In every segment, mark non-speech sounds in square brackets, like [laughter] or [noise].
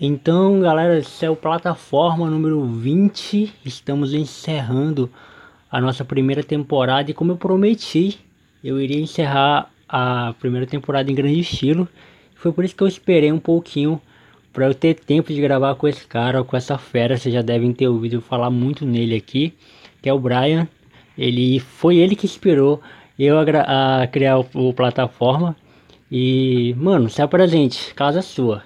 Então, galera, esse é o plataforma número 20. Estamos encerrando a nossa primeira temporada e como eu prometi, eu iria encerrar a primeira temporada em grande estilo. Foi por isso que eu esperei um pouquinho para eu ter tempo de gravar com esse cara, com essa fera. Vocês já devem ter ouvido falar muito nele aqui, que é o Brian. Ele foi ele que inspirou eu a, a criar o, o plataforma. E, mano, se apresente, casa sua.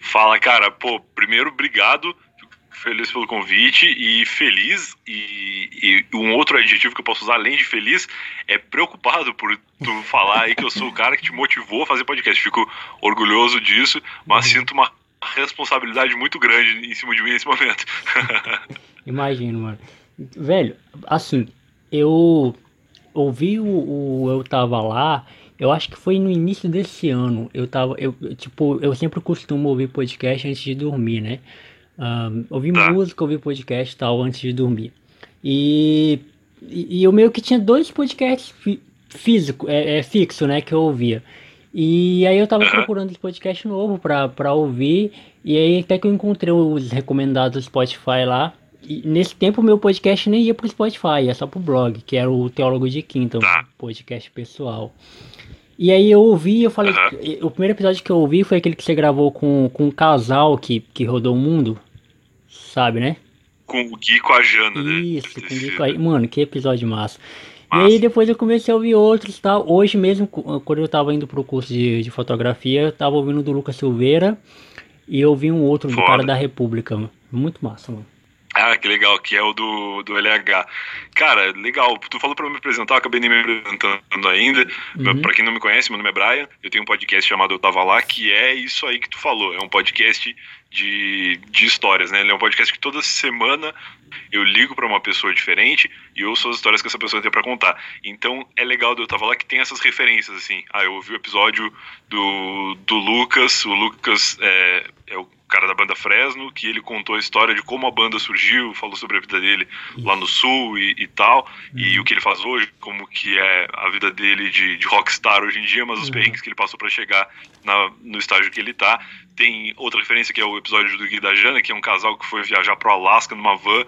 Fala, cara. Pô, primeiro, obrigado. Fico feliz pelo convite e feliz. E, e, um outro adjetivo que eu posso usar além de feliz é preocupado por tu falar aí que eu sou o cara que te motivou a fazer podcast. Fico orgulhoso disso, mas uhum. sinto uma responsabilidade muito grande em cima de mim nesse momento. [laughs] Imagino, mano. Velho, assim, eu ouvi o, o Eu Tava Lá eu acho que foi no início desse ano. Eu tava. Eu, tipo, eu sempre costumo ouvir podcast antes de dormir, né? Um, ouvir tá. música, ouvir podcast e tal antes de dormir. E, e, eu meio que tinha dois podcasts fi, físico, é, é, fixo, né? Que eu ouvia. E aí eu tava procurando esse podcast novo pra, pra ouvir. E aí até que eu encontrei os recomendados do Spotify lá. E nesse tempo meu podcast nem ia pro Spotify, ia só pro blog, que era o Teólogo de Quinta, um tá. podcast pessoal. E aí eu ouvi, eu falei, uhum. o primeiro episódio que eu ouvi foi aquele que você gravou com, com um casal que, que rodou o mundo, sabe, né? Com o Gui e com a Jana, né? Isso, com o Gui com a... Mano, que episódio massa. massa. E aí depois eu comecei a ouvir outros tal. Tá? Hoje mesmo, quando eu tava indo pro curso de, de fotografia, eu tava ouvindo do Lucas Silveira e eu ouvi um outro Foda. do cara da República, mano. Muito massa, mano. Ah, que legal, que é o do, do LH. Cara, legal. Tu falou pra me apresentar, eu acabei nem me apresentando ainda. Uhum. Pra quem não me conhece, meu nome é Brian. Eu tenho um podcast chamado Eu Tava Lá, que é isso aí que tu falou. É um podcast de, de histórias, né? Ele é um podcast que toda semana eu ligo para uma pessoa diferente e ouço as histórias que essa pessoa tem para contar. Então é legal do Eu Tava Lá que tem essas referências, assim. Ah, eu ouvi o episódio do, do Lucas. O Lucas é, é o cara da banda Fresno, que ele contou a história de como a banda surgiu, falou sobre a vida dele lá no sul e, e tal, uhum. e o que ele faz hoje, como que é a vida dele de, de rockstar hoje em dia, mas os uhum. perrengues que ele passou para chegar na, no estágio que ele tá. Tem outra referência que é o episódio do Gui da Jana, que é um casal que foi viajar pro Alasca numa van,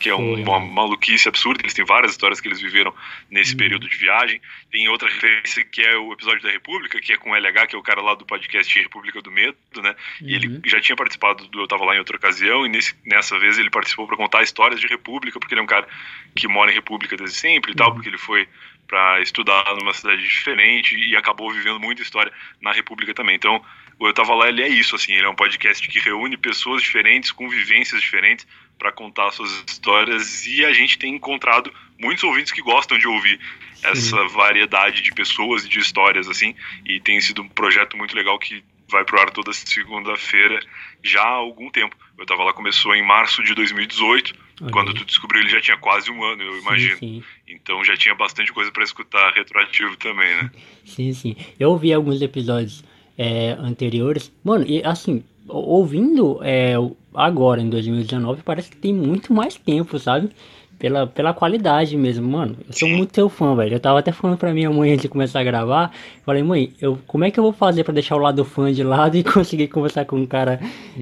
que é um, uma maluquice absurda. Eles têm várias histórias que eles viveram nesse uhum. período de viagem. Tem outra referência que é o episódio da República, que é com o LH, que é o cara lá do podcast República do Medo, né? E ele uhum. já tinha participado do Eu Tava Lá em outra ocasião, e nesse, nessa vez ele participou para contar histórias de República, porque ele é um cara que mora em República desde sempre e tal, uhum. porque ele foi para estudar numa cidade diferente e acabou vivendo muita história na República também. Então, o Eu Tava Lá, ele é isso, assim, ele é um podcast que reúne pessoas diferentes, com vivências diferentes, para contar suas histórias e a gente tem encontrado muitos ouvintes que gostam de ouvir Sim. essa variedade de pessoas e de histórias, assim, e tem sido um projeto muito legal que vai pro ar toda segunda-feira já há algum tempo. Eu tava lá, começou em março de 2018, okay. quando tu descobriu ele já tinha quase um ano, eu imagino. Sim, sim. Então já tinha bastante coisa para escutar retroativo também, né? [laughs] Sim, sim. Eu ouvi alguns episódios é, anteriores. Mano, e assim, ouvindo é, agora, em 2019, parece que tem muito mais tempo, sabe? Pela, pela qualidade mesmo, mano. Eu sou muito teu fã, velho. Eu tava até falando pra minha mãe antes de começar a gravar. Falei, mãe, eu, como é que eu vou fazer pra deixar o lado fã de lado e [laughs] conseguir conversar com um cara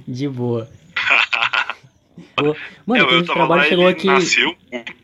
de boa? [laughs] mano, é, o trabalho chegou aqui. Nasceu muito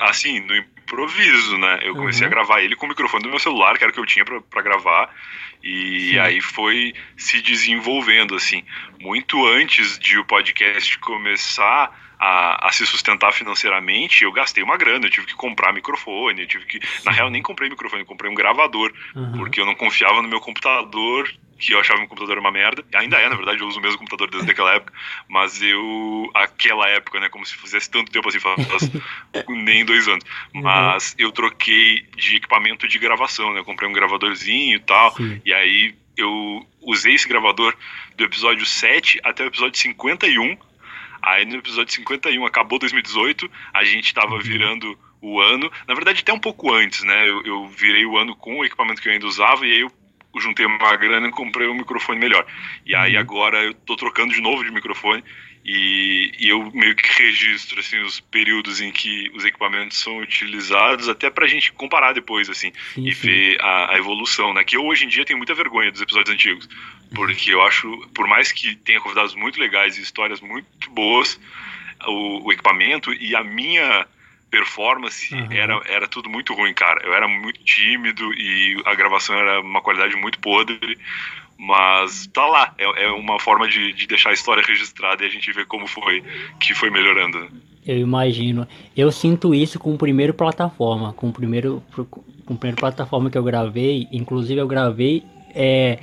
assim, no improviso, né? Eu comecei uhum. a gravar ele com o microfone do meu celular, que era o que eu tinha para gravar. E Sim. aí foi se desenvolvendo, assim. Muito antes de o podcast começar a, a, se sustentar financeiramente, eu gastei uma grana, eu tive que comprar microfone, eu tive que. Na real, nem comprei microfone, eu comprei um gravador, uhum. porque eu não confiava no meu computador que eu achava meu computador uma merda. Ainda é, na verdade, eu uso o mesmo computador desde aquela [laughs] época. Mas eu, aquela época, né, como se fizesse tanto tempo assim, faz, [laughs] nem dois anos. Uhum. Mas eu troquei de equipamento de gravação, né? Eu comprei um gravadorzinho e tal. Sim. E aí eu usei esse gravador do episódio 7 até o episódio 51. Aí no episódio 51 acabou 2018, a gente tava uhum. virando o ano. Na verdade, até um pouco antes, né? Eu, eu virei o ano com o equipamento que eu ainda usava e aí eu juntei uma grana e comprei um microfone melhor. E aí uhum. agora eu tô trocando de novo de microfone e, e, eu meio que registro assim os períodos em que os equipamentos são utilizados até pra gente comparar depois assim sim, e sim. ver a, a, evolução, né? Que eu hoje em dia tenho muita vergonha dos episódios antigos, porque eu acho, por mais que tenha convidados muito legais e histórias muito boas, o, o equipamento e a minha performance uhum. era, era tudo muito ruim, cara. Eu era muito tímido e a gravação era uma qualidade muito podre. Mas tá lá, é, é uma forma de, de deixar a história registrada e a gente ver como foi que foi melhorando. Eu imagino. Eu sinto isso com o primeiro plataforma. Com o primeiro, com o primeiro plataforma que eu gravei. Inclusive eu gravei. É,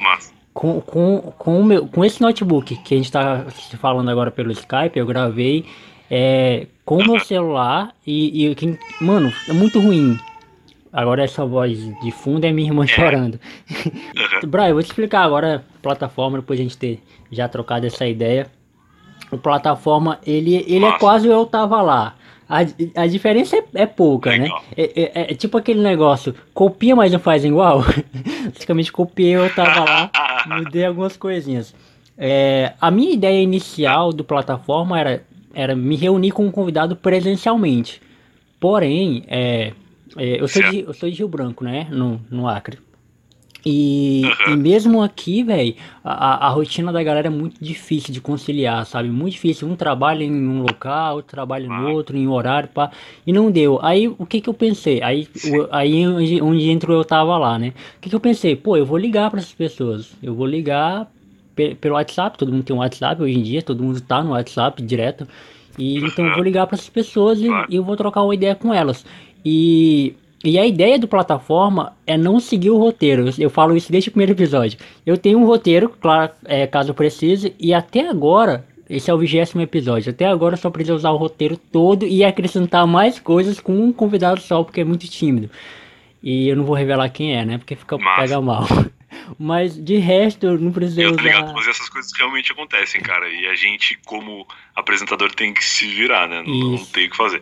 com, com, com, meu, com esse notebook que a gente tá falando agora pelo Skype, eu gravei é, com o meu celular e, e, mano, é muito ruim. Agora essa voz de fundo é minha irmã é. chorando. Brian, eu vou te explicar agora a plataforma, depois a gente ter já trocado essa ideia. O plataforma, ele, ele é quase eu tava lá. A, a diferença é, é pouca, né? Legal. né? É, é, é, tipo aquele negócio, copia, mas não faz igual. [laughs] Basicamente copiei, eu tava lá, [laughs] mudei algumas coisinhas. É, a minha ideia inicial do plataforma era, era me reunir com um convidado presencialmente. Porém, é, é, eu, sou de, eu sou de Rio Branco, né? No, no Acre. E, uhum. e mesmo aqui, velho, a, a rotina da galera é muito difícil de conciliar, sabe? Muito difícil. Um trabalha em um local, outro trabalha no outro, em horário, pá. E não deu. Aí o que que eu pensei? Aí, o, aí onde, onde entrou eu tava lá, né? O que que eu pensei? Pô, eu vou ligar para essas pessoas. Eu vou ligar pelo WhatsApp, todo mundo tem um WhatsApp hoje em dia, todo mundo tá no WhatsApp direto. E então eu vou ligar para essas pessoas e, e eu vou trocar uma ideia com elas. E, e a ideia do plataforma é não seguir o roteiro. Eu, falo isso desde o primeiro episódio. Eu tenho um roteiro, claro, é, caso precise, e até agora, esse é o vigésimo episódio. Até agora eu só preciso usar o roteiro todo e acrescentar mais coisas com um convidado só, porque é muito tímido. E eu não vou revelar quem é, né? Porque fica Massa. pega mal. [laughs] Mas de resto, eu não preciso eu tô ligado, mas essas coisas realmente acontecem, cara. E a gente, como apresentador, tem que se virar, né? Não, não tem o que fazer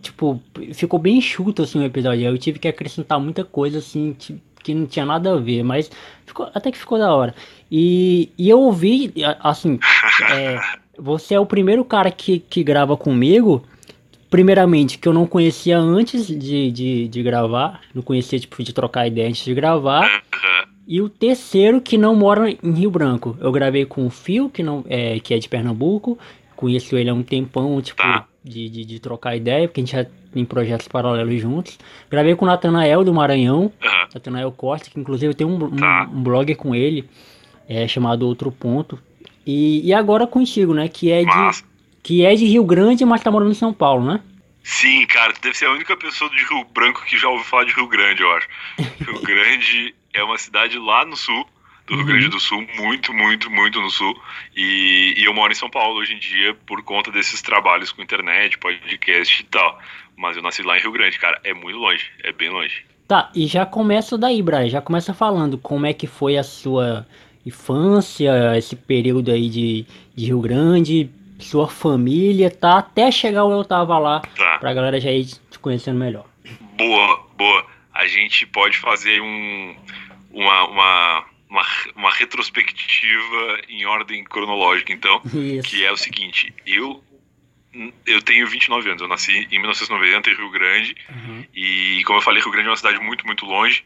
tipo, ficou bem enxuto assim o episódio. Eu tive que acrescentar muita coisa assim que não tinha nada a ver, mas ficou, até que ficou da hora. E, e eu ouvi, assim, [laughs] é, você é o primeiro cara que, que grava comigo. Primeiramente, que eu não conhecia antes de, de, de gravar, não conhecia, tipo, de trocar ideia antes de gravar. E o terceiro que não mora em Rio Branco. Eu gravei com o Fio, que, não, é, que é de Pernambuco. Conheço ele há um tempão, tipo, tá de, de, de, trocar ideia, porque a gente já tem projetos paralelos juntos. Gravei com o Natanael do Maranhão, uhum. Natanael Costa, que inclusive eu tenho um, tá. um, um blog com ele, é, chamado Outro Ponto. E, e agora contigo, né? Que é, de, que é de Rio Grande, mas tá morando em São Paulo, né? Sim, cara, tu deve ser a única pessoa de Rio Branco que já ouviu falar de Rio Grande, eu acho. [laughs] Rio Grande é uma cidade lá no sul, do Rio Grande do Sul, muito, muito, muito no Sul. E, e, eu moro em São Paulo hoje em dia por conta desses trabalhos com internet, podcast e tal. Mas eu nasci lá em Rio Grande, cara. É muito longe, é bem longe. Tá, e já começa daí, Brian. Já começa falando como é que foi a sua infância, esse período aí de, de Rio Grande, sua família, tá? Até chegar o eu tava lá, tá. pra galera já ir te conhecendo melhor. Boa, boa. A gente pode fazer um, uma, uma uma, uma retrospectiva em ordem cronológica, então, Isso. que é o seguinte, eu eu tenho 29 anos, eu nasci em 1990 em Rio Grande, uhum. e como eu falei, Rio Grande é uma cidade muito, muito longe,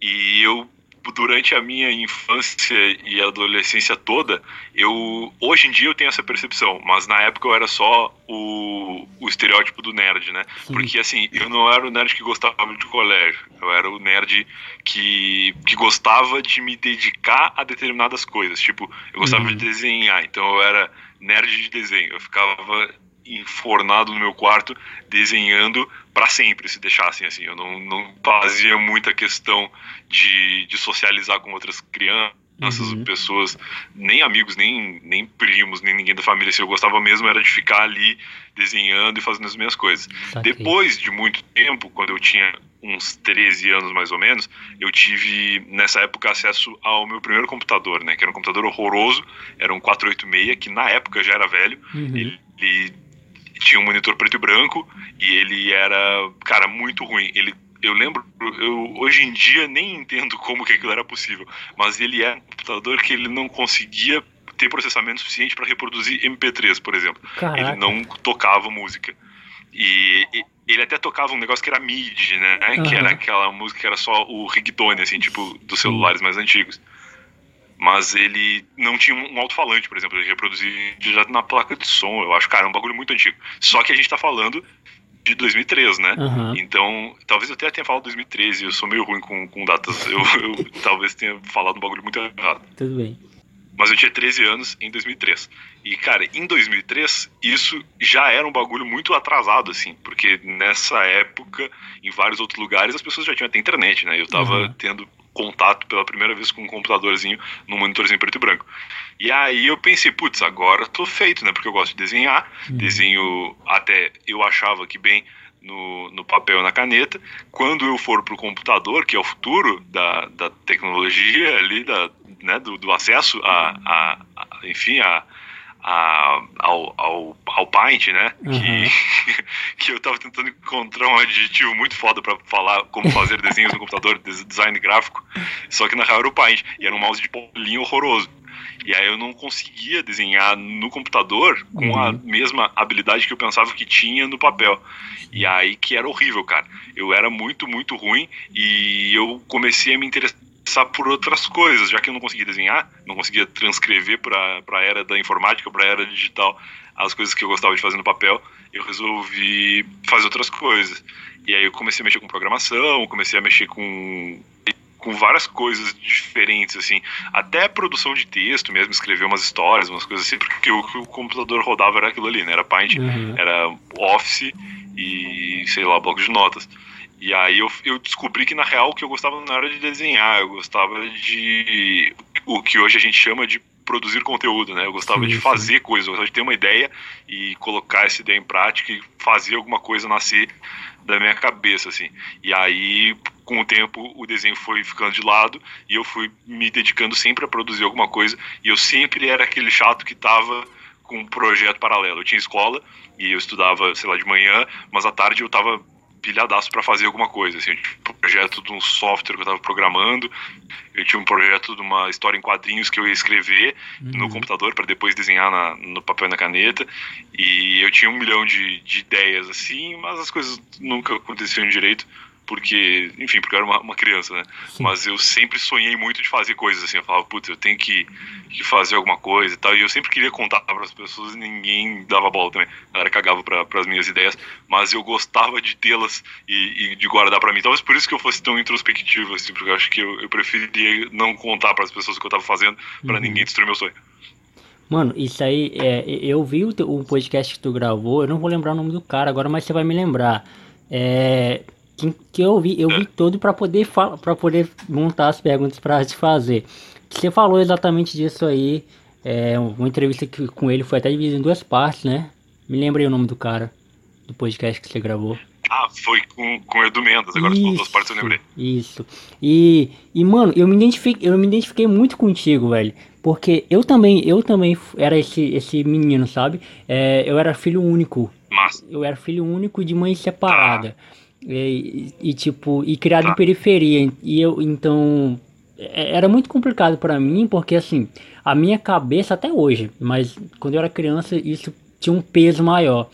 e eu durante a minha infância e adolescência toda, eu hoje em dia eu tenho essa percepção, mas na época eu era só o, o estereótipo do nerd, né? Sim. Porque assim, eu não era o nerd que gostava de colégio, eu era o nerd que, que gostava de me dedicar a determinadas coisas, tipo, eu gostava uhum. de desenhar, então eu era nerd de desenho, eu ficava enfornado no meu quarto desenhando para sempre se deixassem assim eu não, não fazia muita questão de, de socializar com outras crianças uhum. pessoas nem amigos nem, nem primos nem ninguém da família se eu gostava mesmo era de ficar ali desenhando e fazendo as minhas coisas depois de muito tempo quando eu tinha uns 13 anos mais ou menos, eu tive nessa época acesso ao meu primeiro computador, né, que era um computador horroroso, era um 486 que na época já era velho. Uhum. Ele tinha um monitor preto e branco e ele era, cara, muito ruim. Ele eu lembro, eu hoje em dia nem entendo como que aquilo era possível, mas ele é um computador que ele não conseguia ter processamento suficiente para reproduzir MP3, por exemplo. Caraca. Ele não tocava música. E, e, ele até tocava um negócio que era MIDI, né? Uhum. Que era aquela música que era só o ringtone, assim, tipo, dos celulares mais antigos. Mas ele não tinha um alto-falante, por exemplo, ele reproduzia direto na placa de som, eu acho, cara, é um bagulho muito antigo. Só que a gente tá falando de 2003, né? Uhum. Então, talvez eu até tenha falado 2013, eu sou meio ruim com, com datas. Eu, eu [laughs] talvez tenha falado um bagulho muito errado. Tudo bem. Mas eu tinha 13 anos em 2003. E, cara, em 2003, isso já era um bagulho muito atrasado, assim, porque nessa época, em vários outros lugares, as pessoas já tinham até internet, né? Eu tava uhum. tendo contato pela primeira vez com um computadorzinho num monitorzinho preto e branco. E aí eu pensei, putz, agora tô feito, né? Porque eu gosto de desenhar, uhum. desenho até eu achava que bem no, no papel e na caneta. Quando eu for pro computador, que é o futuro da, da tecnologia ali, da, né, do, do acesso a, a, a enfim, a, a, ao, ao, ao Paint, né? Uhum. Que, [laughs] que eu tava tentando encontrar um adjetivo muito foda para falar como fazer desenhos no computador, [laughs] design gráfico. Só que na real era o Paint. E era um mouse de polinho horroroso. E aí eu não conseguia desenhar no computador com uhum. a mesma habilidade que eu pensava que tinha no papel. E aí que era horrível, cara. Eu era muito, muito ruim e eu comecei a me interessar por outras coisas, já que eu não conseguia desenhar, não conseguia transcrever para a era da informática, para a era digital, as coisas que eu gostava de fazer no papel, eu resolvi fazer outras coisas. E aí eu comecei a mexer com programação, comecei a mexer com com várias coisas diferentes, assim, até produção de texto mesmo, escrever umas histórias, umas coisas assim, porque o que o computador rodava era aquilo ali, né? Era Paint, uhum. era Office e, sei lá, bloco de notas. E aí eu, eu descobri que na real o que eu gostava não era de desenhar, eu gostava de o que hoje a gente chama de produzir conteúdo, né? Eu gostava sim, de fazer sim. coisas, eu gostava de ter uma ideia e colocar essa ideia em prática e fazer alguma coisa nascer da minha cabeça, assim. E aí, com o tempo, o desenho foi ficando de lado e eu fui me dedicando sempre a produzir alguma coisa. E eu sempre era aquele chato que tava com um projeto paralelo. Eu tinha escola e eu estudava, sei lá, de manhã, mas à tarde eu tava pilhadaço para fazer alguma coisa. Assim, eu tinha um projeto de um software que eu estava programando, eu tinha um projeto de uma história em quadrinhos que eu ia escrever uhum. no computador para depois desenhar na, no papel e na caneta. E eu tinha um milhão de, de ideias assim, mas as coisas nunca aconteciam direito porque, enfim, porque eu era uma, uma criança, né? Sim. Mas eu sempre sonhei muito de fazer coisas assim. Eu falava, putz, eu tenho que, que fazer alguma coisa e tal. E eu sempre queria contar para as pessoas e ninguém dava bola também. A galera cagava para as minhas ideias, mas eu gostava de tê-las e, e, de guardar para mim. Talvez por isso que eu fosse tão introspectivo, assim, porque eu acho que eu, eu preferia não contar para as pessoas o que eu estava fazendo para uhum. ninguém destruir meu sonho. Mano, isso aí, é, eu vi o, o podcast que tu gravou, eu não vou lembrar o nome do cara agora, mas você vai me lembrar. É, que, que eu vi, eu vi todo para poder para poder montar as perguntas para te fazer. Você falou exatamente disso aí. É, uma entrevista que, com ele foi até dividida em duas partes, né? Me lembrei o nome do cara do podcast que você gravou. Ah, foi com, com o Edu Mendes, agora isso, duas partes eu lembrei. Isso. E, e mano, eu me identifiquei, eu me identifiquei muito contigo, velho. Porque eu também, eu também era esse, esse menino, sabe? É, eu era filho único. Mas... Eu era filho único de mãe separada. Ah. E, e, tipo, e criado em periferia. E eu, então, é, era muito complicado para mim, porque assim, a minha cabeça até hoje, mas quando eu era criança, isso tinha um peso maior.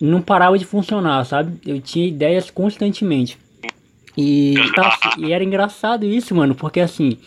Não parava de funcionar, sabe? Eu tinha ideias constantemente. E, tá, e era engraçado isso, mano, porque assim,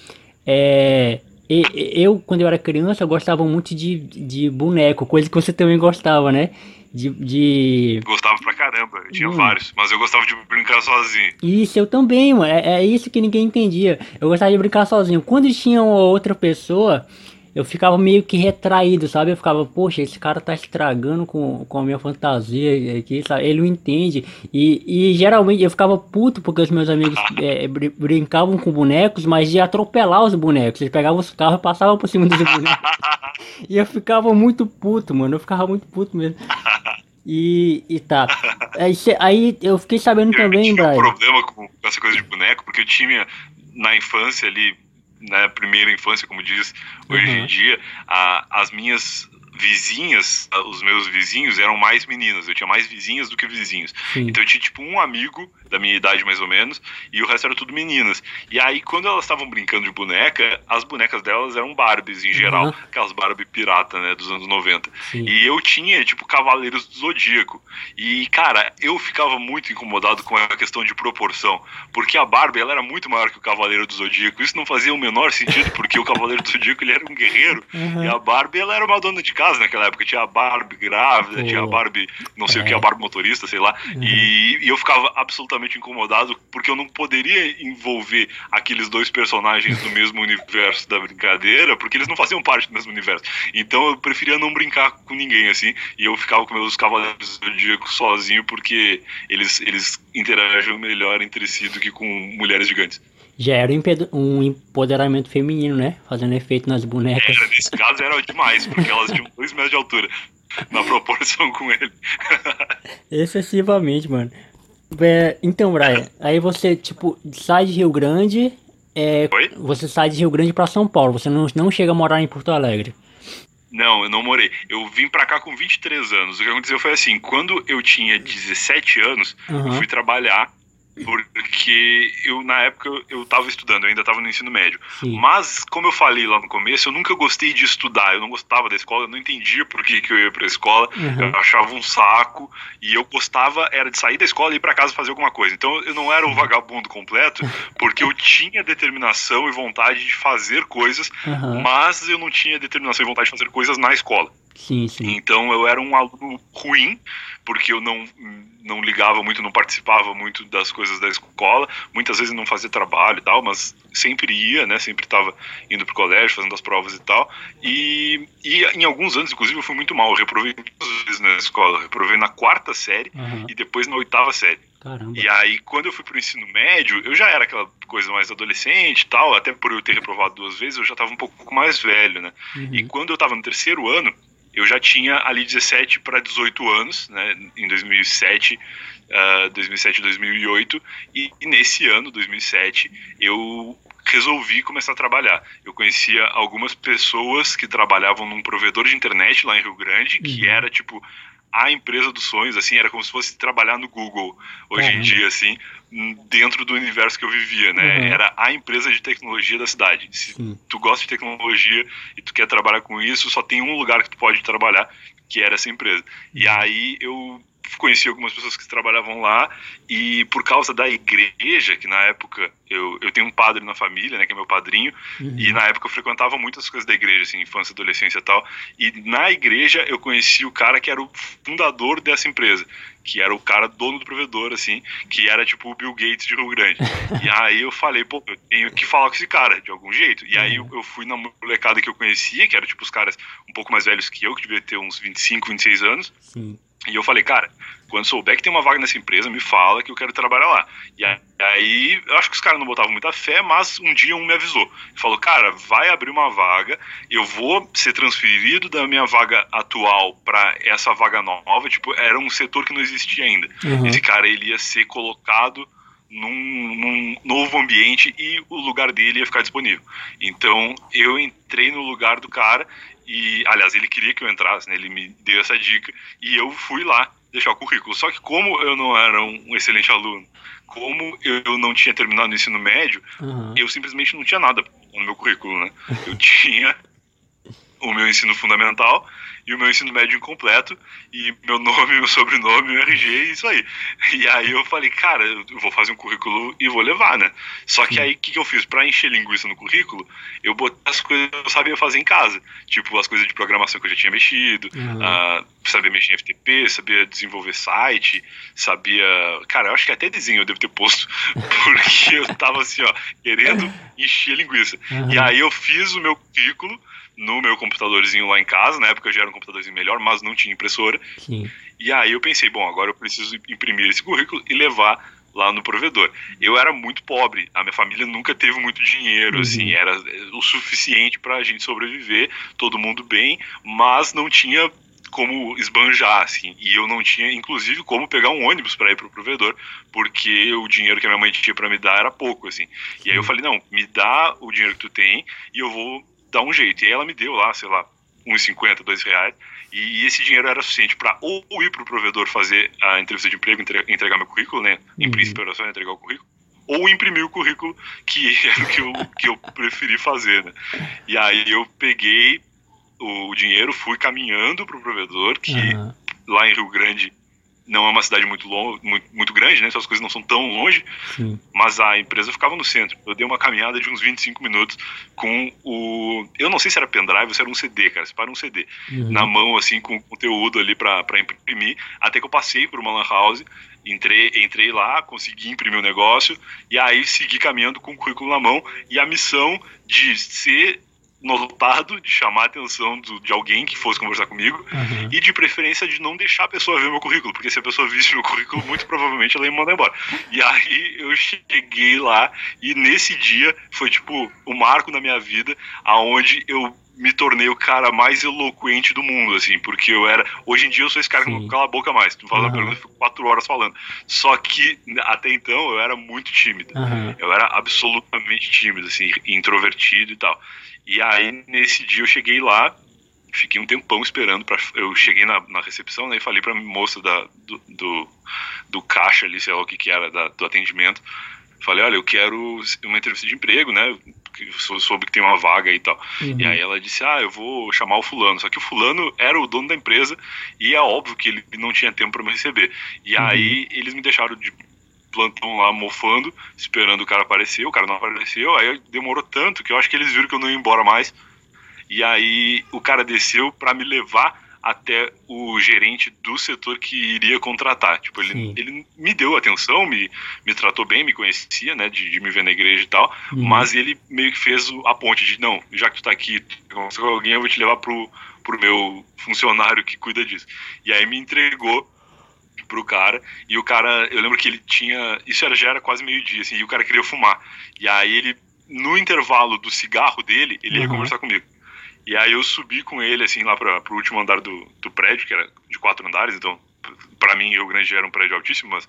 é, eu, quando eu era criança, eu gostava muito de, de boneco, coisa que você também gostava, né? De, de... Gostava pra caramba, eu tinha hum. vários, mas eu gostava de brincar sozinho. Isso, eu também, mano. É, é isso que ninguém entendia. Eu gostava de brincar sozinho. Quando tinha outra pessoa, eu ficava meio que retraído, sabe? Eu ficava, poxa, esse cara tá estragando com, com a minha fantasia aqui, sabe? Ele não entende. E, e geralmente eu ficava puto porque os meus amigos [laughs] é, brincavam com bonecos, mas de atropelar os bonecos. Eles pegavam os carros e passavam por cima dos bonecos. [laughs] e eu ficava muito puto, mano. Eu ficava muito puto mesmo. E, e tá. Aí, aí eu fiquei sabendo eu também, Brian. Eu tinha um problema com essa coisa de boneco, porque eu tinha na infância ali na primeira infância, como diz hoje uhum. em dia, a, as minhas vizinhas, os meus vizinhos eram mais meninas. Eu tinha mais vizinhas do que vizinhos. Sim. Então eu tinha tipo um amigo da minha idade mais ou menos e o resto era tudo meninas. E aí quando elas estavam brincando de boneca, as bonecas delas eram Barbies em geral, uhum. aquelas Barbie pirata, né, dos anos 90. Sim. E eu tinha tipo Cavaleiros do Zodíaco. E cara, eu ficava muito incomodado com a questão de proporção, porque a Barbie ela era muito maior que o Cavaleiro do Zodíaco. Isso não fazia o menor sentido, porque o Cavaleiro do Zodíaco ele era um guerreiro uhum. e a Barbie ela era uma dona de casa naquela época. Tinha a Barbie grávida, tinha a Barbie, não sei é. o que, a Barbie motorista, sei lá. Uhum. E, e, eu ficava absolutamente incomodado porque eu não poderia envolver aqueles dois personagens do mesmo [laughs] universo da brincadeira, porque eles não faziam parte do mesmo universo. Então eu preferia não brincar com ninguém, assim. E eu ficava com meus Cavaleiros do Zodíaco sozinho porque eles, eles interagem melhor entre si do que com mulheres gigantes já era um empoderamento feminino, né? Fazendo efeito nas bonecas. Era, nesse caso era demais, porque elas tinham dois metros de altura na proporção com ele. [laughs] Excessivamente, mano. É, então, Brian, aí você, tipo, sai de Rio Grande. É, Oi? Você sai de Rio Grande para São Paulo, você não, não chega a morar em Porto Alegre. Não, eu não morei. Eu vim pra cá com 23 anos. O que aconteceu foi assim: quando eu tinha 17 anos, uhum. eu fui trabalhar porque eu na época eu estava estudando, eu ainda estava no ensino médio. Sim. Mas como eu falei lá no começo, eu nunca gostei de estudar, eu não gostava da escola, eu não entendia por que, que eu ia para a escola, uhum. eu achava um saco e eu gostava era de sair da escola e ir para casa fazer alguma coisa. Então eu não era um vagabundo completo, porque eu tinha determinação e vontade de fazer coisas, uhum. mas eu não tinha determinação e vontade de fazer coisas na escola. Sim, sim. Então eu era um aluno ruim, porque eu não, não ligava muito, não participava muito das coisas da escola, muitas vezes não fazia trabalho e tal, mas sempre ia, né, sempre estava indo pro colégio, fazendo as provas e tal, e, e em alguns anos, inclusive, eu fui muito mal, eu reprovei duas vezes na escola, eu reprovei na quarta série uhum. e depois na oitava série. Caramba. E aí, quando eu fui pro ensino médio, eu já era aquela coisa mais adolescente e tal, até por eu ter reprovado duas vezes, eu já estava um pouco mais velho, né? Uhum. E quando eu estava no terceiro ano, eu já tinha ali 17 para 18 anos, né, em 2007, uh, 2007, 2008, e, e nesse ano, 2007, eu resolvi começar a trabalhar. Eu conhecia algumas pessoas que trabalhavam num provedor de internet lá em Rio Grande, que uhum. era tipo a empresa dos sonhos, assim, era como se fosse trabalhar no Google hoje uhum. em dia, assim, dentro do universo que eu vivia, né? Uhum. Era a empresa de tecnologia da cidade. Se Sim. tu gosta de tecnologia e tu quer trabalhar com isso, só tem um lugar que tu pode trabalhar, que era essa empresa. E uhum. aí eu conheci algumas pessoas que trabalhavam lá e por causa da igreja, que na época eu, eu tenho um padre na família, né, que é meu padrinho, uhum. e na época eu frequentava muitas coisas da igreja, assim, infância, adolescência e tal, e na igreja eu conheci o cara que era o fundador dessa empresa, que era o cara dono do provedor, assim, que era tipo o Bill Gates de Rio Grande. e [laughs] aí eu falei, pô, eu tenho que falar com esse cara, de algum jeito. E aí eu, eu fui na molecada que eu conhecia, que era tipo os caras um pouco mais velhos que eu, que devia ter uns 25, 26 anos. Sim. E eu falei, cara, quando souber que tem uma vaga nessa empresa, me fala que eu quero trabalhar lá. E aí, eu acho que os caras não botavam muita fé, mas um dia um me avisou. Falou, cara, vai abrir uma vaga, eu vou ser transferido da minha vaga atual para essa vaga nova. Tipo, era um setor que não existia ainda. Uhum. Esse cara, ele ia ser colocado num, num, novo ambiente e o lugar dele ia ficar disponível. Então eu entrei no lugar do cara e, aliás, ele queria que eu entrasse, né? Ele me deu essa dica e eu fui lá deixar o currículo. Só que como eu não era um excelente aluno, como eu não tinha terminado o ensino médio, uhum. eu simplesmente não tinha nada no meu currículo, né? Eu [laughs] tinha o meu ensino fundamental e o meu ensino médio incompleto, e meu nome, [laughs] meu sobrenome, meu RG e isso aí. E aí eu falei, cara, eu vou fazer um currículo e vou levar, né? Só que aí o que, que eu fiz? Pra encher linguiça no currículo, eu botei as coisas que eu sabia fazer em casa. Tipo, as coisas de programação que eu já tinha mexido, uhum. uh, sabia mexer em FTP, sabia desenvolver site, sabia. Cara, eu acho que até desenho eu devo ter posto, [laughs] porque eu tava assim, ó, querendo [laughs] encher linguiça. Uhum. E aí eu fiz o meu currículo no meu computadorzinho lá em casa, na época já era um computadorzinho melhor, mas não tinha impressora. Sim. E aí eu pensei, bom, agora eu preciso imprimir esse currículo e levar lá no provedor. Eu era muito pobre, a minha família nunca teve muito dinheiro, uhum. assim, era o suficiente para a gente sobreviver, todo mundo bem, mas não tinha como esbanjar, assim, e eu não tinha, inclusive, como pegar um ônibus para ir pro provedor, porque o dinheiro que a minha mãe tinha para me dar era pouco, assim. E aí eu falei, não, me dá o dinheiro que tu tem e eu vou dar um jeito. E aí ela me deu lá, sei lá, 1,50, 2 reais. E esse dinheiro era suficiente para ou ir para o provedor fazer a entrevista de emprego, entregar meu currículo, né? Em uhum. só entregar o currículo, ou imprimir o currículo, que [laughs] era o que eu, que eu preferi fazer, né? E aí eu peguei o dinheiro, fui caminhando para o provedor, que uhum. lá em Rio Grande não é uma cidade muito, longe, muito, muito grande, né? Então as coisas não são tão longe, Sim. mas a empresa ficava no centro. Eu dei uma caminhada de uns 25 minutos com o. Eu não sei se era pendrive ou se era um CD, cara. Se para um CD uhum. na mão, assim, com conteúdo ali para imprimir, até que eu passei por uma Lan House. Entrei, entrei lá, consegui imprimir o negócio e aí segui caminhando com o currículo na mão e a missão de ser notado de chamar a atenção do, de alguém que fosse conversar comigo uhum. e de preferência de não deixar a pessoa ver meu currículo, porque se a pessoa visse meu currículo, muito provavelmente ela ia me mandar embora. E aí eu cheguei lá e nesse dia foi tipo o marco na minha vida aonde eu me tornei o cara mais eloquente do mundo, assim, porque eu era. Hoje em dia eu sou esse cara Sim. que não cala a boca mais. Tu fala uhum. pergunta, eu fico quatro horas falando. Só que até então eu era muito tímido. Uhum. Eu era absolutamente tímido, assim, introvertido e tal. E aí, nesse dia, eu cheguei lá, fiquei um tempão esperando. Pra, eu cheguei na, na recepção né, e falei pra moça da, do, do, do, caixa ali, sei lá o que, que era, da, do atendimento. Falei, olha, eu quero uma entrevista de emprego, né? Soube que tem uma vaga e tal. Uhum. E aí ela disse, ah, eu vou chamar o fulano. Só que o fulano era o dono da empresa e é óbvio que ele não tinha tempo para me receber. E uhum. aí eles me deixaram de plantão lá mofando, esperando o cara aparecer, o cara não apareceu, aí demorou tanto que eu acho que eles viram que eu não ia embora mais. E aí o cara desceu para me levar até o gerente do setor que iria contratar. Tipo, ele, ele me deu atenção, me, me tratou bem, me conhecia, né, de, de me ver na igreja e tal, uhum. mas ele meio que fez a ponte de, não, já que tu tá aqui, com alguém, eu vou te levar pro, pro meu funcionário que cuida disso. E aí me entregou pro cara, e o cara, eu lembro que ele tinha, isso era, já era quase meio-dia, assim, e o cara queria fumar. E aí ele, no intervalo do cigarro dele, ele uhum. ia conversar comigo. E aí eu subi com ele, assim, lá para pro último andar do, do prédio, que era de quatro andares, então, para mim, Rio Grande era um prédio altíssimo, mas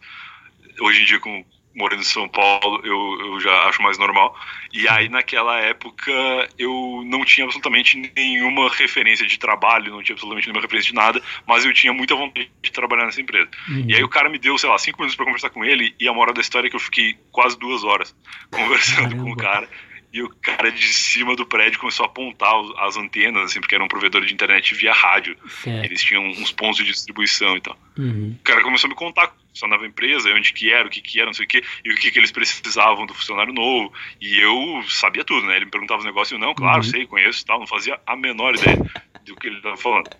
hoje em dia, com morando em São Paulo, eu, eu já acho mais normal. E aí, naquela época, eu não tinha absolutamente nenhuma referência de trabalho, não tinha absolutamente nenhuma referência de nada, mas eu tinha muita vontade de trabalhar nessa empresa. Uhum. E aí, o cara me deu, sei lá, cinco minutos para conversar com ele, e a moral da história é que eu fiquei quase duas horas conversando Caramba. com o cara. E o cara de cima do prédio começou a apontar as antenas, assim, porque era um provedor de internet via rádio. Certo. Eles tinham uns pontos de distribuição e tal. Uhum. O cara começou a me contar funcionava a empresa, onde que era, o que que era, não sei o que, e o que que eles precisavam do funcionário novo. E eu sabia tudo, né? Ele me perguntava os negócios e eu, não, claro, uhum. sei, conheço e tal. Não fazia a menor ideia do que ele estava falando.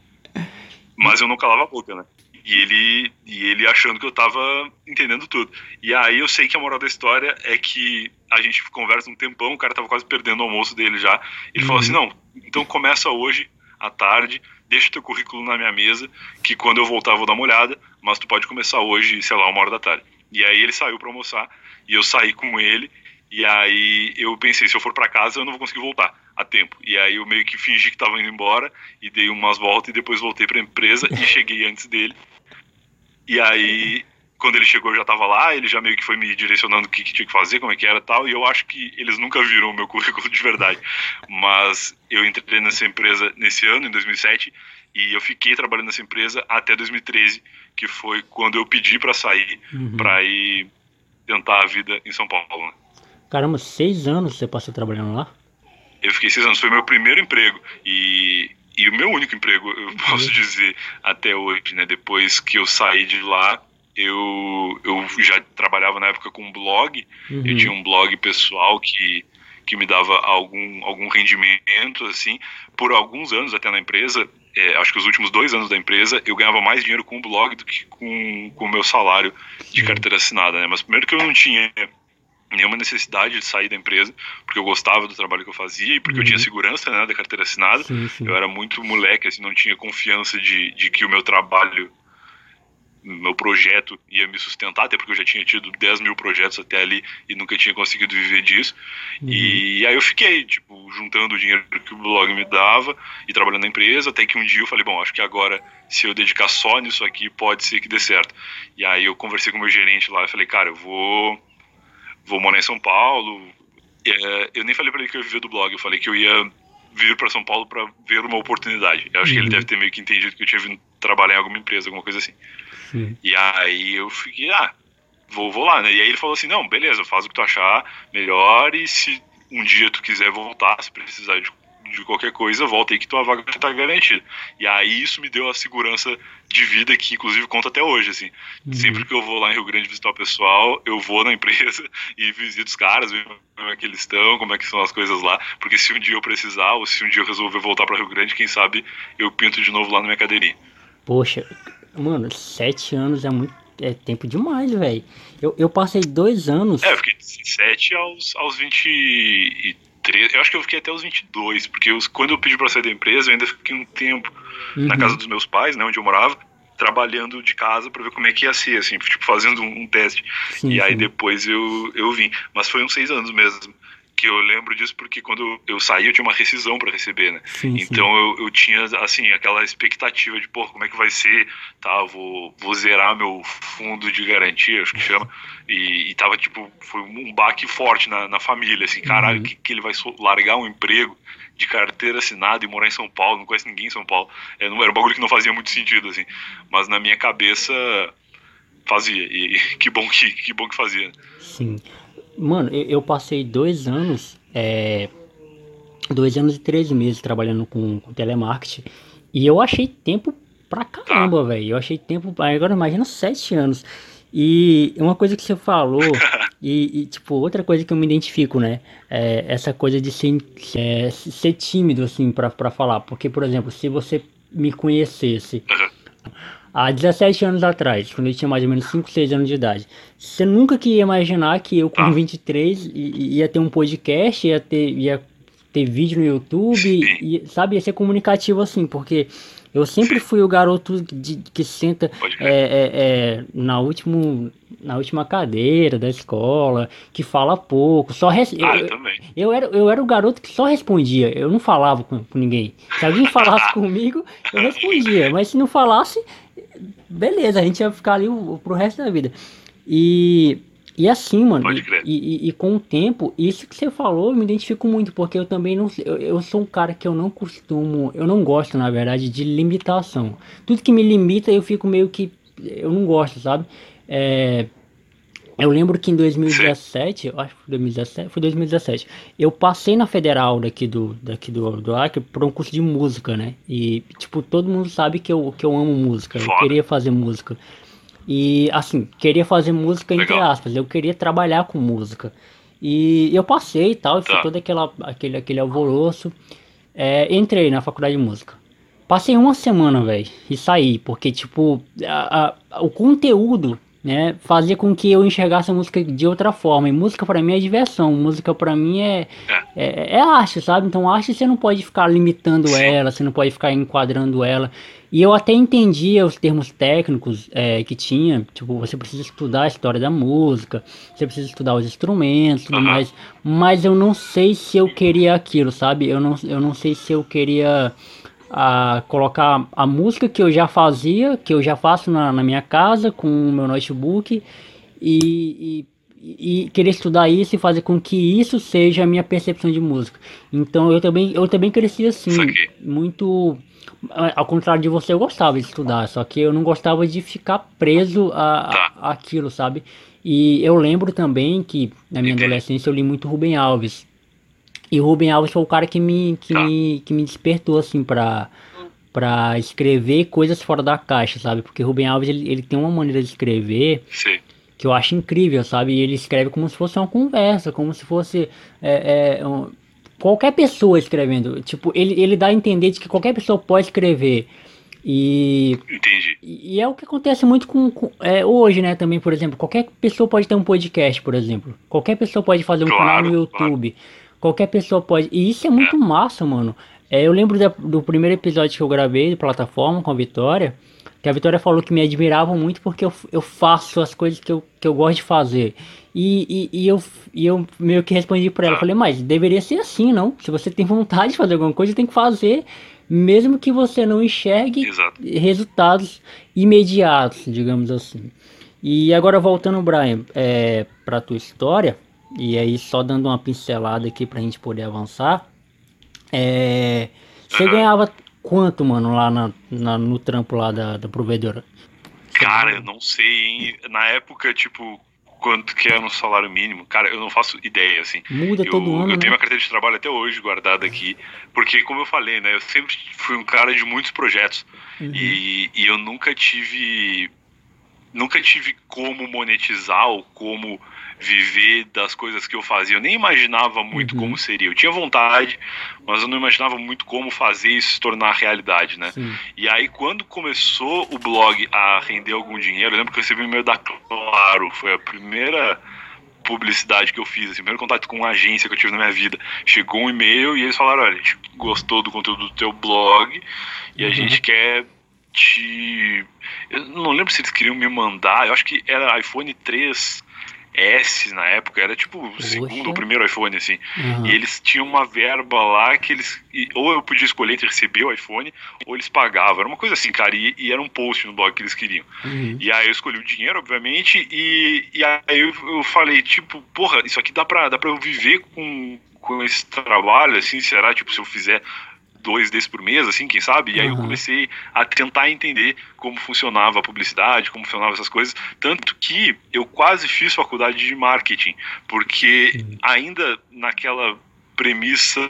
Mas eu não calava a boca, né? E ele, e ele achando que eu tava entendendo tudo. E aí eu sei que a moral da história é que a gente conversa um tempão, o cara tava quase perdendo o almoço dele já. Ele uhum. falou assim: não, então começa hoje à tarde, deixa teu currículo na minha mesa, que quando eu voltar eu vou dar uma olhada, mas tu pode começar hoje, sei lá, uma hora da tarde. E aí ele saiu para almoçar, e eu saí com ele, e aí eu pensei: se eu for para casa eu não vou conseguir voltar a tempo. E aí eu meio que fingi que tava indo embora, e dei umas voltas, e depois voltei pra empresa, e [laughs] cheguei antes dele. E aí, quando ele chegou, eu já estava lá, ele já meio que foi me direcionando o que, que, tinha que fazer, como é que era tal, e eu acho que eles nunca viram o meu currículo de verdade. Mas eu entrei nessa empresa nesse ano, em 2007, e eu fiquei trabalhando nessa empresa até 2013, que foi quando eu pedi para sair, uhum. para ir tentar a vida em São Paulo. Né? Caramba, seis anos você passou trabalhando lá? Eu fiquei seis anos, foi meu primeiro emprego. E e o meu único emprego, eu [laughs] posso uhum. dizer, até hoje, né? Depois que eu saí de lá, eu, eu já trabalhava na época com um blog. Uhum. Eu tinha um blog pessoal que, que me dava algum, algum rendimento, assim. Por alguns anos até na empresa, é, acho que os últimos dois anos da empresa, eu ganhava mais dinheiro com o blog do que com, com o meu salário de carteira assinada, né? Mas primeiro que eu não tinha nenhuma necessidade de sair da empresa, porque eu gostava do trabalho que eu fazia e porque uhum. eu tinha segurança né, da carteira assinada. Sim, sim. Eu era muito moleque, assim, não tinha confiança de, de que o meu trabalho, meu projeto ia me sustentar, até porque eu já tinha tido 10 mil projetos até ali e nunca tinha conseguido viver disso. Uhum. E, e aí eu fiquei, tipo, juntando o dinheiro que o blog me dava e trabalhando na empresa, até que um dia eu falei, bom, acho que agora, se eu dedicar só nisso aqui, pode ser que dê certo. E aí eu conversei com o meu gerente lá e falei, cara, eu vou vou morar em São Paulo. É, eu nem falei para ele que eu ia viver do blog, eu falei que eu ia vir para São Paulo para ver uma oportunidade. Eu acho uhum. que ele uhum. deve ter meio que entendido que eu tinha vindo trabalhar em alguma empresa, alguma coisa assim. Sim. E aí eu fiquei, ah, vou, vou lá, né? E aí ele falou assim, não, beleza, faz o que tu achar melhor e se um dia tu quiser voltar, se precisar de de qualquer coisa, volta aí que tua vaga está garantida. E aí isso me deu a segurança de vida que, inclusive, conta até hoje, assim. Uhum. Sempre que eu vou lá em Rio Grande visitar o pessoal, eu vou na empresa [laughs] e visito os caras, ver como é que eles estão, como é que são as coisas lá, porque se um dia eu precisar, ou se um dia eu resolver voltar para Rio Grande, quem sabe eu pinto de novo lá na minha cadeirinha. Poxa, mano, sete anos é muito é tempo demais, velho. Eu, eu passei dois anos. É, eu fiquei de 17 aos, aos 23 eu acho que eu fiquei até os 22, porque eu, quando eu pedi para sair da empresa, eu ainda fiquei um tempo uhum. na casa dos meus pais, né, onde eu morava, trabalhando de casa para ver como é que ia ser, assim, tipo, fazendo um, um teste. Sim, e aí depois eu, eu vim. Mas foi uns seis anos mesmo que eu lembro disso porque quando eu saí eu tinha uma rescisão para receber, né? Sim, então sim. Eu, eu tinha, assim, aquela expectativa de, pô, como é que vai ser, tá? Vou, vou zerar meu fundo de garantia, acho que chama. E, e tava, tipo, foi um baque forte na, na família, assim, caralho, uhum. que, que ele vai largar um emprego de carteira assinada e morar em São Paulo, não conhece ninguém em São Paulo. É, não, era um bagulho que não fazia muito sentido, assim. Mas na minha cabeça fazia. E que bom que, que bom que fazia. Sim. Mano, eu, eu passei dois anos, é, dois anos e três meses trabalhando com, com telemarketing e eu achei tempo pra caramba, velho. Eu achei tempo. Agora imagina sete anos. E uma coisa que você falou, [laughs] e, e, tipo, outra coisa que eu me identifico, né? É essa coisa de ser, é, ser tímido, assim, pra, pra falar. Porque, por exemplo, se você me conhecesse há 17 anos atrás, quando eu tinha mais ou menos 5, 6 anos de idade. Você nunca queria imaginar que eu com 23 ah. ia ter um podcast, ia ter, ia ter vídeo no YouTube, e, sabe, ia ser comunicativo assim, porque eu sempre fui o garoto de, que senta é, é, é, na, último, na última cadeira da escola, que fala pouco, só res... ah, eu, eu, também. Eu era, eu era o garoto que só respondia, eu não falava com, com ninguém. Se alguém falasse [laughs] comigo, eu respondia, mas se não falasse, beleza, a gente ia ficar ali pro resto da vida. E, e assim, mano, e, e, e, com o tempo, isso que você falou, eu me identifico muito, porque eu também não eu, eu sou um cara que eu não costumo, eu não gosto, na verdade, de limitação. Tudo que me limita, eu fico meio que, eu não gosto, sabe? É, eu lembro que em 2017, eu acho que foi 2017, foi 2017, eu passei na federal daqui do, daqui do, do Acre para um curso de música, né? E, tipo, todo mundo sabe que eu, que eu amo música, eu queria fazer música. E, assim, queria fazer música entre Legal. aspas, eu queria trabalhar com música. E eu passei e tal, e foi tá. todo aquela, aquele, aquele alvoroço. É, entrei na faculdade de música. Passei uma semana, velho, e saí, porque, tipo, a, a, o conteúdo né, fazia com que eu enxergasse a música de outra forma. E música para mim é diversão, música para mim é, é, é, arte, sabe? Então arte você não pode ficar limitando ela, você não pode ficar enquadrando ela. E eu até entendia os termos técnicos é, que tinha, tipo, você precisa estudar a história da música, você precisa estudar os instrumentos, tudo uhum. mais, mas eu não sei se eu queria aquilo, sabe? Eu não, eu não sei se eu queria a colocar a música que eu já fazia, que eu já faço na, na minha casa com o meu notebook e, e, e, querer estudar isso e fazer com que isso seja a minha percepção de música. Então eu também eu também cresci assim, muito ao contrário de você, eu gostava de estudar, só que eu não gostava de ficar preso a, a tá. aquilo, sabe? E eu lembro também que na minha adolescência eu li muito Rubem Alves. E o Rubem Alves foi o cara que me, que tá. me, que me despertou, assim, pra, pra escrever coisas fora da caixa, sabe? Porque o Rubem Alves, ele, ele tem uma maneira de escrever Sim. que eu acho incrível, sabe? E ele escreve como se fosse uma conversa, como se fosse é, é, um, qualquer pessoa escrevendo. Tipo, ele, ele dá a entender de que qualquer pessoa pode escrever. E, Entendi. E é o que acontece muito com, com é, hoje, né? Também, por exemplo, qualquer pessoa pode ter um podcast, por exemplo. Qualquer pessoa pode fazer um claro, canal no YouTube. Claro. Qualquer pessoa pode. E isso é muito massa, mano. É, eu lembro da, do primeiro episódio que eu gravei de plataforma com a Vitória. Que a Vitória falou que me admirava muito porque eu, eu faço as coisas que eu, que eu gosto de fazer. E, e, e eu, e eu meio que respondi pra ela. Falei, mas deveria ser assim, não? Se você tem [laughs] vontade de fazer alguma coisa, tem que fazer. Mesmo que você não enxergue Exato. resultados imediatos, digamos assim. E agora voltando, Brian, é, pra tua história. E aí, só dando uma pincelada aqui para a gente poder avançar. É, você uhum. ganhava quanto, mano, lá na, na, no trampo lá da, da provedora? Cara, eu não sei, hein? Na época, tipo, quanto que era um salário mínimo, cara, eu não faço ideia, assim. Muda eu, todo ano. Eu tenho né? uma carteira de trabalho até hoje guardada aqui, porque, como eu falei, né, eu sempre fui um cara de muitos projetos. Uhum. E, e eu nunca tive. Nunca tive como monetizar ou como viver das coisas que eu fazia. Eu nem imaginava muito uhum. como seria. Eu tinha vontade, mas eu não imaginava muito como fazer isso se tornar realidade, né? Sim. E aí, quando começou o blog a render algum dinheiro, eu lembro que eu recebi o e-mail da Claro, foi a primeira publicidade que eu fiz, assim, o primeiro contato com uma agência que eu tive na minha vida. Chegou um e-mail e eles falaram: olha, a gente gostou do conteúdo do teu blog e a uhum. gente quer te. Eu não lembro se eles queriam me mandar, eu acho que era iPhone 3 S na época, era tipo o segundo ou primeiro iPhone, assim. Uhum. E eles tinham uma verba lá que eles. Ou eu podia escolher entre receber o iPhone, ou eles pagavam. Era uma coisa assim, cara, e, e era um post no blog que eles queriam. Uhum. E aí eu escolhi o dinheiro, obviamente, e, e aí eu, eu falei, tipo, porra, isso aqui dá pra, dá pra eu viver com, com esse trabalho, assim, será? Tipo, se eu fizer dois desses por mês, assim, quem sabe? E aí eu comecei a tentar entender como funcionava a publicidade, como funcionavam essas coisas. Tanto que eu quase fiz faculdade de marketing, porque ainda naquela premissa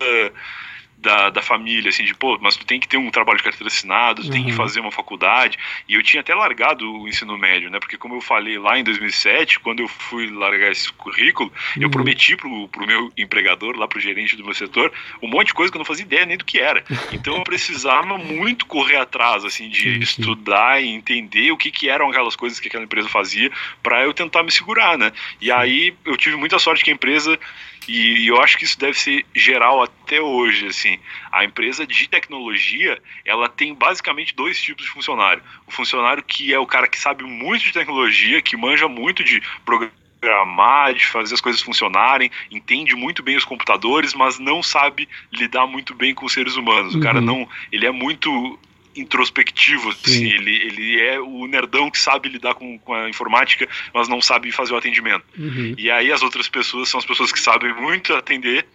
da, da família, assim, de, pô, mas tu tem que ter um trabalho de carteira assinado, tu uhum. tem que uhum. fazer uma faculdade. E eu tinha até largado o ensino médio, né? Porque como eu falei lá em 2007, quando eu fui largar esse currículo, uhum. eu prometi pro, pro meu empregador, lá pro gerente do meu setor, um monte de coisa que eu não fazia ideia nem do que era. Então eu precisava muito correr atrás, assim, de estudar e entender o que que eram aquelas coisas que aquela empresa fazia para eu tentar me segurar, né? E aí eu tive muita sorte que a empresa e, eu acho que isso deve ser geral até hoje, assim. A empresa de tecnologia, ela tem basicamente dois tipos de funcionário. O funcionário que é o cara que sabe muito de tecnologia, que manja muito de programar, de fazer as coisas funcionarem, entende muito bem os computadores, mas não sabe lidar muito bem com os seres humanos. Uhum. O cara uhum. não, ele é muito introspectivo, assim, ele, ele é o nerdão que sabe lidar com, com a informática, mas não sabe fazer o atendimento. Uhum. E aí as outras pessoas são as pessoas que sabem muito atender,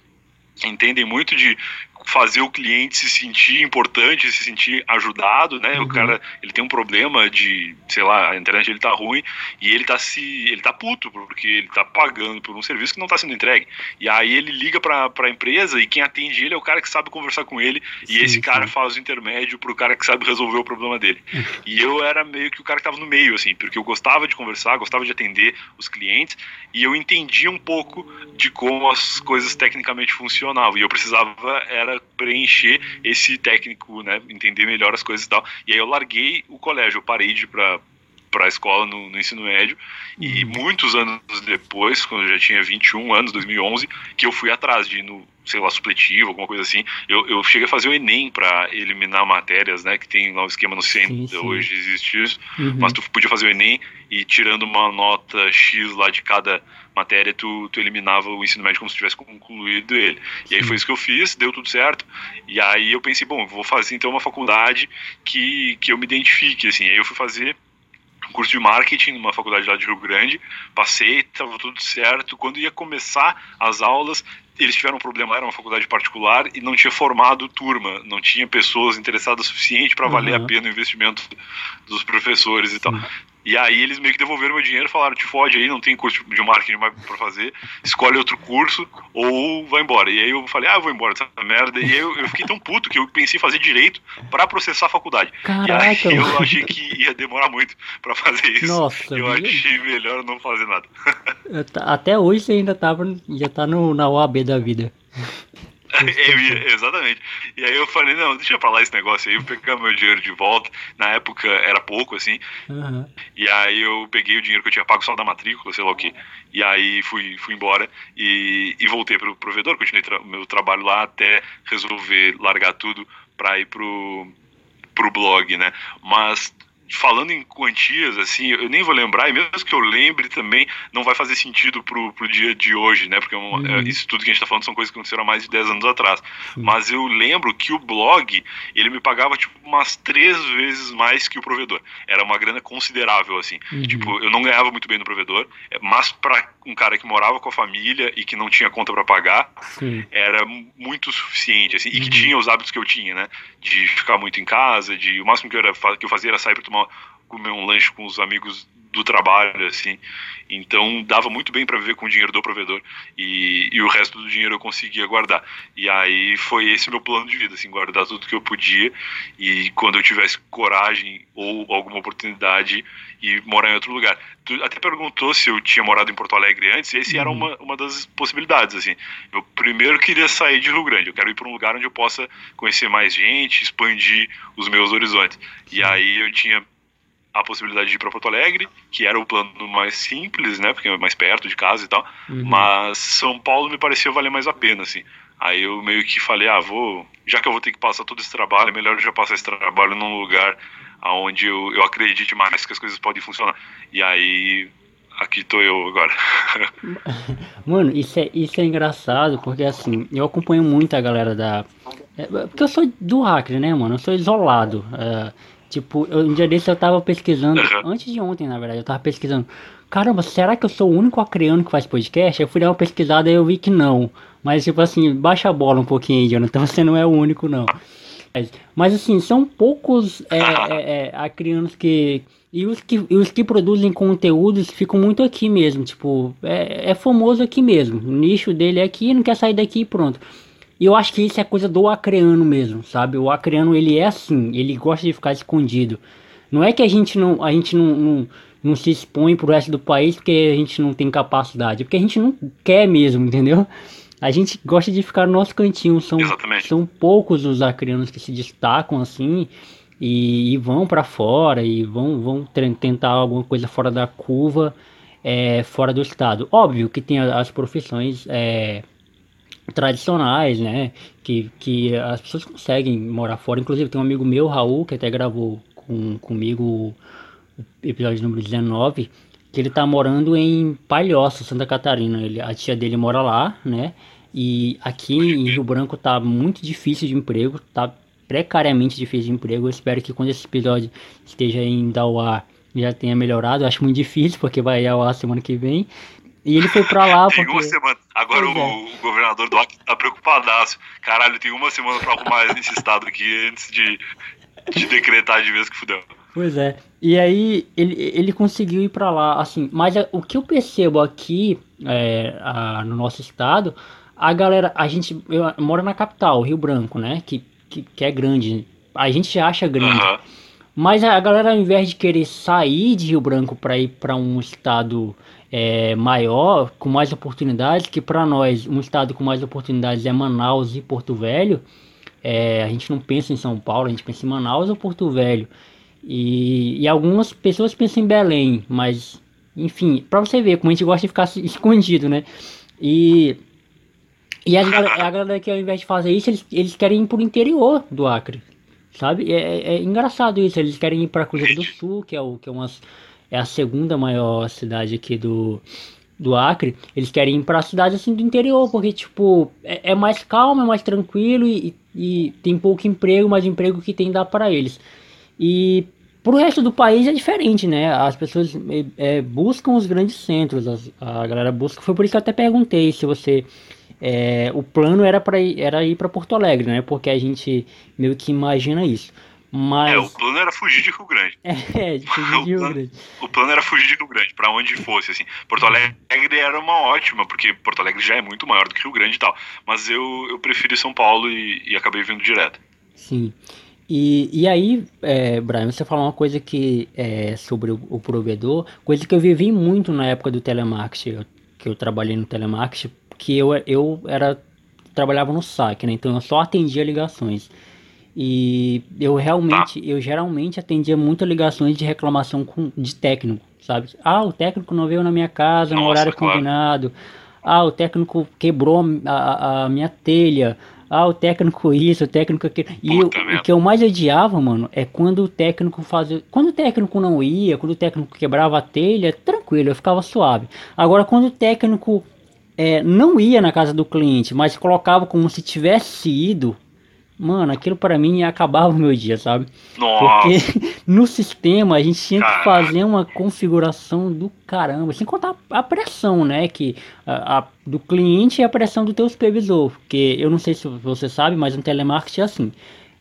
entendem muito de fazer o cliente se sentir importante, se sentir ajudado, né? Uhum. O cara, ele tem um problema de, sei lá, a internet ele tá ruim e ele tá se, ele tá puto porque ele tá pagando por um serviço que não tá sendo entregue. E aí ele liga para a empresa e quem atende ele é o cara que sabe conversar com ele sim, e esse cara sim. faz o intermédio pro cara que sabe resolver o problema dele. e eu era meio que o cara que tava no meio assim, porque eu gostava de conversar, gostava de atender os clientes e eu entendia um pouco de como as coisas tecnicamente funcionavam e eu precisava era preencher esse técnico, né, entender melhor as coisas e tal. E aí eu larguei o colégio, eu parei de ir para para a escola no, no, ensino médio e uhum. muitos anos depois, quando eu já tinha 21 anos, 2011, que eu fui atrás de ir no, sei lá, supletivo, alguma coisa assim. Eu, eu cheguei a fazer o Enem para eliminar matérias, né, que tem lá o esquema no centro, hoje existe isso, uhum. mas tu podia fazer o Enem e tirando uma nota X lá de cada matéria, tu, tu eliminava o ensino médio como se tivesse concluído ele. E aí foi isso que eu fiz, deu tudo certo. E aí eu pensei, bom, vou fazer então uma faculdade que, que eu me identifique, assim. Aí eu fui fazer um curso de marketing numa faculdade lá de Rio Grande, passei, estava tudo certo. Quando ia começar as aulas, eles tiveram um problema, era uma faculdade particular e não tinha formado turma, não tinha pessoas interessadas o suficiente para valer uhum. a pena o investimento dos professores e tal. Uhum. E aí eles meio que devolveram meu dinheiro, falaram, te fode aí, não tem curso de marketing mais pra fazer, escolhe outro curso ou vai embora. E aí eu falei, ah, eu vou embora dessa merda. E aí eu, eu, fiquei tão puto que eu pensei em fazer direito para processar a faculdade. Caraca, e aí [laughs] eu achei que ia demorar muito para fazer isso. Nossa, eu achei melhor não fazer nada. Até hoje você ainda tava, já tá no, na OAB da vida. É, [laughs] exatamente. E aí eu falei, não, deixa pra lá esse negócio aí, eu pegar meu dinheiro de volta. Na época era pouco, assim. Uhum. E aí eu peguei o dinheiro que eu tinha pago só da matrícula, sei lá o que. E aí fui, fui embora e, e voltei pro provedor, continuei tra meu trabalho lá até resolver largar tudo pra ir pro, pro blog, né? Mas falando em quantias, assim, eu nem vou lembrar, e mesmo que eu lembre também, não vai fazer sentido pro, pro dia de hoje, né? Porque é uhum. é, isso tudo que a gente tá falando são coisas que aconteceram há mais de 10 anos atrás. Uhum. Mas eu lembro que o blog, ele me pagava, tipo, umas três vezes mais que o provedor. Era uma grana considerável, assim. Uhum. Tipo, eu não ganhava muito bem no provedor, é, mas para um cara que morava com a família e que não tinha conta para pagar, Sim. era muito suficiente, assim, e que uhum. tinha os hábitos que eu tinha, né? De ficar muito em casa, de o máximo que eu, era, que eu fazia era sair para tomar comer um lanche com os amigos do trabalho, assim. Então dava muito bem para viver com o dinheiro do provedor e, e, o resto do dinheiro eu conseguia guardar. E aí foi esse meu plano de vida, assim, guardar tudo que eu podia e quando eu tivesse coragem ou alguma oportunidade e morar em outro lugar. Tu até perguntou se eu tinha morado em Porto Alegre antes, e esse uhum. era uma, uma das possibilidades, assim. Eu primeiro queria sair de Rio Grande, eu quero ir para um lugar onde eu possa conhecer mais gente, expandir os meus horizontes. E aí eu tinha a possibilidade de ir para Porto Alegre, que era o plano mais simples, né, porque é mais perto de casa e tal, uhum. mas São Paulo me parecia valer mais a pena, assim. Aí eu meio que falei, ah, vou, já que eu vou ter que passar todo esse trabalho, é melhor eu já passar esse trabalho num lugar onde eu, eu acredite mais que as coisas podem funcionar. E aí aqui tô eu agora. [laughs] Mano, isso é, isso é engraçado, porque assim, eu acompanho muito a galera da. É, porque eu sou do Acre, né, mano? Eu sou isolado. É, Tipo, eu, um dia desse eu tava pesquisando, uhum. antes de ontem, na verdade, eu tava pesquisando. Caramba, será que eu sou o único acreano que faz podcast? Eu fui dar uma pesquisada e eu vi que não. Mas, tipo assim, baixa a bola um pouquinho aí, Jonathan. [laughs] Você não é o único, não. Mas, assim, são poucos é, é, é, acreanos que. E os que, e os que produzem conteúdos ficam muito aqui mesmo. Tipo, é, é famoso aqui mesmo. O nicho dele é aqui, não quer sair daqui e pronto. E eu acho que isso é coisa do acreano mesmo, sabe? O acreano ele é assim, ele gosta de ficar escondido. Não é que a gente não, a gente não, não, não se expõe pro resto do país porque a gente não tem capacidade, é porque a gente não quer mesmo, entendeu? A gente gosta de ficar no nosso cantinho. São, são poucos os acreanos que se destacam assim e, e vão para fora e vão, vão tentar alguma coisa fora da curva, é, fora do estado. Óbvio que tem as profissões. É, tradicionais, né? Que, que as pessoas conseguem morar fora. Inclusive, tem um amigo meu, Raul, que até gravou com, comigo o episódio número 19, que ele tá morando em Palhoça, Santa Catarina. Ele, a tia dele mora lá, né? E aqui em Rio Branco tá muito difícil de emprego, tá precariamente difícil de emprego. Eu espero que quando esse episódio esteja indo ao ar já tenha melhorado. Eu acho muito difícil, porque vai ao ar semana que vem. E ele foi pra lá. [laughs] Tem porque... uma semana. Agora o, é. o, governador do Acre tá preocupadaço. Caralho, tem uma semana pra arrumar esse estado aqui antes de, de decretar de vez que fudeu. Pois é. E aí ele, ele conseguiu ir para lá, assim. Mas o que eu percebo aqui é, a, no nosso estado, a galera, a gente eu, mora na capital, Rio Branco, né? Que, que, que é grande. A gente acha grande. Uhum. Mas a galera, ao invés de querer sair de Rio Branco para ir para um estado é, maior, com mais oportunidades, que para nós, um estado com mais oportunidades é Manaus e Porto Velho. É, a gente não pensa em São Paulo, a gente pensa em Manaus ou Porto Velho. E, e algumas pessoas pensam em Belém, mas enfim, para você ver como a gente gosta de ficar [laughs] escondido, né? E, e a, a galera que ao invés de fazer isso, eles, eles querem ir pro interior do Acre, sabe? É, é, é engraçado isso, eles querem ir para Cruzeiro do Sul, que é, o, que é umas é a segunda maior cidade aqui do, do Acre, eles querem ir pra cidade assim do interior, porque tipo, é, é mais calmo, é mais tranquilo e, e, tem pouco emprego, mas o emprego que tem dá para eles. E pro resto do país é diferente, né? As pessoas é, é buscam os grandes centros, as, a galera busca. Foi por isso que eu até perguntei se você. É, o plano era para ir, era ir para Porto Alegre, né? Porque a gente meio que imagina isso. Mas... É, o plano era fugir de Rio Grande. [laughs] É, de fugir de Rio Grande. o plano era fugir de Rio Grande, pra onde fosse, assim. Porto Alegre era uma ótima, porque Porto Alegre já é muito maior do que Rio Grande e tal. Mas eu, eu preferi São Paulo e, e acabei vindo direto. Sim. E, e aí, é, Brian, você falou uma coisa que é sobre o, o, provedor, coisa que eu vivi muito na época do telemarketing, que eu trabalhei no telemarketing, que eu, eu era trabalhava no saque, né? Então eu só atendia ligações. E eu realmente, eu geralmente atendia muitas ligações de reclamação com, de técnico, sabe? Ah, o técnico não veio na minha casa Nossa, no horário claro. combinado. Ah, o técnico quebrou a, a, a, minha telha. Ah, o técnico isso, o técnico aquilo. E o, o que eu mais odiava, mano, é quando o técnico fazia. Quando o técnico não ia, quando o técnico quebrava a telha, tranquilo, eu ficava suave. Agora, quando o técnico é, não ia na casa do cliente, mas colocava como se tivesse ido, Mano, aquilo para mim acabava o meu dia, sabe? Nossa. Porque [laughs] no sistema a gente tinha que fazer uma configuração do caramba, sem contar a pressão, né? Que a, a, do cliente e a pressão do teu supervisor. Porque eu não sei se você sabe, mas no telemarketing é assim.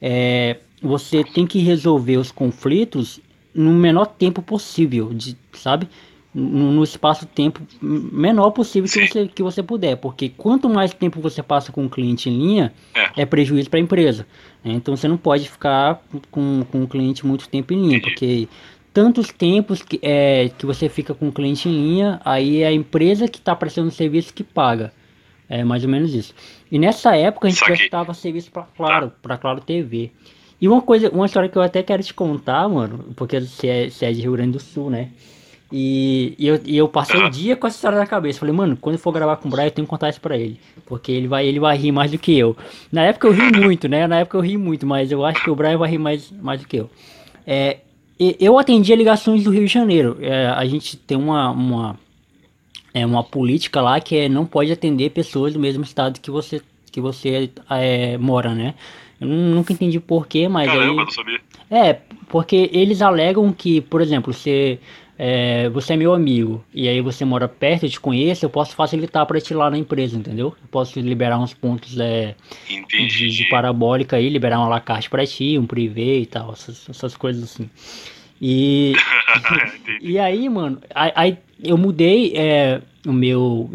É, você tem que resolver os conflitos no menor tempo possível, de, sabe? No espaço-tempo menor possível que você, que você puder, porque quanto mais tempo você passa com o cliente em linha, é, é prejuízo para a empresa. Né? Então você não pode ficar com, com o cliente muito tempo em linha, porque tantos tempos que, é, que você fica com o cliente em linha, aí é a empresa que está prestando serviço que paga. É mais ou menos isso. E nessa época a gente prestava serviço para Claro, tá. para Claro TV. E uma coisa, uma história que eu até quero te contar, mano, porque você é, você é de Rio Grande do Sul, né? E, e, eu, e eu passei o dia com essa história na cabeça. Falei, mano, quando eu for gravar com o Brian, eu tenho que contar isso pra ele. Porque ele vai, ele vai rir mais do que eu. Na época eu ri muito, né? Na época eu ri muito, mas eu acho que o Brian vai rir mais, mais do que eu. É, eu atendia ligações do Rio de Janeiro. É, a gente tem uma, uma, é, uma política lá que é não pode atender pessoas do mesmo estado que você, que você é, mora, né? Eu nunca entendi porquê, mas. Caramba, aí, não sabia. É, porque eles alegam que, por exemplo, você é, você é meu amigo e aí você mora perto, eu te conheço, eu posso facilitar para te ir lá na empresa, entendeu? Eu posso liberar uns pontos é, de, de, parabólica aí, liberar uma lacarte para ti, um privê e tal, essas, essas coisas assim. E, [laughs] e aí, mano, aí, eu mudei é, o meu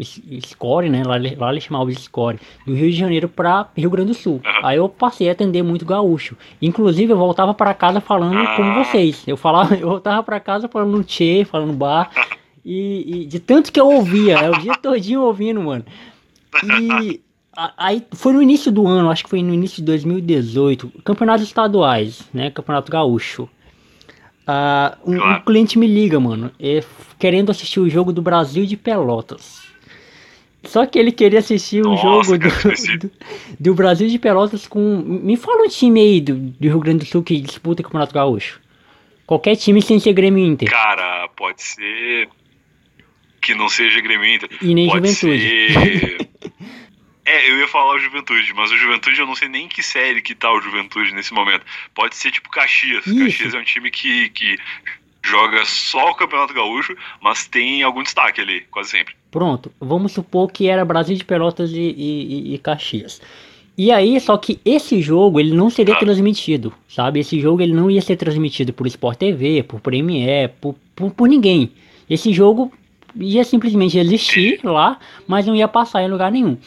score, né? Lá, lá eles chamavam de score, do Rio de Janeiro para Rio Grande do Sul. Aí eu passei a atender muito gaúcho. Inclusive, eu voltava para casa falando ah. como vocês. Eu falava, [laughs] eu voltava para casa falando tchê, falando bar. E, e, de tanto que eu ouvia, é o dia [laughs] todinho ouvindo, mano. E aí foi no início do ano, acho que foi no início de 2018, campeonatos estaduais, né? Campeonato Gaúcho. Uh, um, claro. um, cliente me liga, mano, é, querendo assistir o jogo do Brasil de Pelotas. Só que ele queria assistir o jogo do, [laughs] do, do, Brasil de Pelotas com. Me fala um time aí do, do Rio Grande do Sul que disputa o Campeonato Gaúcho. Qualquer time sem ser Grêmio Inter. Cara, pode ser. Que não seja Grêmio Inter. E nem pode Juventude. Ser... [laughs] É, eu ia falar o Juventude, mas o Juventude eu não sei nem que série que tá o Juventude nesse momento. Pode ser tipo Caxias. Isso. Caxias é um time que, que joga só o Campeonato Gaúcho, mas tem algum destaque ali, quase sempre. Pronto, vamos supor que era Brasil de Pelotas e, e, e Caxias. E aí, só que esse jogo ele não seria ah. transmitido, sabe? Esse jogo ele não ia ser transmitido por Sport TV, por Premiere, por, por, por ninguém. Esse jogo ia simplesmente existir lá, mas não ia passar em lugar nenhum.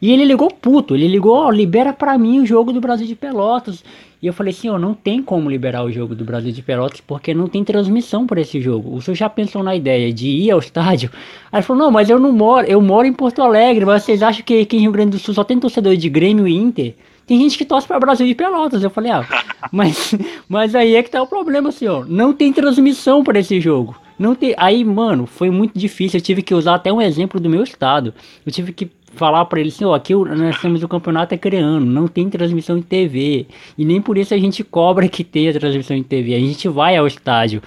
E ele ligou puto, ele ligou, ó, libera pra mim o jogo do Brasil de Pelotas. E eu falei assim, ó, não tem como liberar o jogo do Brasil de Pelotas porque não tem transmissão para esse jogo. O senhor já pensou na ideia de ir ao estádio? Aí ele falou, não, mas eu não moro, eu moro em Porto Alegre, mas vocês acham que aqui em Rio Grande do Sul só tem torcedor de Grêmio e Inter? Tem gente que torce para Brasil de Pelotas. Eu falei, ah, [laughs] mas, mas aí é que tá o problema, senhor. Não tem transmissão para esse jogo. Não tem. Aí, mano, foi muito difícil. Eu tive que usar até um exemplo do meu estado. Eu tive que falar para ele assim, ó, aqui nós temos o campeonato é criando, não tem transmissão em TV. E nem por isso a gente cobra que tenha transmissão em TV. A gente vai ao estádio.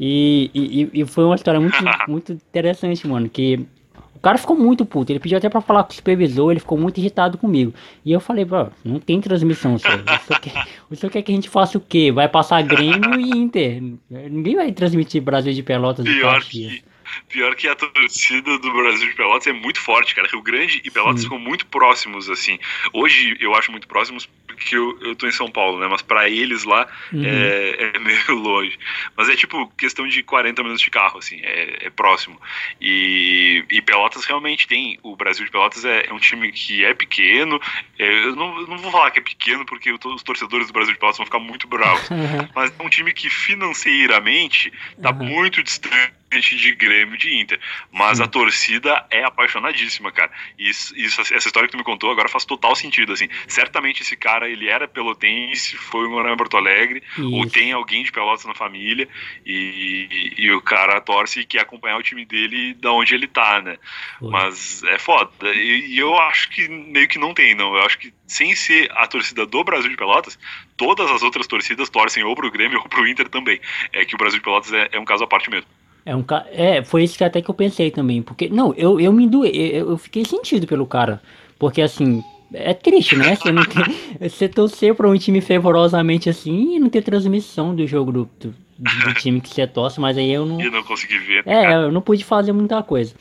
E, e, e foi uma história muito, [laughs] muito interessante, mano. Que o cara ficou muito puto. Ele pediu até pra falar com o supervisor, ele ficou muito irritado comigo. E eu falei, pô, não tem transmissão, senhor. O senhor, quer, o senhor quer que a gente faça o quê? Vai passar Grêmio e Inter. Ninguém vai transmitir Brasil de Pelotas e Que Pior que a torcida do Brasil de Pelotas é muito forte, cara. Rio Grande e Pelotas ficam muito próximos, assim. Hoje eu acho muito próximos porque eu, eu tô em São Paulo, né? Mas para eles lá uhum. é, é, [laughs] meio longe. Mas é tipo questão de 40 minutos de carro, assim, é, é próximo. E, e, Pelotas realmente tem. O Brasil de Pelotas é, é um time que é pequeno. É, eu não, eu não, vou falar que é pequeno porque os torcedores do Brasil de Pelotas vão ficar muito bravos. Uhum. [laughs] Mas é um time que financeiramente tá uhum. muito distante de Grêmio de Inter. Mas Sim. a torcida é apaixonadíssima, cara. E isso, isso, essa história que tu me contou agora faz total sentido, assim. Certamente esse cara, ele era pelotense, foi morar em Porto Alegre, isso. ou tem alguém de Pelotas na família, e, e, o cara torce e quer acompanhar o time dele da onde ele tá, né? Foi. Mas é foda. E, e eu acho que meio que não tem, não. Eu acho que sem ser a torcida do Brasil de Pelotas, todas as outras torcidas torcem ou pro Grêmio [laughs] ou pro Inter também. É que o Brasil de Pelotas é, é um caso à parte mesmo. É, um, é, foi isso que até que eu pensei também. Porque, não, eu, eu me doei, eu, eu fiquei sentido pelo cara. Porque, assim, é triste, né? Você, não tem, [laughs] você torcer pra um time fervorosamente assim e não ter transmissão do jogo do, do, do time que você torce, mas aí eu não. E não consegui ver. É, eu não pude fazer muita coisa.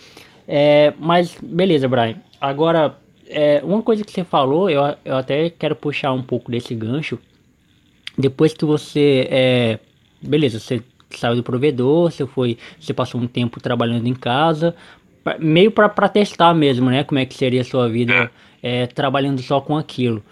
É, mas, beleza, Brian. Agora, é, uma coisa que você falou, eu, eu até quero puxar um pouco desse gancho. Depois que você. É, beleza, você saiu do provedor, você foi, você passou um tempo trabalhando em casa, pra, meio para testar mesmo, né? Como é que seria a sua vida é. É, trabalhando só com aquilo.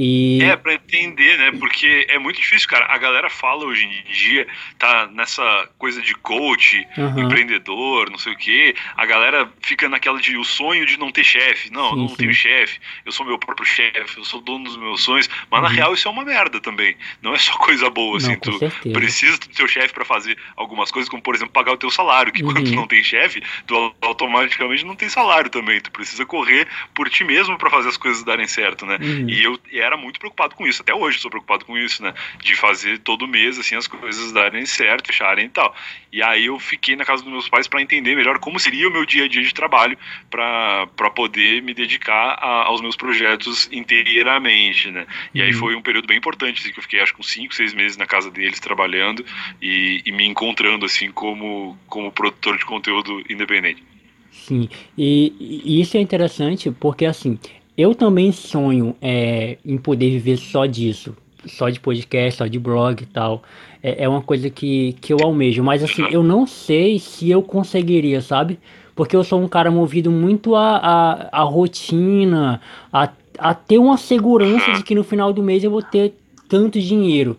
E... É, pra entender, né? Porque é muito difícil, cara. A galera fala hoje em dia, tá nessa coisa de coach, uhum. empreendedor, não sei o quê. A galera fica naquela de o sonho de não ter chefe. Não, sim, eu não sim. tenho chefe. Eu sou meu próprio chefe, eu sou dono dos meus sonhos. Mas uhum. na real isso é uma merda também. Não é só [laughs] coisa boa, assim. Não, tu certeza. precisa do teu chefe para fazer algumas coisas, como por exemplo pagar o teu salário. Que uhum. quando tu não tem chefe, tu automaticamente não tem salário também. Tu precisa correr por ti mesmo para fazer as coisas darem certo, né? Uhum. E eu era muito preocupado com isso. Até hoje sou preocupado com isso, né? De fazer todo mês, assim, as coisas darem certo, fecharem e tal. E aí eu fiquei na casa dos meus pais para entender melhor como seria o meu dia a dia de trabalho para poder me dedicar a, aos meus projetos inteiramente, né? E aí uhum. foi um período bem importante, assim, que eu fiquei acho com cinco, seis meses na casa deles trabalhando e, e me encontrando, assim, como, como produtor de conteúdo independente. Sim, e, e, isso é interessante porque assim, eu também sonho é, em poder viver só disso, só de podcast, só de blog e tal. É, é uma coisa que, que eu almejo, mas assim, eu não sei se eu conseguiria, sabe? Porque eu sou um cara movido muito a, a, a rotina, a, a ter uma segurança de que no final do mês eu vou ter tanto dinheiro.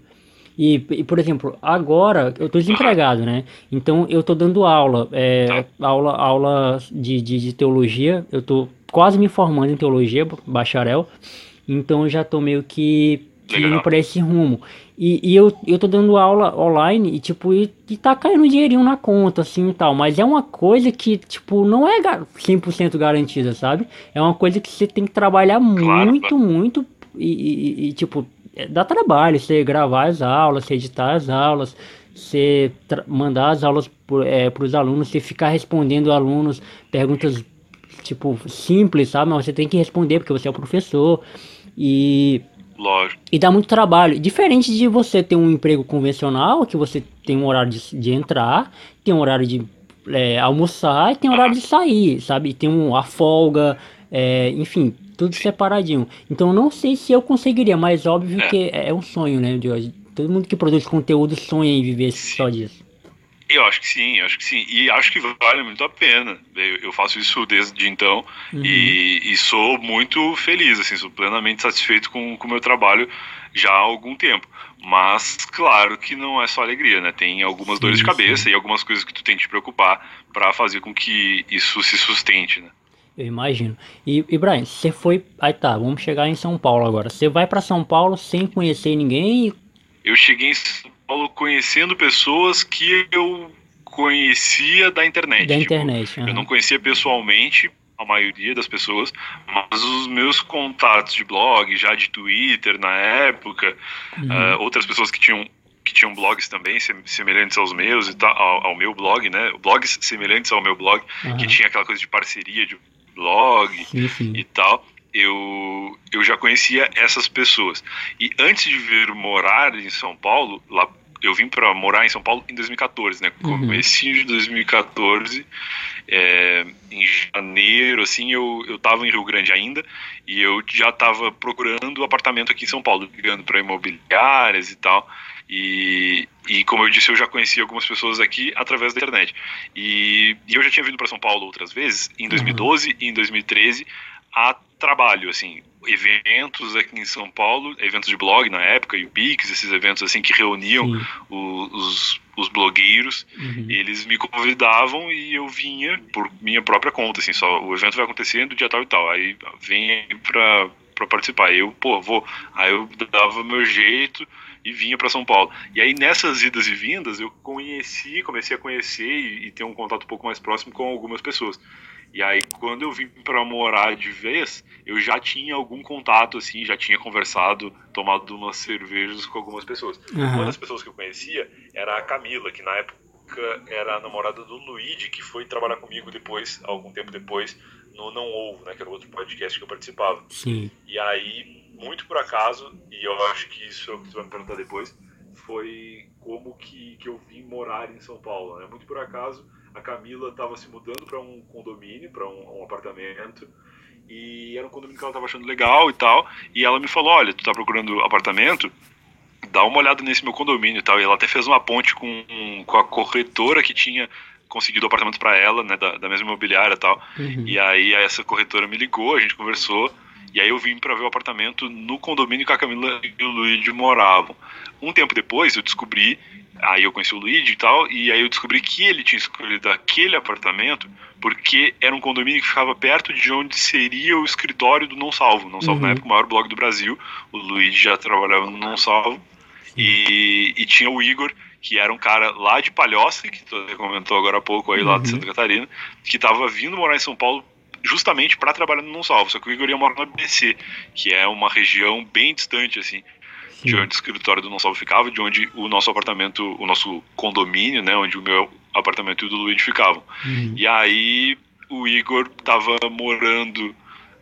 E, e, por exemplo, agora eu tô desempregado, né? Então eu tô dando aula, é, aula, aula de, de, de, teologia. Eu tô quase me formando em teologia, bacharel. Então eu já tô meio que, indo para esse rumo. E, e, eu, eu tô dando aula online e, tipo, e, e tá caindo dinheirinho na conta, assim e tal. Mas é uma coisa que, tipo, não é 100% garantida, sabe? É uma coisa que você tem que trabalhar claro, muito, muito. E, e, tipo, é, dá trabalho você gravar as aulas, você editar as aulas, você mandar as aulas para é, os alunos, você ficar respondendo alunos perguntas tipo, simples, sabe? Mas você tem que responder porque você é o professor. E. Lógico. E dá muito trabalho. Diferente de você ter um emprego convencional, que você tem um horário de, de entrar, tem um horário de é, almoçar e tem um horário de sair, sabe? Tem um, a folga, é, enfim, tudo separadinho. Então não sei se eu conseguiria, mas óbvio é. que é, é um sonho, né, de hoje. Todo mundo que produz conteúdo sonha em viver só disso. Eu acho que sim, acho que sim. E acho que vale muito a pena. Eu, eu faço isso desde então uhum. e, e, sou muito feliz, assim, sou plenamente satisfeito com o meu trabalho já há algum tempo. Mas, claro que não é só alegria, né? Tem algumas sim, dores de cabeça sim. e algumas coisas que tu tem que te preocupar para fazer com que isso se sustente, né? Eu imagino. E, e Brian, você foi. Aí tá, vamos chegar em São Paulo agora. Você vai para São Paulo sem conhecer ninguém? Eu cheguei em São Paulo conhecendo pessoas que eu conhecia da internet. Da tipo, internet. Uhum. Eu não conhecia pessoalmente a maioria das pessoas, mas os meus contatos de blog, já de Twitter na época, uhum. uh, outras pessoas que tinham que tinham blogs também semelhantes aos meus e tal, ao, ao, meu blog, né? Blogs semelhantes ao meu blog, uhum. que tinha aquela coisa de parceria de blog sim, sim. e tal eu, eu já conhecia essas pessoas. E antes de vir morar em São Paulo, lá, eu vim para morar em São Paulo em 2014, né? Uhum. Comecinho de 2014, é, em janeiro, assim, eu, eu tava em Rio Grande ainda e eu já estava procurando apartamento aqui em São Paulo, ligando para imobiliárias e tal. E, e como eu disse, eu já conhecia algumas pessoas aqui através da internet. E, e eu já tinha vindo para São Paulo outras vezes, em 2012 uhum. e em 2013, a trabalho, assim, eventos aqui em São Paulo, eventos de blog na época, e o Pix, esses eventos assim que reuniam o, os, os blogueiros, uhum. eles me convidavam e eu vinha por minha própria conta, assim, só o evento vai acontecendo dia tal e tal, aí vem pra, pra participar. Eu, pô, vou. Aí eu dava meu jeito e vinha para São Paulo. E aí nessas idas e vindas eu conheci, comecei a conhecer e, e ter um contato um pouco mais próximo com algumas pessoas. E aí, quando eu vim para morar de vez, eu já tinha algum contato, assim, já tinha conversado, tomado umas cervejas com algumas pessoas. Uhum. Uma das pessoas que eu conhecia era a Camila, que na época era a namorada do Luigi, que foi trabalhar comigo depois, algum tempo depois, no Não Ovo, né, que era outro podcast que eu participava. Sim. E aí, muito por acaso, e eu acho que isso é o que você vai me perguntar depois, foi como que, que eu vim morar em São Paulo. Né? Muito por acaso, a Camila estava se mudando para um condomínio, para um, um, apartamento, e era um condomínio que ela estava achando legal e tal, e ela me falou, olha, tu tá procurando apartamento, dá uma olhada nesse meu condomínio e tal, e ela até fez uma ponte com, com a corretora que tinha conseguido o apartamento para ela, né, da, da mesma imobiliária e tal, uhum. e aí essa corretora me ligou, a gente conversou, e aí eu vim para ver o apartamento no condomínio que a Camila e o Luigi moravam. Um tempo depois eu descobri Aí eu conheci o Luigi e tal, e aí eu descobri que ele tinha escolhido aquele apartamento porque era um condomínio que ficava perto de onde seria o escritório do Não Salvo. Não Salvo, uhum. na época, o maior blog do Brasil. O Luigi já trabalhava no Não Salvo. E, e, tinha o Igor, que era um cara lá de Palhoça, que você comentou agora há pouco aí, lá uhum. de Santa Catarina, que estava vindo morar em São Paulo justamente para trabalhar no Não Salvo. Só que o Igor ia morar no ABC, que é uma região bem distante, assim de onde o escritório do nosso ficava, de onde o nosso apartamento, o nosso condomínio, né, onde o meu apartamento e o do Luiz ficavam. Uhum. E aí o Igor tava morando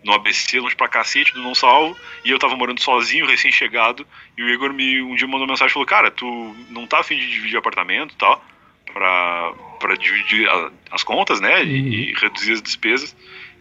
no ABC, longe pra cacete, do Não Salvo, e eu tava morando sozinho, recém-chegado, e o Igor me um dia mandou mensagem e falou, cara, tu não tá afim de dividir apartamento e tal, pra, pra dividir a, as contas, né, uhum. e, e reduzir as despesas.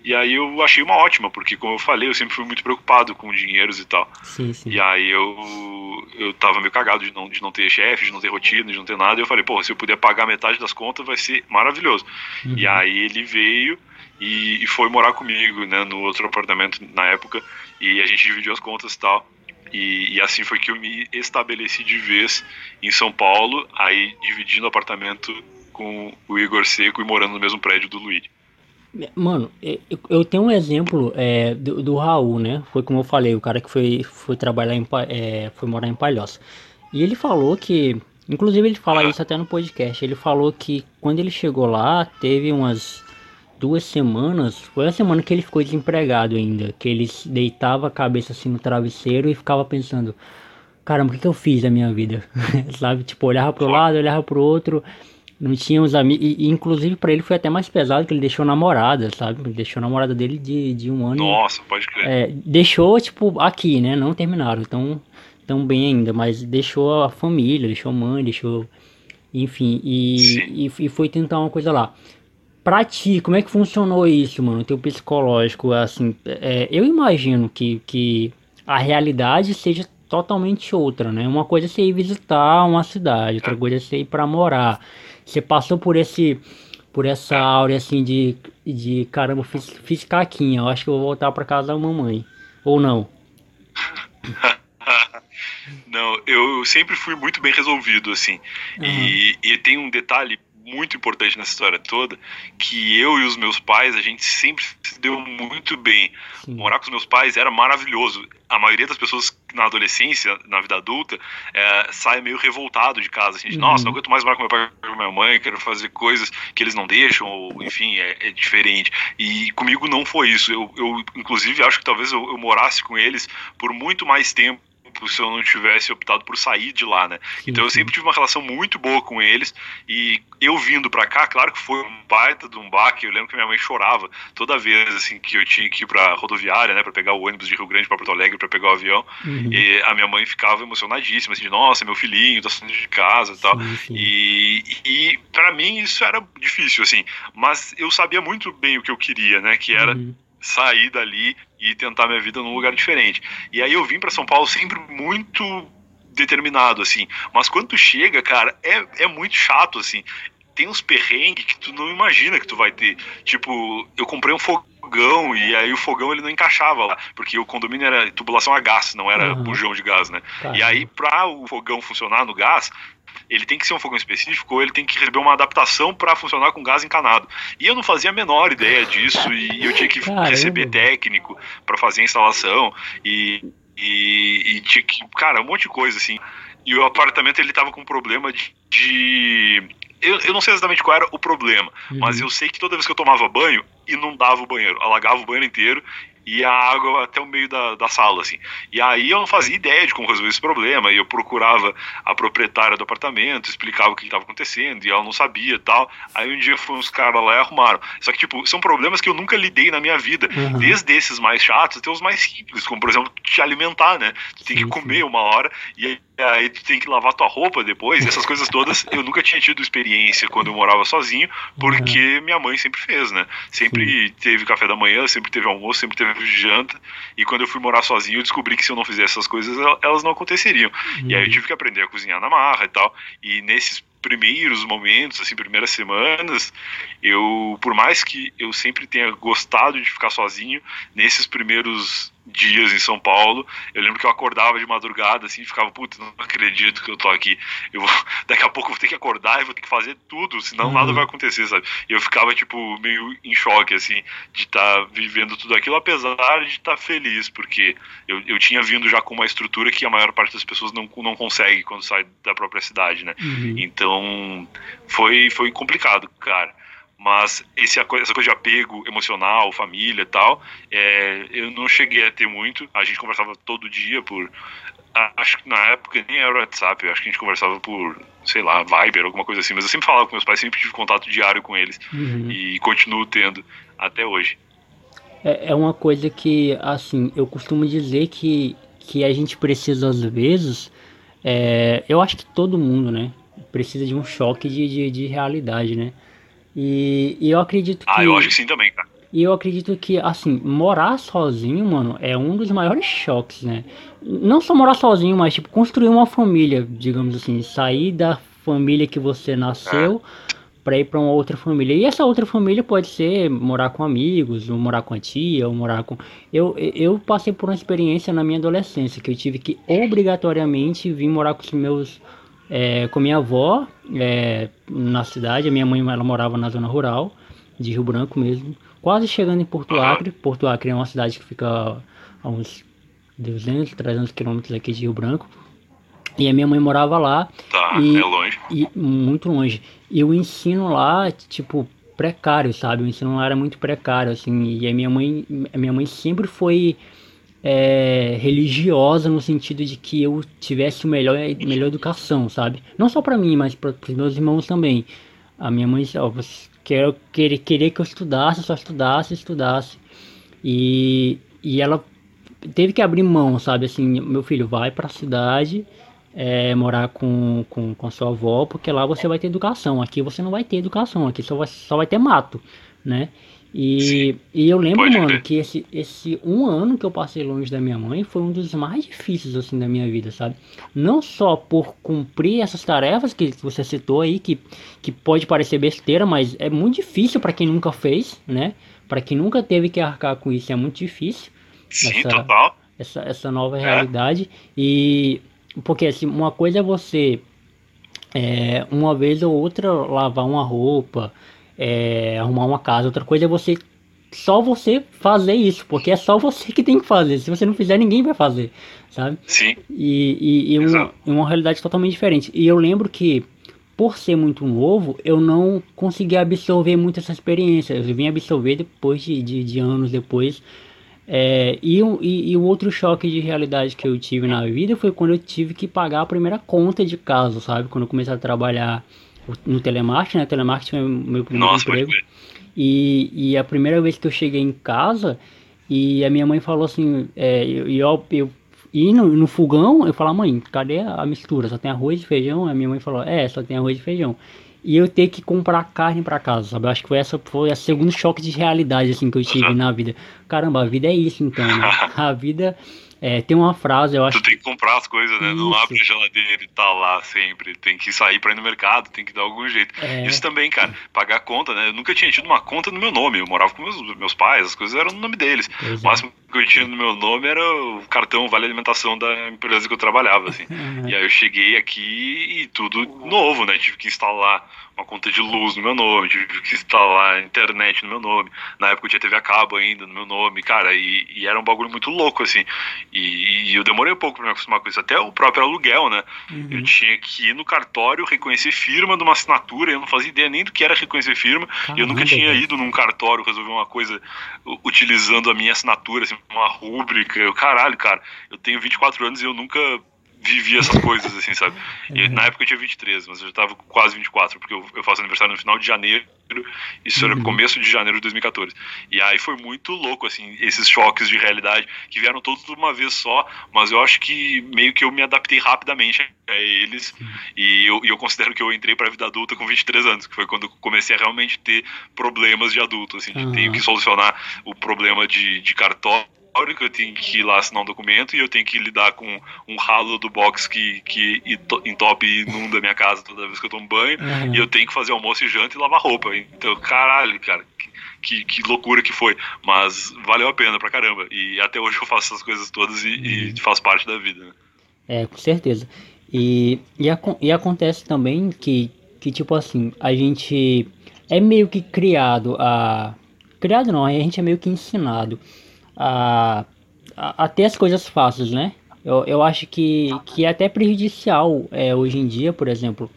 E aí eu achei uma ótima, porque como eu falei, eu sempre fui muito preocupado com dinheiros e tal. Sim, sim. E aí eu, eu tava meio cagado de não, de não ter chefe, de não ter rotina, de não ter nada. E eu falei, pô, se eu puder pagar metade das contas vai ser maravilhoso. Uhum. E aí ele veio e, e, foi morar comigo, né, no outro apartamento na época. E a gente dividiu as contas e tal. E, e, assim foi que eu me estabeleci de vez em São Paulo, aí dividindo o apartamento com o Igor Seco e morando no mesmo prédio do Luiz. Mano, eu tenho um exemplo é, do, do, Raul, né? Foi como eu falei, o cara que foi, foi trabalhar em é, foi morar em Palhoça. E ele falou que, inclusive ele fala isso até no podcast. Ele falou que quando ele chegou lá, teve umas duas semanas, foi a semana que ele ficou desempregado ainda, que ele deitava a cabeça assim no travesseiro e ficava pensando, caramba, o que, que eu fiz da minha vida? [laughs] Sabe? Tipo, olhava pro lado, olhava pro outro. Não tinha os amigos. E, inclusive para ele foi até mais pesado que ele deixou namorada, sabe? Ele deixou a namorada dele de, de um ano. Nossa, pode crer. É, deixou, tipo, aqui, né? Não terminaram. Então, tão bem ainda, mas deixou a família, deixou a mãe, deixou. Enfim, e, e, e, foi tentar uma coisa lá. Pra ti, como é que funcionou isso, mano? Teu psicológico, assim. É, eu imagino que, que a realidade seja totalmente outra, né? Uma coisa é você ir visitar uma cidade, outra coisa é você ir pra morar. Você passou por esse por essa áurea assim de, de caramba, fiz, fiz caquinha, eu acho que eu vou voltar para casa da mamãe. Ou não? [laughs] não, eu sempre fui muito bem resolvido, assim. Uhum. E, e tem um detalhe muito importante nessa história toda, que eu e os meus pais, a gente sempre se deu muito bem. Sim. Morar com os meus pais era maravilhoso. A maioria das pessoas na adolescência, na vida adulta, é, sai meio revoltado de casa. Assim, de, uhum. Nossa, não aguento mais morar com meu pai e com minha mãe, quero fazer coisas que eles não deixam, ou enfim, é, é diferente. E comigo não foi isso. Eu, eu inclusive, acho que talvez eu, eu morasse com eles por muito mais tempo se eu não tivesse optado por sair de lá, né? Sim, então eu sempre tive uma relação muito boa com eles e eu vindo para cá, claro que foi um baita de um baque. Eu lembro que minha mãe chorava toda vez assim que eu tinha que ir para rodoviária, né, para pegar o ônibus de Rio Grande para Porto Alegre para pegar o avião. Uhum. E a minha mãe ficava emocionadíssima, assim, de nossa, meu filhinho tá saindo de casa e tal. Sim, sim. E, e para mim isso era difícil, assim. Mas eu sabia muito bem o que eu queria, né? Que era uhum sair dali e tentar minha vida num lugar diferente. E aí eu vim para São Paulo sempre muito determinado, assim. Mas quando tu chega, cara, é, é muito chato, assim. Tem uns perrengues que tu não imagina que tu vai ter. Tipo, eu comprei um fogão e aí o fogão ele não encaixava lá, porque o condomínio era tubulação a gás, não era uhum. bujão de gás, né? Tá. E aí, pra o fogão funcionar no gás, ele tem que ser um fogão específico ou ele tem que receber uma adaptação para funcionar com gás encanado. E eu não fazia a menor ideia disso e eu tinha que Caramba. receber técnico para fazer a instalação e, e, e, tinha que, cara, um monte de coisa assim. E o apartamento ele tava com um problema de, de eu, eu, não sei exatamente qual era o problema, uhum. mas eu sei que toda vez que eu tomava banho, inundava o banheiro, alagava o banheiro inteiro e a água até o meio da, da sala, assim. E aí eu não fazia ideia de como resolver esse problema, e eu procurava a proprietária do apartamento, explicava o que estava acontecendo, e ela não sabia tal. Aí um dia foram uns caras lá e arrumaram. Só que, tipo, são problemas que eu nunca lidei na minha vida. Uhum. Desde esses mais chatos até os mais simples, como, por exemplo, te alimentar, né? Tu tem que comer uma hora, e aí aí tu tem que lavar tua roupa depois, essas coisas todas. Eu nunca tinha tido experiência quando eu morava sozinho, porque uhum. minha mãe sempre fez, né? Sempre Sim. teve café da manhã, sempre teve almoço, sempre teve janta. E quando eu fui morar sozinho, eu descobri que se eu não fizesse essas coisas, elas não aconteceriam. Uhum. E aí eu uhum. tive que aprender a cozinhar na marra e tal. E nesses primeiros momentos, assim, primeiras semanas, eu, por mais que eu sempre tenha gostado de ficar sozinho, nesses primeiros dias em São Paulo. Eu lembro que eu acordava de madrugada assim, e ficava, puta, não acredito que eu tô aqui. Eu vou, [laughs] daqui a pouco eu vou ter que acordar e vou ter que fazer tudo, senão uhum. nada vai acontecer, sabe? E eu ficava tipo meio em choque assim de estar tá vivendo tudo aquilo, apesar de estar tá feliz, porque eu, eu tinha vindo já com uma estrutura que a maior parte das pessoas não, não consegue quando sai da própria cidade, né? Uhum. Então, foi foi complicado, cara mas esse, essa coisa de apego emocional, família e tal, é, eu não cheguei a ter muito. A gente conversava todo dia por. Acho que na época nem era WhatsApp, acho que a gente conversava por, sei lá, Viber, alguma coisa assim. Mas eu sempre falava com meus pais, sempre tive contato diário com eles. Uhum. E continuo tendo até hoje. É, é uma coisa que, assim, eu costumo dizer que, que a gente precisa, às vezes. É, eu acho que todo mundo, né? Precisa de um choque de, de, de realidade, né? E, e eu acredito que. Ah, eu acho que sim também, cara. E eu acredito que, assim, morar sozinho, mano, é um dos maiores choques, né? Não só morar sozinho, mas, tipo, construir uma família, digamos assim, sair da família que você nasceu é. pra ir pra uma outra família. E essa outra família pode ser morar com amigos, ou morar com a tia, ou morar com. Eu, eu passei por uma experiência na minha adolescência que eu tive que obrigatoriamente vir morar com os meus é, com minha avó é, na cidade. A minha mãe ela morava na zona rural de Rio Branco mesmo, quase chegando em Porto Acre. Porto Acre é uma cidade que fica a uns 200, 300 quilômetros aqui de Rio Branco. E a minha mãe morava lá. Tá, e, é longe. E, muito longe. E o ensino lá, tipo, precário, sabe? O ensino lá era muito precário, assim. E a minha mãe, a minha mãe sempre foi é, religiosa no sentido de que eu tivesse o melhor, melhor educação, sabe? Não só para mim, mas para os meus irmãos também. A minha mãe ó, quer, querer, querer que eu estudasse, só estudasse, estudasse. E, e ela teve que abrir mão, sabe? Assim, meu filho, vai para a cidade é, morar com, com, com sua avó, porque lá você vai ter educação. Aqui você não vai ter educação, aqui só vai, só vai ter mato, né? E, e eu lembro, Pode mano, ver. que esse, esse um ano que eu passei longe da minha mãe foi um dos mais difíceis, assim, da minha vida, sabe? Não só por cumprir essas tarefas que você citou aí, que, que pode parecer besteira, mas é muito difícil para quem nunca fez, né? Para quem nunca teve que arcar com isso, é muito difícil. Sim, essa, total. Essa, essa nova é. realidade. E, porque, assim, uma coisa é você, é, uma vez ou outra, lavar uma roupa é, arrumar uma casa. Outra coisa é você só você fazer isso, porque é só você que tem que fazer. Se você não fizer, ninguém vai fazer, sabe? Sim. E, e, e uma, uma realidade totalmente diferente. E eu lembro que, por ser muito novo, eu não consegui absorver muito essa experiência. Eu vim absorver depois de, de, de anos depois. É, e, e, e o outro choque de realidade que eu tive na vida foi quando eu tive que pagar a primeira conta de casa, sabe? Quando eu comecei a trabalhar no telemarketing, né? Telemarketing foi meu primeiro Nossa, emprego. E, e a primeira vez que eu cheguei em casa, e a minha mãe falou assim, é, eu, eu, eu ir no, no fogão, eu falei, mãe, cadê a mistura? Só tem arroz e feijão? A minha mãe falou, é, só tem arroz e feijão. E eu ter que comprar carne para casa, sabe? Eu acho que foi essa foi a segundo choque de realidade assim que eu tive na vida. Caramba, a vida é isso então, né? [laughs] A vida É, tem uma frase, eu acho. Tu tem que comprar as coisas, né? Isso. Não abre a geladeira e tá lá sempre. Tem que sair pra ir no mercado, tem que dar algum jeito. É... Isso também, cara, pagar conta, né? Eu nunca tinha tido uma conta no meu nome. Eu morava com meus, meus pais, as coisas eram no nome deles. Pois o é. máximo que eu tinha no meu nome era o cartão Vale Alimentação da empresa que eu trabalhava, assim. [laughs] e aí eu cheguei aqui e tudo novo, né? Tive que instalar uma conta de luz no meu nome, tive que instalar internet no meu nome. Na época eu tinha TV a cabo ainda no meu nome, cara, e, e era um bagulho muito louco, assim. E, e, eu demorei um pouco pra me acostumar com isso. Até o próprio aluguel, né? Uhum. Eu tinha que ir no cartório, reconhecer firma de uma assinatura, eu não fazia ideia nem do que era reconhecer firma. Caramba, eu nunca tinha ido num cartório resolver uma coisa utilizando a minha assinatura, assim, uma rúbrica. Eu, caralho, cara, eu tenho 24 anos e eu nunca vivia essas coisas, assim, sabe? E uhum. na época eu tinha 23, mas eu já tava quase 24, porque eu, eu faço aniversário no final de janeiro, isso era uhum. começo de janeiro de 2014. E aí foi muito louco, assim, esses choques de realidade que vieram todos de uma vez só, mas eu acho que meio que eu me adaptei rapidamente a eles, e eu, e eu considero que eu entrei pra vida adulta com 23 anos, que foi quando eu comecei a realmente ter problemas de adulto, assim, de uhum. tenho que solucionar o problema de, de cartório que eu tenho que ir lá assinar um documento e eu tenho que lidar com um ralo do box que, que entope e inunda minha casa toda vez que eu tomo banho. Uhum. E eu tenho que fazer almoço e janta e lavar roupa. Então, caralho, cara, que, que loucura que foi. Mas valeu a pena pra caramba. E até hoje eu faço essas coisas todas e, uhum. e faz parte da vida. Né? É, com certeza. E, e, e acontece também que, que, tipo assim, a gente é meio que criado a. Criado não, a gente é meio que ensinado a, a, a ter as coisas fáceis, né? Eu, eu acho que, que é até prejudicial é, hoje em dia, por exemplo.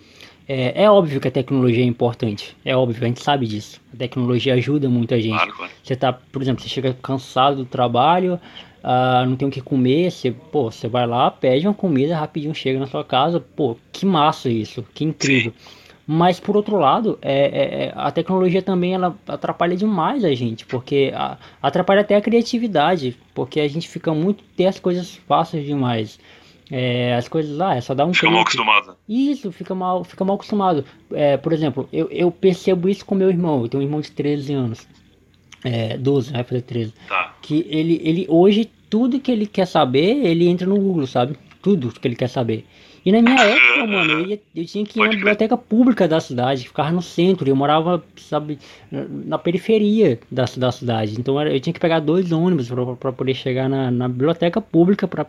É, é, óbvio que a tecnologia é importante, é óbvio, a gente sabe disso. A tecnologia ajuda muita gente. Você tá, por exemplo, você chega cansado do trabalho, uh, não tem o que comer, você, pô, você vai lá, pede uma comida rapidinho, chega na sua casa, pô, que massa isso, que incrível. Sim. Mas por outro lado, é, é, é, a tecnologia também ela atrapalha demais a gente, porque a, atrapalha até a criatividade, porque a gente fica muito ter as coisas fáceis demais. É, as coisas lá, é só dar um Fica clique. mal acostumado. Isso, fica mal, fica mal acostumado. É, por exemplo, eu, eu percebo isso com meu irmão, eu tenho um irmão de 13 anos. É, 12, vai fazer 13. Tá. Que ele, ele hoje, tudo que ele quer saber, ele entra no Google, sabe? Tudo que ele quer saber. E na minha época, mano, eu, ia, eu tinha que ir na biblioteca pública da cidade, ficava no centro, eu morava, sabe, na periferia da, da cidade. Então eu tinha que pegar dois ônibus para poder chegar na, na biblioteca pública para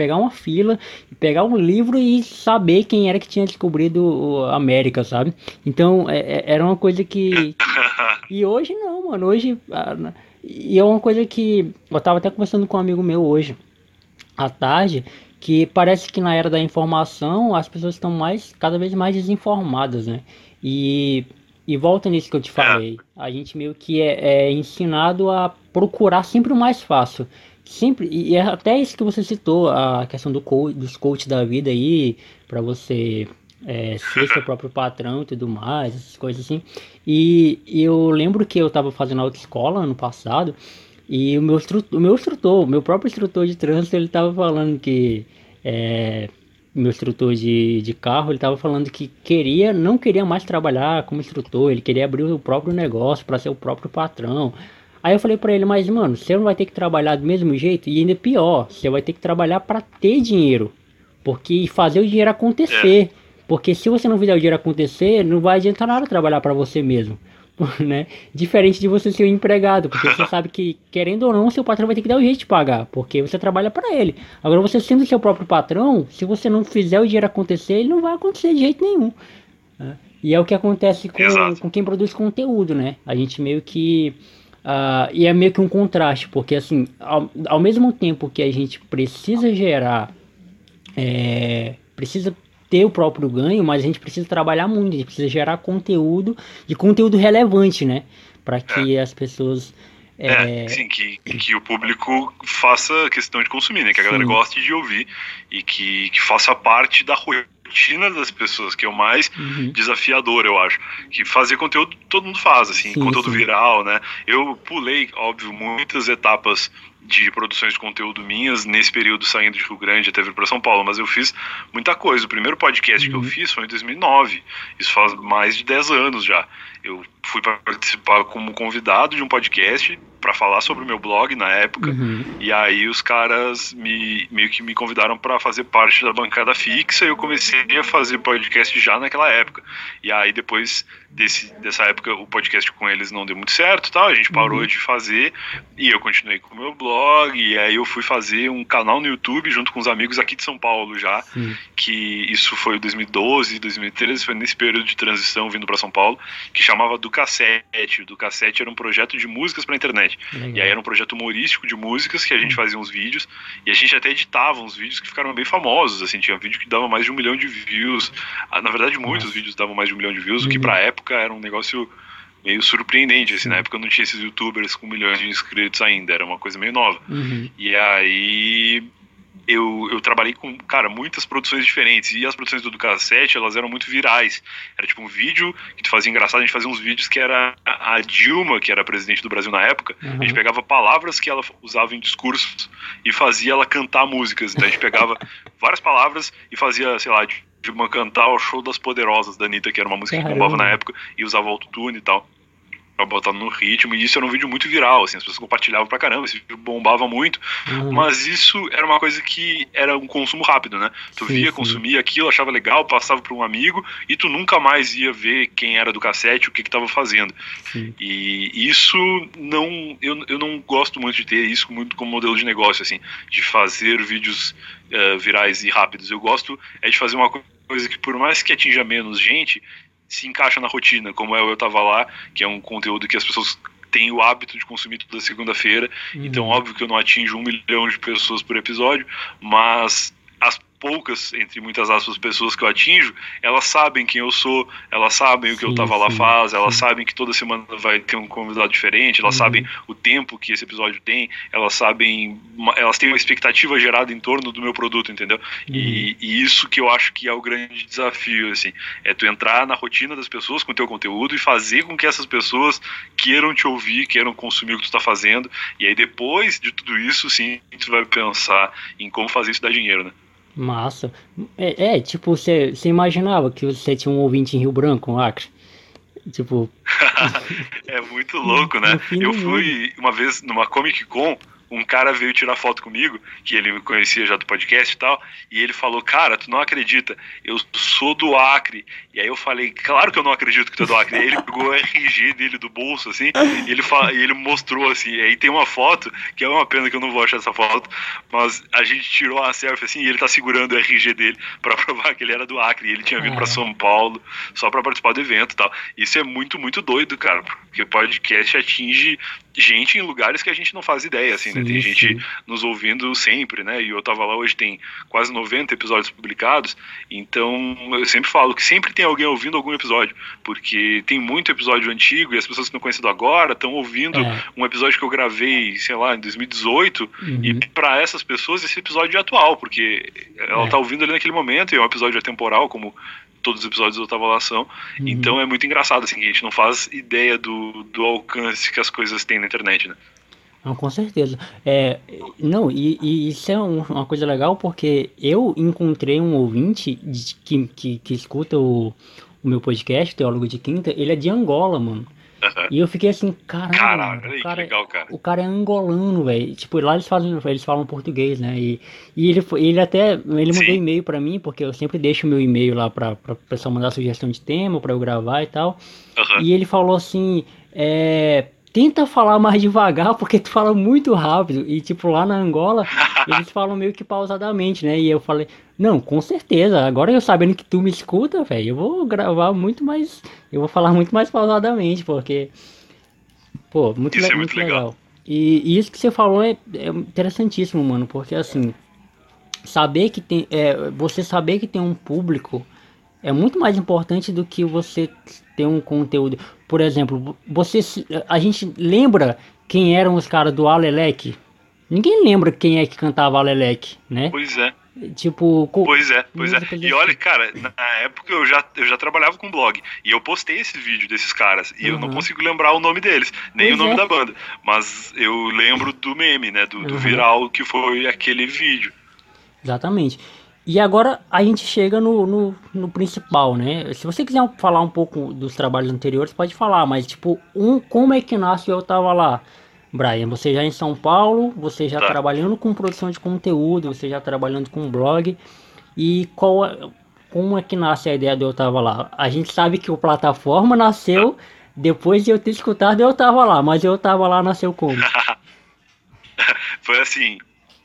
pegar uma fila, pegar um livro e saber quem era que tinha descobrido a América, sabe? Então é, é, era uma coisa que. [laughs] E hoje não, mano. Hoje. E é uma coisa que. Eu tava até conversando com um amigo meu hoje, à tarde, que parece que na era da informação as pessoas estão mais cada vez mais desinformadas, né? E, e volta nisso que eu te falei, a gente meio que é, é ensinado a procurar sempre o mais fácil. Sempre, e é até isso que você citou, a questão do coach, dos coaches da vida aí, para você é, ser seu [laughs] próprio patrão e tudo mais, essas coisas assim. E, e eu lembro que eu estava fazendo autoescola ano passado, e o meu, o meu instrutor, o meu próprio instrutor de trânsito, ele tava falando que. É, meu instrutor de, de carro, ele tava falando que queria, não queria mais trabalhar como instrutor, ele queria abrir o próprio negócio para ser o próprio patrão. Aí eu falei para ele, mas mano, você não vai ter que trabalhar do mesmo jeito e ainda pior, você vai ter que trabalhar para ter dinheiro, porque fazer o dinheiro acontecer. É. Porque se você não fizer o dinheiro acontecer, não vai adiantar nada trabalhar para você mesmo. [laughs] né? Diferente de você ser um empregado, porque você [laughs] sabe que, querendo ou não, seu patrão vai ter que dar o jeito de pagar, porque você trabalha para ele. Agora, você sendo seu próprio patrão, se você não fizer o dinheiro acontecer, ele não vai acontecer de jeito nenhum. Né? E é o que acontece com, com quem produz conteúdo, né? A gente meio que. Uh, e é meio que um contraste, porque assim, ao, ao mesmo tempo que a gente precisa gerar. É, precisa ter o próprio ganho, mas a gente precisa trabalhar muito, a gente precisa gerar conteúdo e conteúdo relevante, né? Para que é. as pessoas. É, é, sim, que, que o público faça questão de consumir, né? Que a sim. galera goste de ouvir e que, que faça parte da rotina das pessoas, que é o mais uhum. desafiador, eu acho. Que fazer conteúdo todo mundo faz, assim, sim, conteúdo sim. viral, né? Eu pulei, óbvio, muitas etapas de produções de conteúdo minhas nesse período saindo de Rio Grande até vir para São Paulo, mas eu fiz muita coisa. O primeiro podcast uhum. que eu uhum. fiz foi em 2009. Isso faz mais de 10 anos já. Eu fui participar como convidado de um podcast para falar sobre o meu blog na época. Uhum. E aí os caras me meio que me convidaram para fazer parte da bancada fixa e eu comecei a fazer podcast já naquela época. E aí depois desse, dessa época o podcast com eles não deu muito certo, tal, a gente parou uhum. de fazer e eu continuei com o meu blog e aí eu fui fazer um canal no YouTube junto com os amigos aqui de São Paulo já, Sim. que isso foi 2012, 2013, foi nesse período de transição vindo para São Paulo, que chamava do cassete. O do cassete era um projeto de músicas para internet. Legal. E aí era um projeto humorístico de músicas que a gente fazia uns vídeos e a gente até editava uns vídeos que ficaram bem famosos. Assim, tinha vídeo que dava mais de um milhão de views. Ah, na verdade, muitos Nossa. vídeos davam mais de um milhão de views, uhum. o que uhum. pra época era um negócio meio surpreendente, assim, na época não tinha esses youtubers com milhões de inscritos ainda, era uma coisa meio nova. Uhum. E aí eu, eu trabalhei com, cara, muitas produções diferentes. E as produções do Cassete, elas eram muito virais. Era tipo um vídeo que tu fazia engraçado, a gente fazia uns vídeos que era a Dilma, que era presidente do Brasil na época, uhum. a gente pegava palavras que ela usava em discursos e fazia ela cantar músicas. Então a gente pegava [laughs] várias palavras e fazia, sei lá, Dilma cantar o Show das Poderosas da Anitta, que era uma música Caramba. que bombava na época, e usava autotune e tal pra botar no ritmo, e isso era um vídeo muito viral, assim, as pessoas compartilhavam pra caramba, esse vídeo bombava muito, uhum. mas isso era uma coisa que era um consumo rápido, né? Tu sim, via, sim. consumia aquilo, achava legal, passava pra um amigo, e tu nunca mais ia ver quem era do cassete, o que que tava fazendo. Sim. E isso não, eu, eu não gosto muito de ter isso muito como modelo de negócio, assim, de fazer vídeos uh, virais e rápidos. Eu gosto é de fazer uma coisa que por mais que atinja menos gente, se encaixa na rotina, como é o Eu Tava Lá, que é um conteúdo que as pessoas têm o hábito de consumir toda segunda-feira. Uhum. Então, óbvio que eu não atinjo um milhão de pessoas por episódio, mas as poucas, entre muitas aspas, pessoas que eu atinjo, elas sabem quem eu sou, elas sabem o que sim, eu tava lá faz, elas sim. sabem que toda semana vai ter um convidado diferente, elas uhum. sabem o tempo que esse episódio tem, elas sabem, elas têm uma expectativa gerada em torno do meu produto, entendeu? Uhum. E, e, isso que eu acho que é o grande desafio, assim, é tu entrar na rotina das pessoas com o teu conteúdo e fazer com que essas pessoas queiram te ouvir, queiram consumir o que tu tá fazendo, e aí depois de tudo isso, sim, tu vai pensar em como fazer isso dar dinheiro, né? Massa. É, é tipo, você imaginava que você tinha um ouvinte em Rio Branco, um Acre? Tipo. [laughs] é muito louco, né? Eu fui uma vez numa Comic Con um cara veio tirar foto comigo, que ele me conhecia já do podcast e tal, e ele falou, cara, tu não acredita, eu sou do Acre. E aí eu falei, claro que eu não acredito que tu é do Acre. E aí ele pegou o RG dele do bolso, assim, e ele, fala, e ele mostrou, assim, e aí tem uma foto, que é uma pena que eu não vou achar essa foto, mas a gente tirou uma selfie, assim, e ele tá segurando o RG dele [laughs] para provar que ele era do Acre, e ele tinha vindo para São Paulo só para participar do evento e tal. Isso é muito, muito doido, cara, porque podcast atinge gente em lugares que a gente não faz ideia, assim, né? Tem gente nos ouvindo sempre, né? E eu tava lá hoje, tem quase 90 episódios publicados, então eu sempre falo que sempre tem alguém ouvindo algum episódio, porque tem muito episódio antigo e as pessoas que estão conhecendo agora estão ouvindo é. um episódio que eu gravei, sei lá, em 2018, uhum. e para essas pessoas esse episódio é atual, porque ela é. tá ouvindo ali naquele momento e é um episódio atemporal, como todos os episódios do Otávio Uhum. Então é muito engraçado, assim, a gente não faz ideia do, do alcance que as coisas têm na internet, né? Não, com certeza. É, não, e, e isso é um, uma coisa legal porque eu encontrei um ouvinte de, que, que, que escuta o, o meu podcast, Teólogo de Quinta, ele é de Angola, mano. Uhum. E eu fiquei assim, caralho, Caralho, o cara, legal, cara. O cara é angolano, velho. Tipo, lá eles falam, eles falam português, né? E, e ele, ele até, ele mandou e-mail pra mim, porque eu sempre deixo meu e-mail lá pra, pra pessoa mandar sugestão de tema, pra eu gravar e tal. Uhum. E ele falou assim, é tenta falar [laughs] mais devagar, porque tu fala muito rápido. E, tipo, lá na Angola, [laughs] eles falam meio que pausadamente, né? E eu falei, não, com certeza. Agora eu sabendo que tu me escuta, velho, eu vou gravar muito mais. Eu vou falar muito mais pausadamente, porque. Pô, muito, isso le é muito, legal. legal. E, e, isso que você falou é, é, interessantíssimo, mano, porque assim. Saber que tem. É, você saber que tem um público é muito mais importante do que você ter um conteúdo. Por exemplo, você a gente lembra quem eram os caras do Alelec? Ninguém lembra quem é que cantava Alelec, né? Pois é. Tipo, pois é, pois é. E olha, cara, na época eu já, eu já trabalhava com blog e eu postei esse vídeo desses caras e uhum. eu não consigo lembrar o nome deles, nem pois o nome é. da banda, mas eu lembro do meme, né, do, do viral que foi aquele vídeo. Exatamente. E agora a gente chega no, no, no, principal, né? Se você quiser falar um pouco dos trabalhos anteriores, pode falar, mas tipo, um, como é que nasce Eu Tava Lá? Brian, você já em São Paulo, você já tá. trabalhando com produção de conteúdo, você já trabalhando com blog, e qual, é, como é que nasce a ideia do Eu Tava Lá? A gente sabe que o plataforma nasceu depois de eu ter escutado Eu Tava Lá, mas Eu Tava Lá nasceu como? [laughs] Foi assim,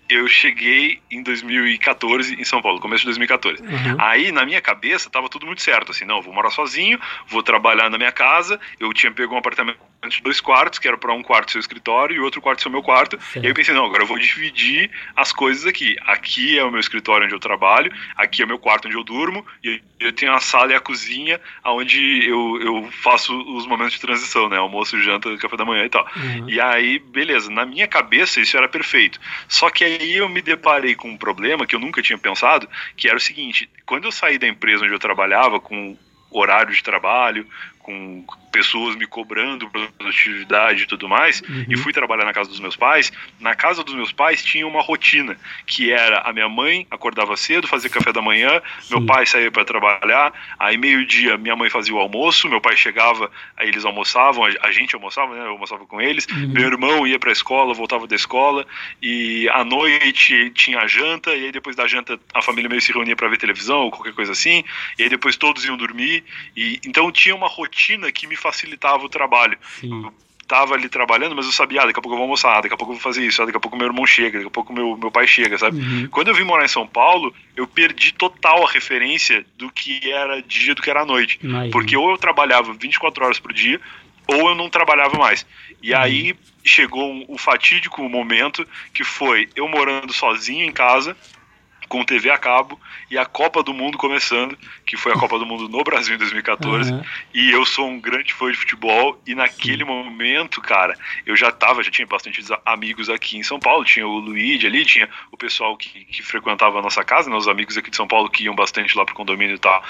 eu cheguei em 2014 em São Paulo, começo de 2014. Uhum. Aí, na minha cabeça, tava tudo muito certo, assim, não, vou morar sozinho, vou trabalhar na minha casa, eu tinha pego um apartamento de dois quartos, que era para um quarto seu escritório e outro quarto seu meu quarto, Sim. e aí eu pensei, não, agora eu vou dividir as coisas aqui. Aqui é o meu escritório onde eu trabalho, aqui é o meu quarto onde eu durmo, e eu tenho a sala e a cozinha onde eu, eu faço os momentos de transição, né, almoço, janta, café da manhã e tal. Uhum. E aí, beleza, na minha cabeça isso era perfeito. Só que aí eu me deparei com um problema que eu nunca tinha pensado, que era o seguinte: quando eu saí da empresa onde eu trabalhava, com horário de trabalho, com pessoas me cobrando produtividade e tudo mais, uhum. e fui trabalhar na casa dos meus pais. Na casa dos meus pais tinha uma rotina, que era a minha mãe acordava cedo, fazia café da manhã, Sim. meu pai saía para trabalhar, aí meio-dia minha mãe fazia o almoço, meu pai chegava, aí eles almoçavam, a gente almoçava, né? Eu almoçava com eles. Uhum. Meu irmão ia para a escola, voltava da escola, e à noite tinha a janta, e aí depois da janta a família meio se reunia para ver televisão ou qualquer coisa assim, e aí depois todos iam dormir, e então tinha uma rotina que me facilitava o trabalho. Sim. Eu tava ali trabalhando, mas eu sabia, ah, daqui a pouco eu vou almoçar, daqui a pouco eu vou fazer isso, ah, daqui a pouco meu irmão chega, daqui a pouco meu, meu pai chega, sabe? Uhum. Quando eu vim morar em São Paulo, eu perdi total a referência do que era dia, do que era noite. Imagina. Porque ou eu trabalhava 24 horas por dia, ou eu não trabalhava mais. E uhum. aí chegou um, o fatídico momento que foi eu morando sozinho em casa, com TV a cabo e a Copa do Mundo começando, que foi a Copa do Mundo no Brasil em 2014. Uhum. E eu sou um grande fã de futebol e naquele momento, cara, eu já tava, já tinha bastante amigos aqui em São Paulo, tinha o Luigi ali, tinha o pessoal que, que frequentava a nossa casa, né, os amigos aqui de São Paulo que iam bastante lá pro condomínio e tal.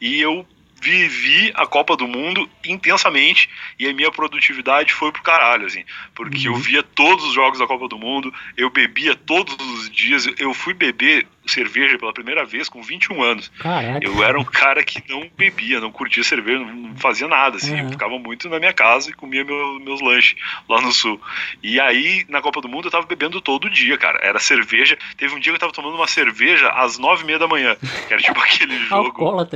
E eu vivi a Copa do Mundo intensamente e a minha produtividade foi pro caralho, assim, porque uhum. eu via todos os jogos da Copa do Mundo, eu bebia todos os dias, eu fui beber cerveja pela primeira vez com 21 anos. Caraca. Eu era um cara que não bebia, não curtia cerveja, não fazia nada, assim. Uhum. Eu ficava muito na minha casa e comia meu, meus lanches lá no sul. E aí, na Copa do Mundo, eu tava bebendo todo dia, cara. Era cerveja. Teve um dia que eu tava tomando uma cerveja às nove e meia da manhã. Que era tipo [laughs] aquele [laughs] jogo.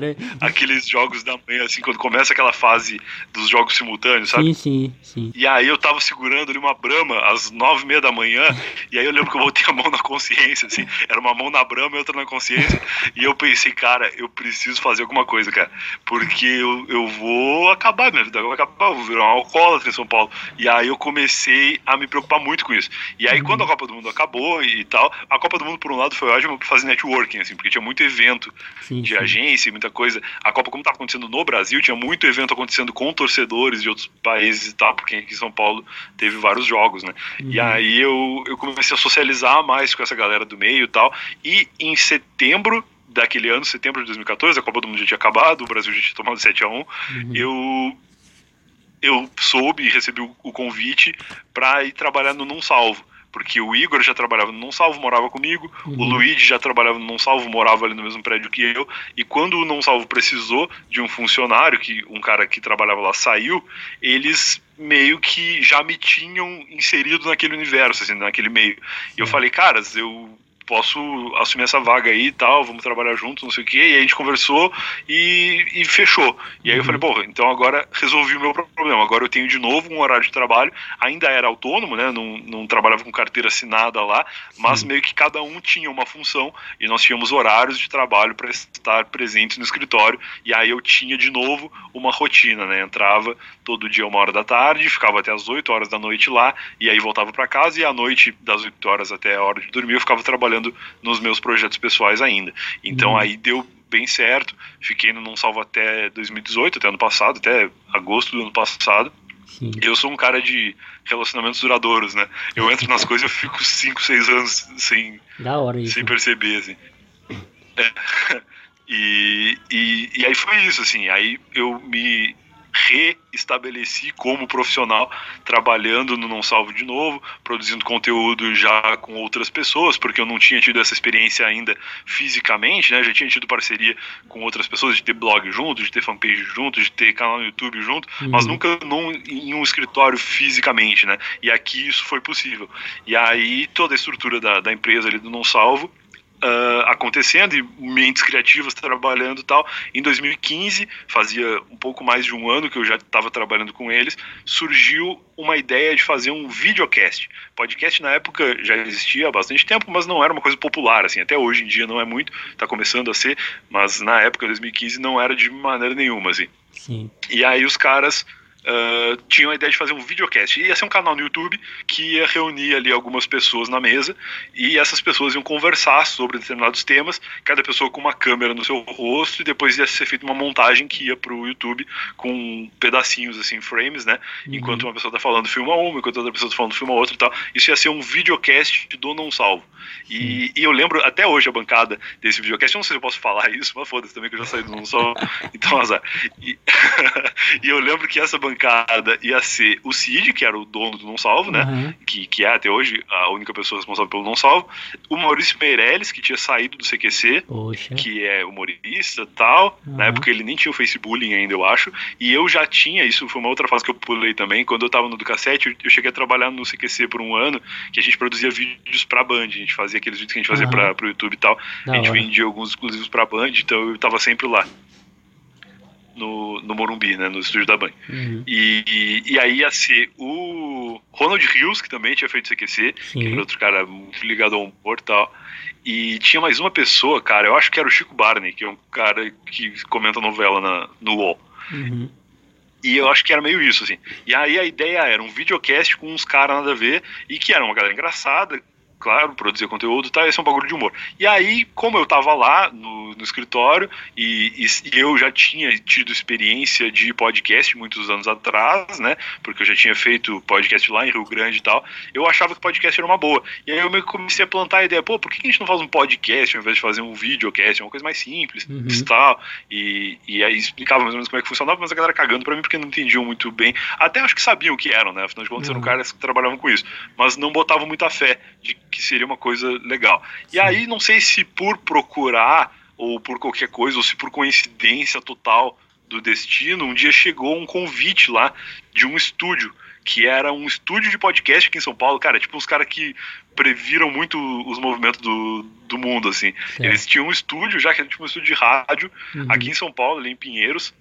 Aqueles jogos da manhã, assim, quando começa aquela fase dos jogos simultâneos, sabe? Sim, sim, sim. E aí eu tava segurando ali uma brama às nove e meia da manhã. e aí eu lembro que eu voltei a mão na consciência, assim. Era uma mão na brama programa e outra na consciência. [laughs] e eu pensei, cara, eu preciso fazer alguma coisa, cara. Porque eu, eu vou acabar minha vida, eu vou acabar, vou virar um alcoólatra em São Paulo. E aí eu comecei a me preocupar muito com isso. E aí, uhum. quando a Copa do Mundo acabou e tal, a Copa do Mundo, por um lado, foi ótima pra fazer networking, assim, porque tinha muito evento sim, de sim. agência, muita coisa. A Copa, como estava acontecendo no Brasil, tinha muito evento acontecendo com torcedores de outros países e tal, porque aqui em São Paulo teve vários jogos, né? Uhum. E aí eu, eu comecei a socializar mais com essa galera do meio e tal. E em setembro daquele ano, setembro de 2014, a Copa do Mundo já tinha acabado, o Brasil já tinha tomado 7 a 1 uhum. eu eu soube e recebi o, o convite para ir trabalhar no Não Salvo porque o Igor já trabalhava no Não Salvo, morava comigo, uhum. o Luigi já trabalhava no Não Salvo, morava ali no mesmo prédio que eu, e quando o Não Salvo precisou de um funcionário, que um cara que trabalhava lá saiu, eles meio que já me tinham inserido naquele universo, assim, naquele meio. E eu falei, caras, eu posso assumir essa vaga aí e tal, vamos trabalhar juntos, não sei o quê. E aí a gente conversou e, e fechou. E aí eu falei, pô, então agora resolvi o meu problema. Agora eu tenho de novo um horário de trabalho. Ainda era autônomo, né? Não, não trabalhava com carteira assinada lá, mas Sim. meio que cada um tinha uma função e nós tínhamos horários de trabalho para estar presentes no escritório. E aí eu tinha de novo uma rotina, né? Entrava todo dia uma hora da tarde, ficava até as 8 horas da noite lá, e aí voltava para casa e à noite, das 8 horas até a hora de dormir, eu ficava trabalhando nos meus projetos pessoais ainda. Então uhum. aí deu bem certo. Fiquei no Não Salvo até 2018, até ano passado, até agosto do ano passado. Sim. Eu sou um cara de relacionamentos duradouros, né? Eu entro nas coisas e eu fico 5, 6 anos sem, sem perceber, assim. É. [laughs] E, e, e aí foi isso, assim. Aí eu me reestabeleci como profissional, trabalhando no Não Salvo de novo, produzindo conteúdo já com outras pessoas, porque eu não tinha tido essa experiência ainda fisicamente, né? Já tinha tido parceria com outras pessoas, de ter blog junto, de ter fanpage junto, de ter canal no YouTube junto, uhum. mas nunca num, em um escritório fisicamente, né? E aqui isso foi possível. E aí toda a estrutura da, da empresa ali do Não Salvo uh, acontecendo e mentes criativas trabalhando e tal. Em 2015, fazia um pouco mais de um ano que eu já estava trabalhando com eles, surgiu uma ideia de fazer um videocast. Podcast na época já existia há bastante tempo, mas não era uma coisa popular, assim, até hoje em dia não é muito, está começando a ser, mas na época, 2015, não era de maneira nenhuma, assim. Sim. E aí os caras uh, tinham a ideia de fazer um videocast. E ia ser um canal no YouTube que ia reunir ali algumas pessoas na mesa e essas pessoas iam conversar sobre determinados temas, cada pessoa com uma câmera no seu rosto, e depois ia ser feita uma montagem que ia pro YouTube com pedacinhos, assim, frames, né? Uhum. Enquanto uma pessoa tá falando, filma uma, enquanto outra pessoa tá falando, filma outra e tal. Isso ia ser um videocast do Não Salvo. E, e, eu lembro até hoje a bancada desse videocast, eu não sei se eu posso falar [laughs] isso, mas foda-se também que eu já saí do Não Salvo, então azar. E, [laughs] e eu lembro que essa bancada ia ser o Cid, que era o dono do Não Salvo, né? Uhum. Que, que é até hoje a única pessoa responsável pelo Não Salvo. O Maurício Meirelles, que tinha saído do CQC, Poxa. que é humorista e tal. Uhum. Na época ele nem tinha o Facebook ainda, eu acho. E eu já tinha, isso foi uma outra fase que eu pulei também. Quando eu tava no Ducassete, eu cheguei a trabalhar no CQC por um ano, que a gente produzia vídeos pra Band. A gente fazia aqueles vídeos que a gente fazia uhum. pra, pro YouTube e tal. Da a gente hora. vendia alguns exclusivos pra Band, então eu tava sempre lá no, no Morumbi, né, no estúdio da Band. Uhum. E, e, e, aí ia ser o Ronald Rios, que também tinha feito CQC, Sim. que era outro cara muito ligado ao humor e tal. E tinha mais uma pessoa, cara, eu acho que era o Chico Barney, que é um cara que comenta novela na, no UOL. Uhum. E eu acho que era meio isso, assim. E aí a ideia era um videocast com uns caras nada a ver, e que era uma galera engraçada, claro, produzir conteúdo, tá? Esse é um bagulho de humor. E aí, como eu tava lá no, no escritório e, e, e, eu já tinha tido experiência de podcast muitos anos atrás, né? Porque eu já tinha feito podcast lá em Rio Grande e tal, eu achava que podcast era uma boa. E aí eu meio que comecei a plantar a ideia, pô, por que a gente não faz um podcast ao invés de fazer um videocast? Uma coisa mais simples uhum. e tal. E, e aí explicava mais ou menos como é que funcionava, mas a galera cagando pra mim porque não entendiam muito bem. Até acho que sabiam o que eram, né? Afinal de contas, uhum. eram caras que trabalhavam com isso. Mas não botavam muita fé de que seria uma coisa legal. Sim. E aí, não sei se por procurar, ou por qualquer coisa, ou se por coincidência total do destino, um dia chegou um convite lá de um estúdio, que era um estúdio de podcast aqui em São Paulo, cara, tipo uns caras que previram muito os movimentos do, do mundo, assim. Eles tinham um estúdio, já que era tipo um estúdio de rádio, uhum. aqui em São Paulo, ali em Pinheiros,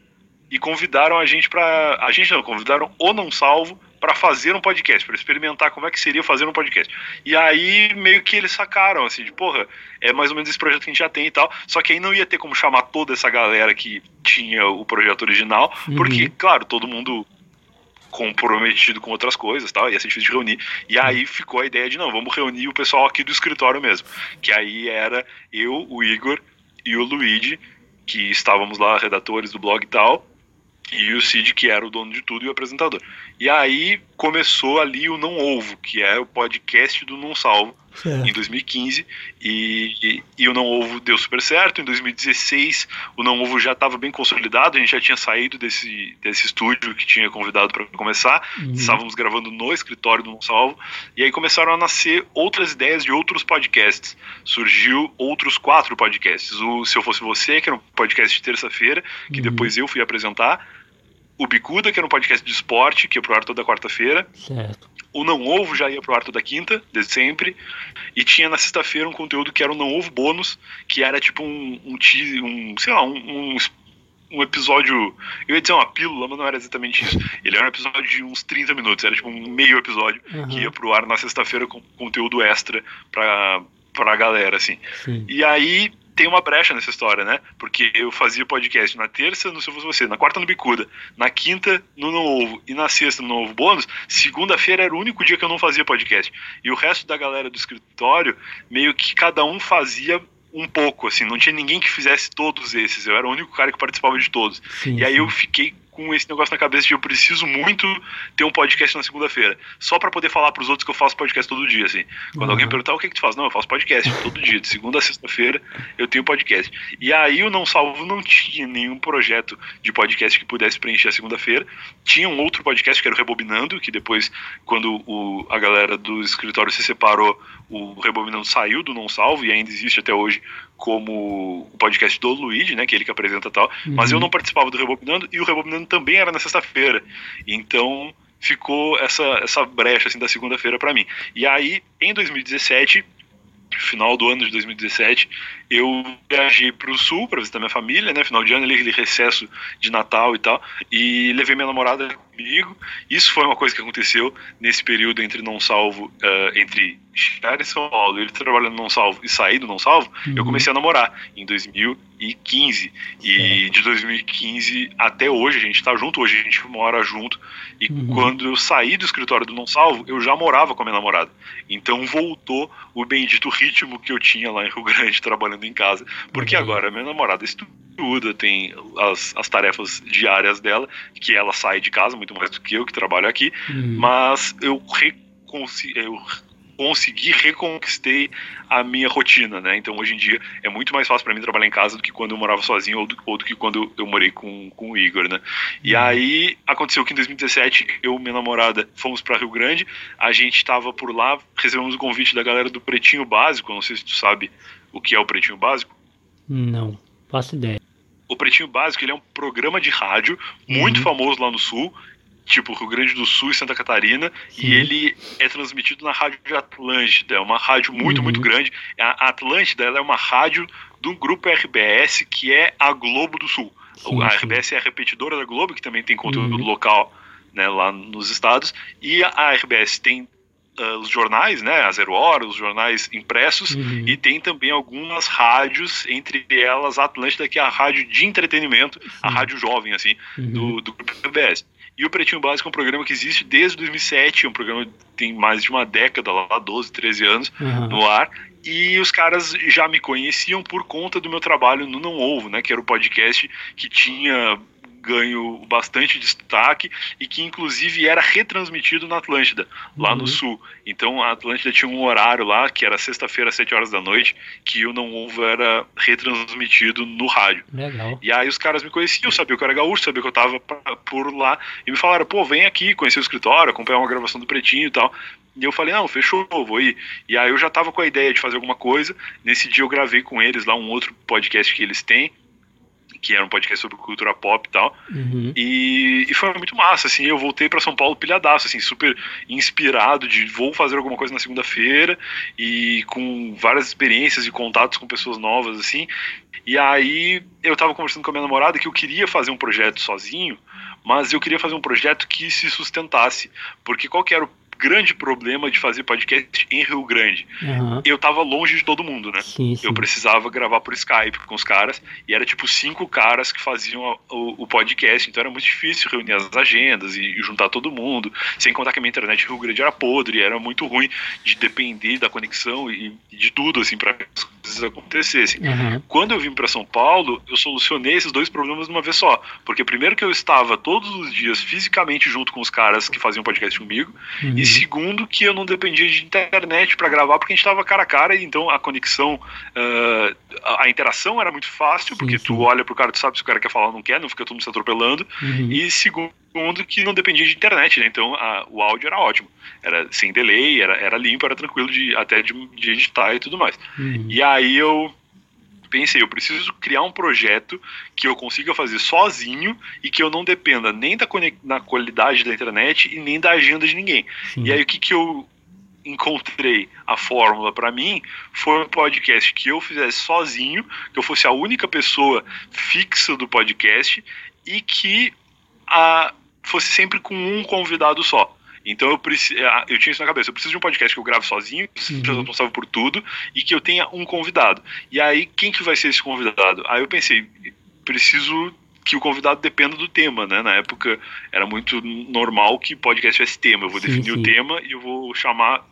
e convidaram a gente para A gente não, convidaram o Não Salvo para fazer um podcast, para experimentar como é que seria fazer um podcast. E aí meio que eles sacaram assim, de porra, é mais ou menos esse projeto que a gente já tem e tal, só que aí não ia ter como chamar toda essa galera que tinha o projeto original, uhum. porque claro, todo mundo comprometido com outras coisas, tal, ia ser difícil de reunir. E aí ficou a ideia de não, vamos reunir o pessoal aqui do escritório mesmo, que aí era eu, o Igor e o Luigi, que estávamos lá redatores do blog e tal, e o Cid, que era o dono de tudo e o apresentador. E aí começou ali o Não Ovo, que é o podcast do Não Salvo, certo. em 2015. E, e, e, o Não Ovo deu super certo. Em 2016, o Não Ovo já estava bem consolidado, a gente já tinha saído desse, desse estúdio que tinha convidado para começar. Uhum. Estávamos gravando no escritório do Não Salvo. E aí começaram a nascer outras ideias de outros podcasts. Surgiu outros quatro podcasts. O Se Eu Fosse Você, que era um podcast de terça-feira, que uhum. depois eu fui apresentar o Bicuda, que era um podcast de esporte, que ia pro ar toda quarta-feira. Certo. O Não Ovo já ia pro ar toda quinta, desde sempre. E tinha na sexta-feira um conteúdo que era o Não Ovo Bônus, que era tipo um, um, um sei lá, um, um um episódio. Eu ia dizer uma pílula, mas não era exatamente isso. Ele era um episódio de uns 30 minutos, era tipo um meio episódio uhum. que ia pro ar na sexta-feira com conteúdo extra pra, pra galera, assim. Sim. E aí tem uma brecha nessa história, né? Porque eu fazia podcast na terça no Se Fosse Você, na quarta no Bicuda, na quinta no Novo e na sexta no Novo Bônus. Segunda-feira era o único dia que eu não fazia podcast. E o resto da galera do escritório, meio que cada um fazia um pouco, assim, não tinha ninguém que fizesse todos esses. Eu era o único cara que participava de todos. Sim, e aí eu fiquei com esse negócio na cabeça de eu preciso muito ter um podcast na segunda-feira, só para poder falar para os outros que eu faço podcast todo dia, assim. Quando uhum. alguém perguntar o que que tu faz, não, eu faço podcast [laughs] todo dia, de segunda a sexta-feira eu tenho podcast. E aí o Não Salvo não tinha nenhum projeto de podcast que pudesse preencher a segunda-feira. Tinha um outro podcast que era o Rebobinando, que depois, quando o, a galera do escritório se separou, o Rebobinando saiu do Não Salvo e ainda existe até hoje como o podcast do Luigi, né, que é ele que apresenta tal, uhum. mas eu não participava do Rebobinando e o Rebobinando também era na sexta-feira. Então ficou essa essa brecha assim da segunda-feira para mim. E aí em 2017 final do ano de 2017, eu viajei para o sul para visitar minha família, né? Final de ano, ali, recesso de Natal e tal, e levei minha namorada comigo. Isso foi uma coisa que aconteceu nesse período entre não salvo, uh, entre chegar em São Paulo, ele trabalhando não salvo e sair do não salvo. Uhum. Eu comecei a namorar em 2015 e de 2015 até hoje a gente está junto. Hoje a gente mora junto. E uhum. quando eu saí do escritório do não salvo, eu já morava com a minha namorada. Então voltou o bendito ritmo que eu tinha lá em Rio Grande trabalhando em casa, porque uhum. agora minha namorada estuda, tem as, as tarefas diárias dela, que ela sai de casa muito mais do que eu, que trabalho aqui, uhum. mas eu, eu consegui, reconquistei a minha rotina, né? Então hoje em dia é muito mais fácil para mim trabalhar em casa do que quando eu morava sozinho ou do, ou do que quando eu morei com, com o Igor, né? E uhum. aí aconteceu que em 2017 eu e minha namorada fomos para Rio Grande, a gente estava por lá, recebemos o convite da galera do Pretinho Básico, não sei se tu sabe o que é o Pretinho Básico. Não, faço ideia o Pretinho Básico ele é um programa de rádio muito uhum. famoso lá no Sul, tipo Rio Grande do Sul e Santa Catarina, Sim. e ele é transmitido na Rádio Atlântida, é uma rádio muito, uhum. muito grande. A Atlântida é uma rádio do grupo RBS, que é a Globo do Sul. Sim, a RBS é a repetidora da Globo, que também tem conteúdo uhum. local né, lá nos estados, e a RBS tem uh, os jornais, né, a Zero Hora, os jornais impressos, uhum. e tem também algumas rádios, entre elas a Atlântida, que é a rádio de entretenimento, uhum. a rádio jovem, assim, uhum. do, do grupo PBS. E o Pretinho Básico é um programa que existe desde 2007, é um programa que tem mais de uma década, lá 12, 13 anos no ar, e os caras já me conheciam por conta do meu trabalho no Não Ovo, né, que era o podcast que tinha ganho bastante destaque e que inclusive era retransmitido na Atlântida, lá uhum. no sul. Então a Atlântida tinha um horário lá, que era sexta-feira, às 7 horas da noite, que o Não Ovo era retransmitido no rádio. Legal. E aí os caras me conheciam, sabiam que eu era gaúcho, sabiam que eu tava por lá, e me falaram, pô, vem aqui conhecer o escritório, acompanhar uma gravação do Pretinho e tal. E eu falei, não, fechou, vou ir. E aí eu já tava com a ideia de fazer alguma coisa. Nesse dia eu gravei com eles lá um outro podcast que eles têm, que era um podcast sobre cultura pop e tal. Uhum. E, e, foi muito massa, assim. Eu voltei para São Paulo pilhadaço, assim, super inspirado de vou fazer alguma coisa na segunda-feira e com várias experiências e contatos com pessoas novas, assim. E aí eu tava conversando com a minha namorada que eu queria fazer um projeto sozinho, mas eu queria fazer um projeto que se sustentasse. Porque qual que era o grande problema de fazer podcast em Rio Grande. Uhum. Eu tava longe de todo mundo, né? Sim, sim. Eu precisava gravar por Skype com os caras, e era tipo cinco caras que faziam o, o podcast, então era muito difícil reunir as agendas e, e, juntar todo mundo, sem contar que a minha internet em Rio Grande era podre, era muito ruim de depender da conexão e, e de tudo, assim, para as coisas acontecessem. Uhum. Quando eu vim para São Paulo, eu solucionei esses dois problemas de uma vez só, porque primeiro que eu estava todos os dias fisicamente junto com os caras que faziam podcast comigo, uhum. e segundo que eu não dependia de internet para gravar porque a gente estava cara a cara e então a conexão, uh, a, interação era muito fácil porque sim, sim. tu olha pro cara, tu sabe se o cara quer falar ou não quer, não fica todo mundo se atropelando. Uhum. E segundo que não dependia de internet, né? Então a, o áudio era ótimo, era sem delay, era, era limpo, era tranquilo de até de, de editar e tudo mais. Uhum. E aí eu pensei, eu preciso criar um projeto que eu consiga fazer sozinho e que eu não dependa nem da, da qualidade da internet e nem da agenda de ninguém. Sim. E aí o que, que eu encontrei a fórmula para mim foi um podcast que eu fizesse sozinho, que eu fosse a única pessoa fixa do podcast e que a, fosse sempre com um convidado só. Então eu, preciso, é, eu tinha isso na cabeça. Eu preciso de um podcast que eu grave sozinho, que uhum. responsável por tudo e que eu tenha um convidado. E aí, quem que vai ser esse convidado? Aí eu pensei, preciso que o convidado dependa do tema, né? Na época era muito normal que podcast tivesse tema. Eu vou sim, definir sim. o tema e eu vou chamar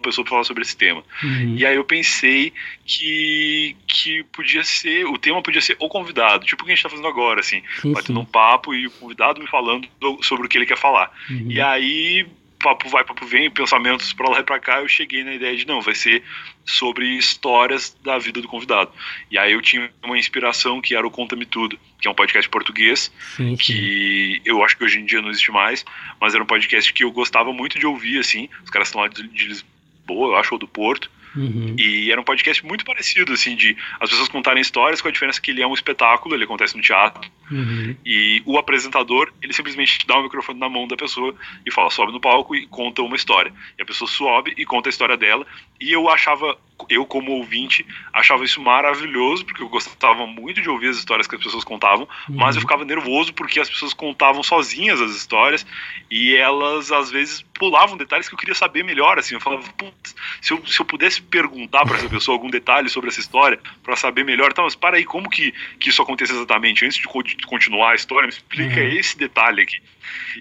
pessoa para falar sobre esse tema. Uhum. E aí eu pensei que, que podia ser, o tema podia ser o convidado, tipo o que a gente está fazendo agora, assim, sim, batendo sim. um papo e o convidado me falando sobre o que ele quer falar. Uhum. E aí papo vai, papo vem, pensamentos para lá e para cá, eu cheguei na ideia de não, vai ser sobre histórias da vida do convidado. E aí eu tinha uma inspiração que era o Conta-me Tudo, que é um podcast português, sim, sim. que eu acho que hoje em dia não existe mais, mas era um podcast que eu gostava muito de ouvir, assim, os caras estão lá de, de Lisboa, eu acho, ou do Porto, Uhum. E era um podcast muito parecido, assim, de as pessoas contarem histórias, com a diferença que ele é um espetáculo, ele acontece no teatro. Uhum. E o apresentador, ele simplesmente dá o microfone na mão da pessoa e fala, sobe no palco e conta uma história. E a pessoa sobe e conta a história dela. E eu achava eu como ouvinte achava isso maravilhoso porque eu gostava muito de ouvir as histórias que as pessoas contavam, uhum. mas eu ficava nervoso porque as pessoas contavam sozinhas as histórias e elas às vezes pulavam detalhes que eu queria saber melhor, assim, eu falava, putz, se eu, se eu pudesse perguntar para essa [laughs] pessoa algum detalhe sobre essa história para saber melhor, então, mas para aí, como que, que isso acontece exatamente? Antes de, de continuar a história, me explica uhum. esse detalhe aqui.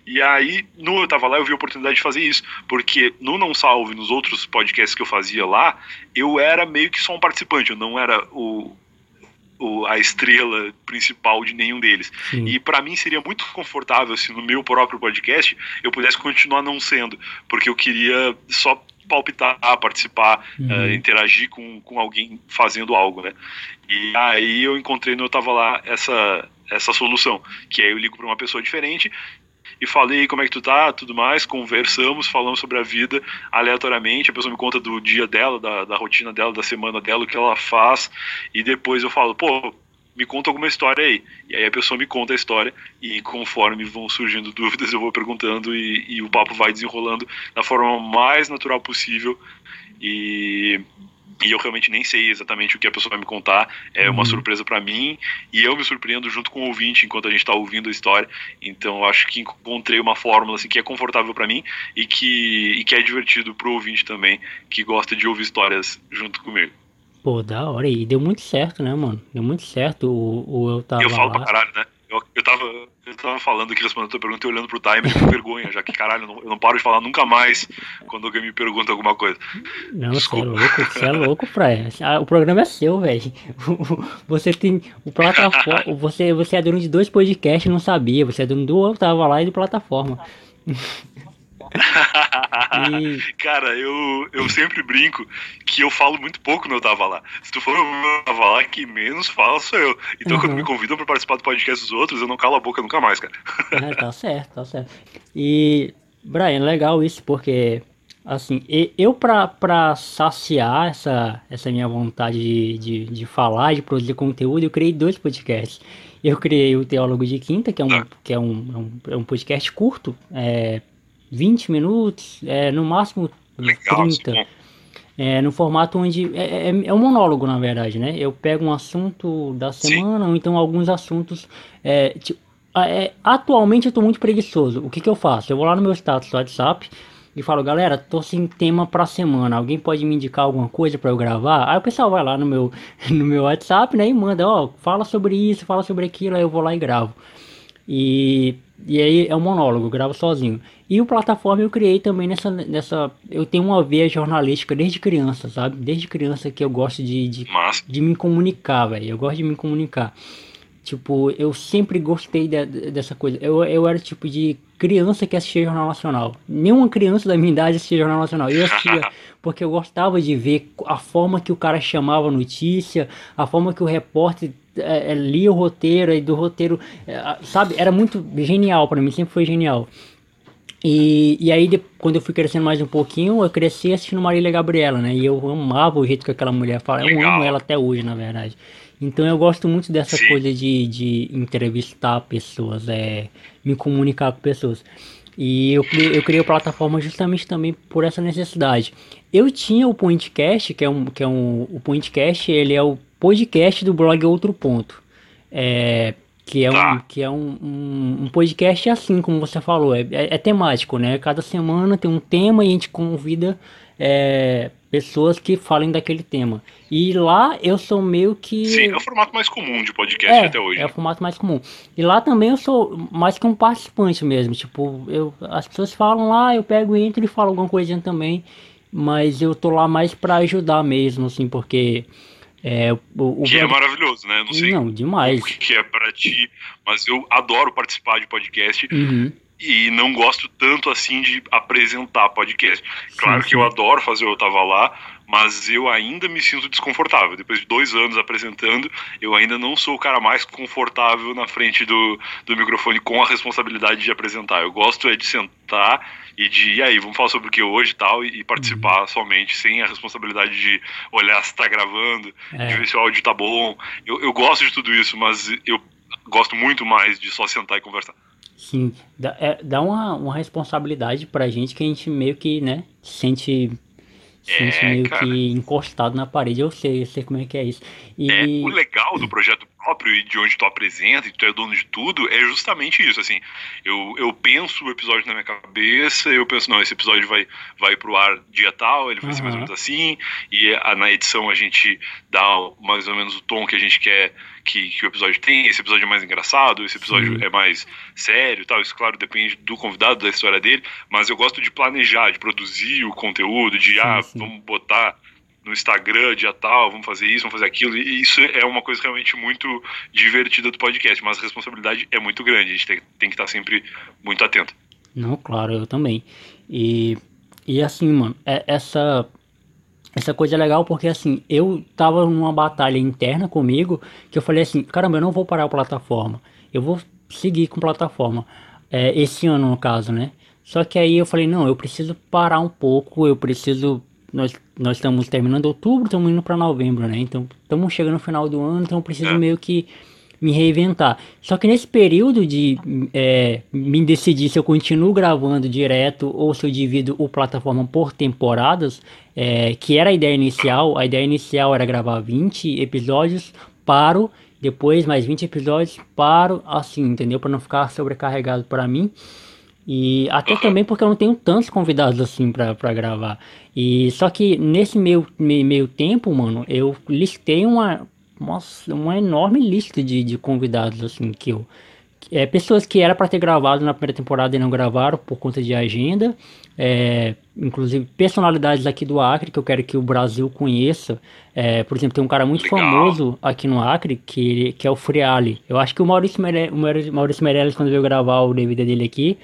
E aí, no Eu Tava Lá, eu vi a oportunidade de fazer isso, porque no Não Salve, nos outros podcasts que eu fazia lá, eu era meio que só um participante, eu não era o, o a estrela principal de nenhum deles. Sim. E para mim seria muito confortável se no meu próprio podcast eu pudesse continuar não sendo, porque eu queria só palpitar, participar, uhum. uh, interagir com, com alguém fazendo algo, né? E aí eu encontrei no Eu Tava Lá essa, essa solução, que aí eu ligo para uma pessoa diferente e falei como é que tu tá, tudo mais, conversamos, falamos sobre a vida aleatoriamente, a pessoa me conta do dia dela, da, da rotina dela, da semana dela, o que ela faz, e depois eu falo, pô, me conta alguma história aí. E aí a pessoa me conta a história e conforme vão surgindo [laughs] dúvidas eu vou perguntando e, e o papo vai desenrolando da forma mais natural possível e e eu realmente nem sei exatamente o que a pessoa vai me contar. É uma uhum. surpresa para mim e eu me surpreendo junto com o ouvinte enquanto a gente está ouvindo a história. Então acho que encontrei uma fórmula assim, que é confortável para mim e que, e que é divertido pro ouvinte também, que gosta de ouvir histórias junto comigo. Pô, da hora. E deu muito certo, né, mano? Deu muito certo o, o eu tava Eu falo lá. pra caralho, né? Eu, eu, tava, eu tava falando aqui, respondendo a tua pergunta e olhando pro timer com vergonha, já que caralho, eu não, eu não, paro de falar nunca mais quando alguém me pergunta alguma coisa. Não, você é louco, você é louco, Praia. Ah, o programa é seu, velho. [laughs] Você tem o plataforma. [laughs] você, você é dono de dois podcasts não sabia. Você é dono do Eu Tava Lá e do plataforma. [laughs] e... [laughs] Cara, eu, eu sempre brinco que eu falo muito pouco quando eu tava lá. Se tu for eu tava lá, que menos fala sou eu. Então uhum. quando me convidam pra participar do podcast dos outros, eu não calo a boca nunca mais, cara. É, tá certo, tá certo. E, Brian, legal isso, porque assim, eu pra, pra saciar essa, essa minha vontade de, de, de falar, de produzir conteúdo, eu criei dois podcasts. Eu criei o Teólogo de Quinta, que é um, ah. que é um, é um, podcast curto, é, 20 minutos, é, no máximo Legal, 30. É, no formato onde. É, é, é, um monólogo, na verdade, né? Eu pego um assunto da semana, sim. ou então alguns assuntos. É, tipo, é, atualmente eu tô muito preguiçoso. O que, que eu faço? Eu vou lá no meu status do WhatsApp e falo, galera, tô sem tema pra semana. Alguém pode me indicar alguma coisa para eu gravar? Aí o pessoal vai lá no meu, [laughs] no meu WhatsApp, né? E manda, ó, fala sobre isso, fala sobre aquilo, aí eu vou lá e gravo. E, e aí é um monólogo, eu gravo sozinho. E o plataforma eu criei também nessa, nessa. Eu tenho uma veia jornalística desde criança, sabe? Desde criança que eu gosto de, de, de me comunicar, velho. Eu gosto de me comunicar. Tipo, eu sempre gostei de, dessa coisa. Eu, eu era tipo de criança que assistia Jornal Nacional. Nenhuma criança da minha idade assistia Jornal Nacional. Eu assistia [laughs] porque eu gostava de ver a forma que o cara chamava a notícia, a forma que o repórter é, é, lia o roteiro e do roteiro, é, sabe? Era muito genial para mim, sempre foi genial. E, e aí, de, quando eu fui crescendo mais um pouquinho, eu cresci assistindo Marília Gabriela, né? E eu amava o jeito que aquela mulher fala. Eu amo ela até hoje, na verdade. Então eu gosto muito dessa Sim. coisa de, de entrevistar pessoas, é, me comunicar com pessoas. E eu, eu criei a plataforma justamente também por essa necessidade. Eu tinha o Pointcast, que é um, que é um, o Pointcast, ele é o podcast do blog Outro Ponto. É, que é, um, tá. que é um, um, um, podcast assim, como você falou, é, é, é, temático, né? Cada semana tem um tema e a gente convida é, pessoas que falem daquele tema. E lá eu sou meio que. Sim, é o formato mais comum de podcast é, até hoje. É o formato mais comum. E lá também eu sou mais que um participante mesmo. Tipo, eu, as pessoas falam lá, eu pego, entro e falo alguma coisinha também. mas eu tô lá mais para ajudar mesmo, assim, porque é, o, o que é maravilhoso, né? Não sei não, demais. o que é para ti, mas eu adoro participar de podcast. Uhum e não gosto tanto assim de apresentar podcast. Claro sim, sim. que eu adoro fazer Eu Tava Lá, mas eu ainda me sinto desconfortável. Depois de dois anos apresentando, eu ainda não sou o cara mais confortável na frente do, do microfone com a responsabilidade de apresentar. Eu gosto é de sentar e de, e aí, vamos falar sobre o que hoje e tal, e, participar uhum. somente, sem a responsabilidade de olhar se tá gravando, é. de ver se o áudio tá bom. Eu, eu gosto de tudo isso, mas eu gosto muito mais de só sentar e conversar. Sim, dá, é, dá uma, uma responsabilidade pra gente que a gente meio que, né, sente sente é, meio cara. que encostado na parede. Eu sei, eu sei como é que é isso. E... É, o legal do projeto próprio e de onde tu apresenta e tu é dono de tudo é justamente isso, assim, eu, eu penso o episódio na minha cabeça, eu penso, não, esse episódio vai, vai pro ar dia tal, ele vai uhum. ser mais ou menos assim, e a, na edição a gente dá mais ou menos o tom que a gente quer que, que o episódio tem, esse episódio é mais engraçado, esse episódio Sim. é mais sério tal, isso claro depende do convidado, da história dele, mas eu gosto de planejar, de produzir o conteúdo, de, sim, ah, sim. vamos botar no Instagram, dia tal, vamos fazer isso, vamos fazer aquilo. E isso é uma coisa realmente muito divertida do podcast, mas a responsabilidade é muito grande, a gente tem, tem que estar sempre muito atento. Não, claro, eu também. E, e assim, mano, é, essa, essa coisa é legal porque assim, eu tava numa batalha interna comigo que eu falei assim, caramba, eu não vou parar a plataforma, eu vou seguir com plataforma. É, esse ano, no caso, né? Só que aí eu falei, não, eu preciso parar um pouco, eu preciso nós, nós estamos terminando outubro, estamos indo para novembro, né? Então, estamos chegando no final do ano, então eu preciso é. meio que me reinventar. Só que nesse período de é, me decidir se eu continuo gravando direto ou se eu divido o plataforma por temporadas, é, que era a ideia inicial, a ideia inicial era gravar 20 episódios, paro, depois mais 20 episódios, paro, assim, entendeu? Para não ficar sobrecarregado para mim. E até também porque eu não tenho tantos convidados assim pra, pra gravar. E só que nesse meio, meio, meio tempo, mano, eu listei uma, uma, uma enorme lista de, de convidados assim que eu. É, pessoas que era para ter gravado na primeira temporada e não gravaram por conta de agenda. É, inclusive personalidades aqui do Acre que eu quero que o Brasil conheça. É, por exemplo, tem um cara muito Legal. famoso aqui no Acre que, que é o Freali. Eu acho que o Maurício, o Maurício Meirelles, quando veio gravar o DVD dele aqui,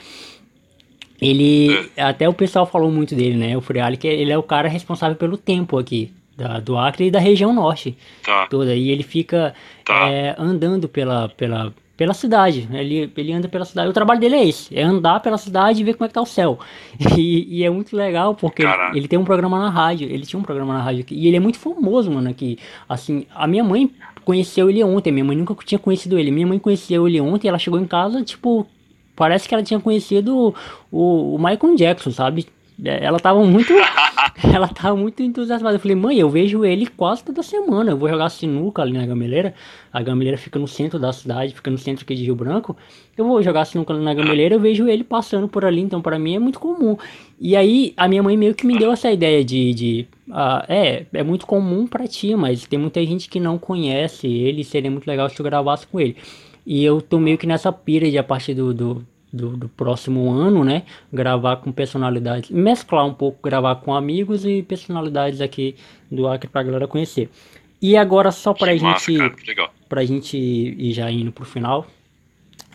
ele. É. Até o pessoal falou muito dele, né? O Freali, que ele é o cara responsável pelo tempo aqui. Da, do Acre e da região norte tá. toda. E ele fica tá. é, andando pela, pela, pela cidade. Ele, ele anda pela cidade. O trabalho dele é esse: é andar pela cidade e ver como é que tá o céu. [laughs] E, e é muito legal porque ele, ele, tem um programa na rádio. Ele tinha um programa na rádio aqui. E ele é muito famoso, mano, aqui. Assim, a minha mãe conheceu ele ontem. Minha mãe nunca tinha conhecido ele. Minha mãe conheceu ele ontem. Ela chegou em casa, tipo, parece que ela tinha conhecido o, o Michael Jackson, sabe? É, ela tava muito. [laughs] ela tava muito entusiasmada. Eu falei, mãe, eu vejo ele quase toda semana. Eu vou jogar sinuca ali na gameleira. A gameleira fica no centro da cidade, fica no centro aqui de Rio Branco. Eu vou jogar sinuca na gameleira, eu vejo ele passando por ali, então para mim é muito comum. E aí a minha mãe meio que me deu essa ideia de. de uh, é, é muito comum para ti, mas tem muita gente que não conhece ele. Seria muito legal se tu gravasse com ele. E eu tô meio que nessa pira de a partir do, do, do, do, próximo ano, né? Gravar com personalidades, mesclar um pouco, gravar com amigos e personalidades aqui do Acre pra galera conhecer. E agora só pra que gente. Massa, pra gente ir já indo pro final.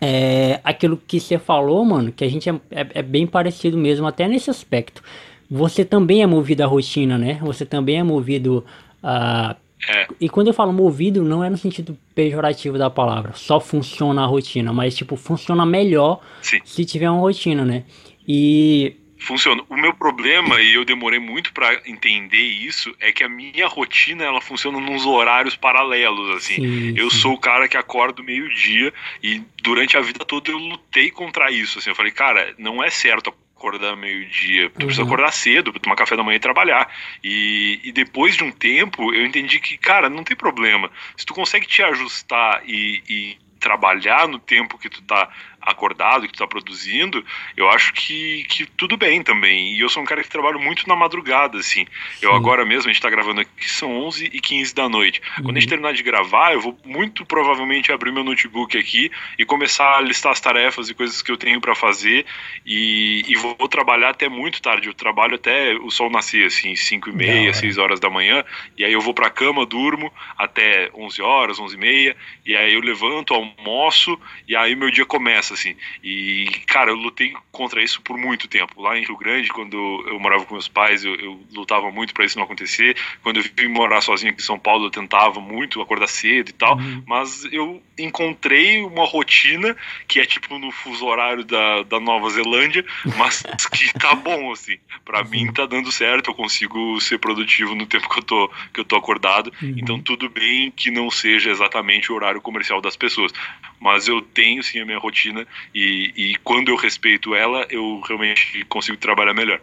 É, aquilo que você falou, mano, que a gente é, é, é bem parecido mesmo, até nesse aspecto. Você também é movido à rotina, né? Você também é movido a é. E quando eu falo movido, não é no sentido pejorativo da palavra, só funciona a rotina, mas tipo, funciona melhor Sim. se tiver uma rotina, né? E. Funciona. O meu problema, e eu demorei muito para entender isso, é que a minha rotina ela funciona nos horários paralelos, assim. Sim, eu sim. sou o cara que acordo meio-dia e durante a vida toda eu lutei contra isso, assim. Eu falei, cara, não é certo acordar meio-dia, tu uhum. precisa acordar cedo tomar café da manhã e trabalhar. E, e depois de um tempo, eu entendi que, cara, não tem problema. Se tu consegue te ajustar e, e trabalhar no tempo que tu tá acordado, que tu tá produzindo, eu acho que, que tudo bem também. E eu sou um cara que trabalho muito na madrugada, assim. Sim. Eu agora mesmo, a gente tá gravando aqui, são 11 e 15 da noite. Uhum. Quando a gente uhum. terminar de gravar, eu vou muito provavelmente abrir meu notebook aqui e começar a listar as tarefas e coisas que eu tenho para fazer e, e vou, vou, trabalhar até muito tarde. Eu trabalho até o sol nascer, assim, 5 e meia, 6 horas da manhã, e aí eu vou pra cama, durmo até 11 horas, 11 e meia, e aí eu levanto, almoço, e aí meu dia começa, assim. E, cara, eu lutei contra isso por muito tempo. Lá em Rio Grande, quando eu morava com meus pais, eu, eu lutava muito para isso não acontecer. Quando eu vim morar sozinho aqui em São Paulo, eu tentava muito acordar cedo e tal, uhum. mas eu encontrei uma rotina que é tipo no fuso horário da, da Nova Zelândia, mas [laughs] que tá bom, assim. Pra uhum. mim tá dando certo, eu consigo ser produtivo no tempo que eu tô, que eu tô acordado. Uhum. Então tudo bem que não seja exatamente o horário comercial das pessoas. Mas eu tenho sim a minha rotina e, e quando eu respeito ela, eu realmente consigo trabalhar melhor.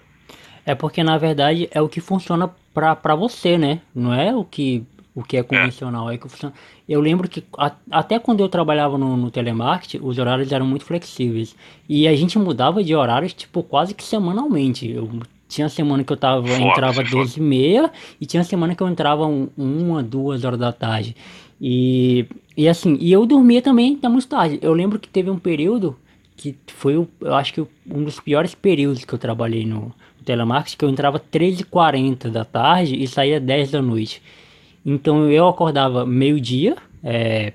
É porque na verdade é o que funciona para você, né? Não é o que o que é convencional. É. é que funciona. Eu lembro que a, até quando eu trabalhava no, no, telemarketing, os horários eram muito flexíveis. E a gente mudava de horários, tipo, quase que semanalmente. Eu tinha semana que eu tava, foda, entrava 12 e meia e tinha semana que eu entrava um, uma, duas horas da tarde. E, e assim, e eu dormia também até muito tarde. Eu lembro que teve um período que foi, eu acho que um dos piores períodos que eu trabalhei no, no telemarketing, que eu entrava 13h40 da tarde e saía 10 da noite. Então eu acordava meio-dia, é,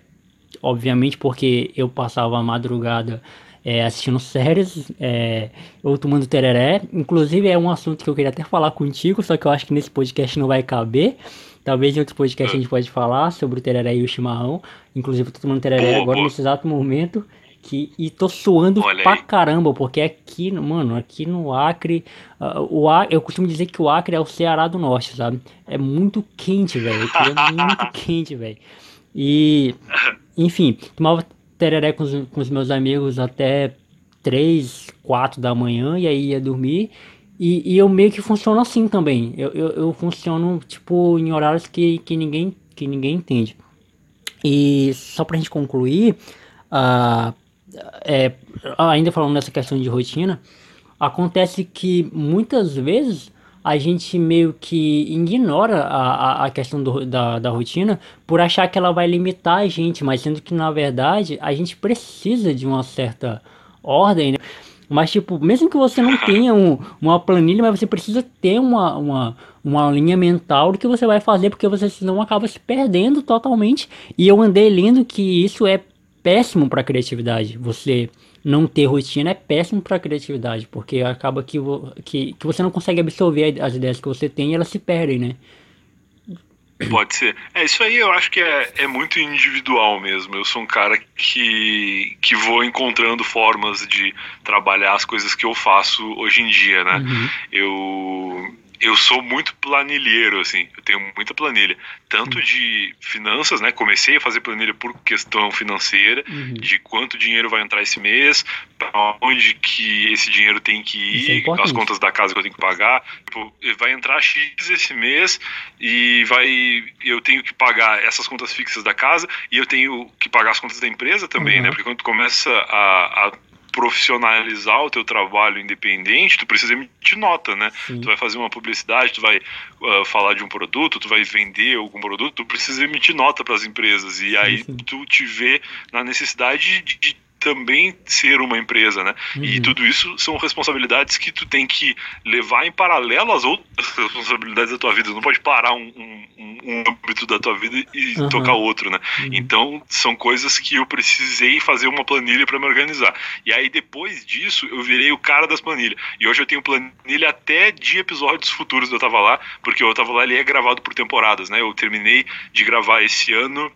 obviamente porque eu passava a madrugada é, assistindo séries, é, ou tomando tereré. Inclusive é um assunto que eu queria até falar contigo, só que eu acho que nesse podcast não vai caber. Talvez em outros podcasts a gente pode falar sobre o tereré e o chimarrão. Inclusive eu tô tomando tereré agora nesse exato momento. Que, e tô suando pra caramba, porque aqui, mano, aqui no Acre, uh, o Acre, eu costumo dizer que o Acre é o Ceará do Norte, sabe? É muito quente, velho. É muito [laughs] quente, velho. E, enfim, tomava tereré com os, com os meus amigos até 3, 4 da manhã e aí ia dormir. E, e eu meio que funciono assim também. Eu, eu, eu, funciono, tipo, em horários que, que, ninguém, que ninguém entende. E só pra gente concluir, uh, é, ainda falando nessa questão de rotina, acontece que muitas vezes a gente meio que ignora a, a, a questão do, da, da rotina por achar que ela vai limitar a gente, mas sendo que na verdade a gente precisa de uma certa ordem, né? Mas, tipo, mesmo que você não tenha um, uma planilha, mas você precisa ter uma, uma, uma linha mental do que você vai fazer, porque você senão acaba se perdendo totalmente. E eu andei lendo que isso é péssimo para criatividade. Você não ter rotina é péssimo para criatividade, porque acaba que, que, que você não consegue absorver as ideias que você tem e elas se perdem, né? Pode ser. É, isso aí eu acho que é, é muito individual mesmo. Eu sou um cara que, que vou encontrando formas de trabalhar as coisas que eu faço hoje em dia, né? Uhum. Eu eu sou muito planilheiro, assim, eu tenho muita planilha, tanto uhum. de finanças, né, comecei a fazer planilha por questão financeira, uhum. de quanto dinheiro vai entrar esse mês, para onde que esse dinheiro tem que é ir, é as contas da casa que eu tenho que pagar, tipo, vai entrar X esse mês e vai, eu tenho que pagar essas contas fixas da casa e eu tenho que pagar as contas da empresa também, uhum. né, porque quando tu começa a, a profissionalizar o teu trabalho independente, tu precisa emitir nota, né? Sim. Tu vai fazer uma publicidade, tu vai uh, falar de um produto, tu vai vender algum produto, tu precisa emitir nota para as empresas e aí sim. tu te vê na necessidade de, de também ser uma empresa, né? Uhum. E tudo isso são responsabilidades que tu tem que levar em paralelo às outras [laughs] responsabilidades da tua vida. Tu não pode parar um, um, um âmbito da tua vida e uhum. tocar outro, né? Uhum. Então são coisas que eu precisei fazer uma planilha para me organizar. E aí depois disso eu virei o cara das planilhas. E hoje eu tenho planilha até de episódios futuros do Eu Tava Lá, porque o Eu Tava Lá ele é gravado por temporadas, né? Eu terminei de gravar esse ano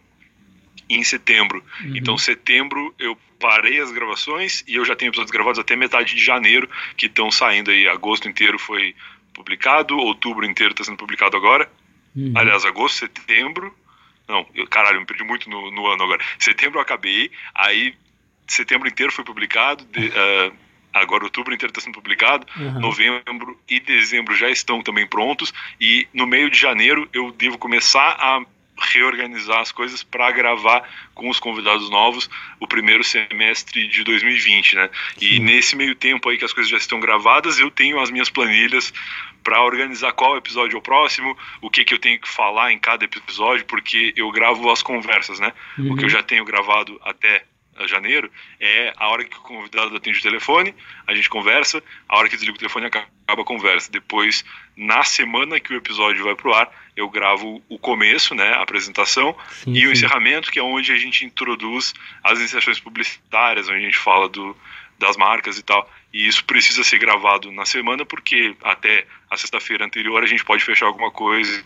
em setembro. Uhum. Então, setembro eu parei as gravações e eu já tenho episódios gravados até metade de janeiro que estão saindo aí. Agosto inteiro foi publicado, outubro inteiro está sendo publicado agora. Uhum. Aliás, agosto, setembro. Não, eu, caralho, eu me perdi muito no, no, ano agora. Setembro eu acabei, aí setembro inteiro foi publicado. De, uh, [laughs] agora outubro inteiro está sendo publicado, uhum. novembro e dezembro já estão também prontos, e no meio de janeiro eu devo começar a reorganizar as coisas para gravar com os convidados novos o primeiro semestre de 2020, né? Sim. E nesse meio tempo aí que as coisas já estão gravadas, eu tenho as minhas planilhas para organizar qual episódio é o próximo, o que que eu tenho que falar em cada episódio, porque eu gravo as conversas, né? Uhum. O que eu uhum. já tenho gravado até janeiro é a hora que o convidado atende o telefone, a gente conversa, a hora que desliga o telefone acaba a conversa. Depois, na semana que o episódio vai pro ar, eu gravo o começo, né, a apresentação sim, e sim. o encerramento, que é onde a gente introduz as inserções publicitárias, onde a gente fala do, das marcas e tal. E isso precisa ser gravado na semana porque até a sexta-feira anterior a gente pode fechar alguma coisa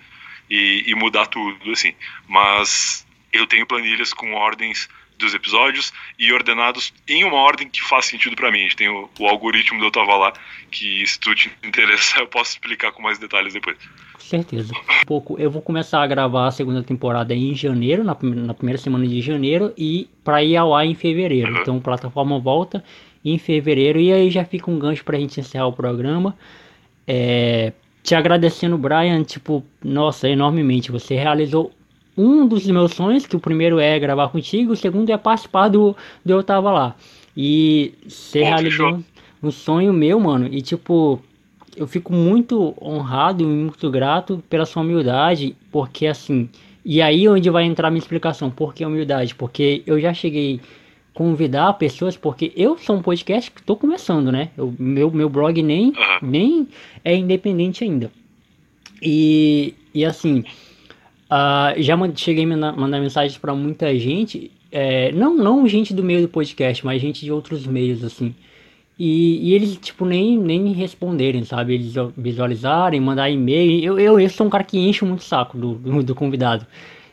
e, e mudar tudo, assim. Mas eu tenho planilhas com ordens dos episódios e ordenados em uma ordem que faz sentido para mim. A gente tem o, o, algoritmo do Eu Tava Lá, que se tu te interessar [laughs] eu posso explicar com mais detalhes depois. Com certeza. Um pouco, eu vou começar a gravar a segunda temporada em janeiro, na, na primeira semana de janeiro, e para ir ao ar em fevereiro. Uhum. Então a plataforma volta em fevereiro e aí já fica um gancho pra gente encerrar o programa. É, te agradecendo, Brian, tipo, nossa, enormemente. Você realizou um dos meus sonhos, que o primeiro é gravar contigo, o segundo é participar do, do Eu Tava Lá. E você realizou um, sonho meu, mano. E tipo, eu fico muito honrado e muito grato pela sua humildade, porque assim. E aí onde vai entrar a minha explicação, por que humildade? Porque eu já cheguei convidar pessoas, porque eu sou um podcast que estou começando, né? O meu, meu blog nem, nem é independente ainda. E, e assim, uh, já cheguei a mandar, mandar mensagens para muita gente, é, não, não gente do meio do podcast, mas gente de outros meios, assim. E, e, eles, tipo, nem, nem responderem, sabe? Eles visualizarem, mandar e-mail. Eu, eu, eu sou um cara que enche muito saco do, do, do convidado.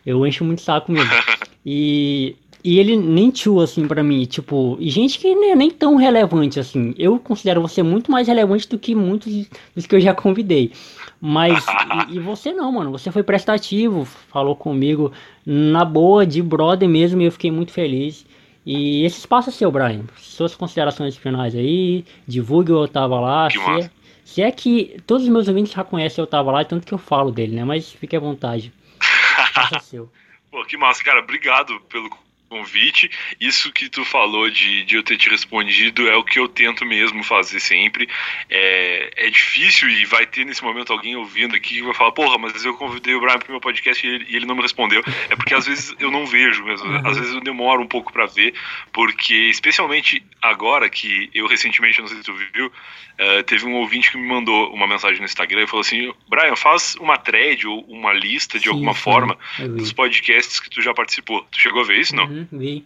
Eu encho muito saco mesmo. [laughs] E e ele nem tio, assim, para mim, tipo, e gente que nem, nem tão relevante, assim. Eu considero você muito mais relevante do que muitos dos que eu já convidei. Mas, [laughs] e, e, você não, mano, você foi prestativo, falou comigo na boa, de brother mesmo, e eu fiquei muito feliz. E esse espaço é seu, Brian. Suas considerações finais aí, divulgue o Eu Tava Lá. Se é, se é que todos os meus ouvintes já conhecem Eu Tava Lá, tanto que eu falo dele, né? Mas fique à vontade. [laughs] Seu. Pô, que massa, cara. Obrigado pelo convite. Isso que tu falou de, de eu ter te respondido é o que eu tento mesmo fazer sempre. É, é difícil e vai ter nesse momento alguém ouvindo aqui que vai falar, porra, mas eu convidei o Brian pro meu podcast e ele, e ele não me respondeu. É porque às vezes eu não vejo mesmo, uhum. às vezes eu demoro um pouco para ver, porque especialmente agora que eu recentemente, não sei se tu viu, uh, teve um ouvinte que me mandou uma mensagem no Instagram e falou assim, Brian, faz uma thread ou uma lista de sim, alguma forma dos podcasts que tu já participou. Tu chegou a ver isso, não? Uhum. Vi.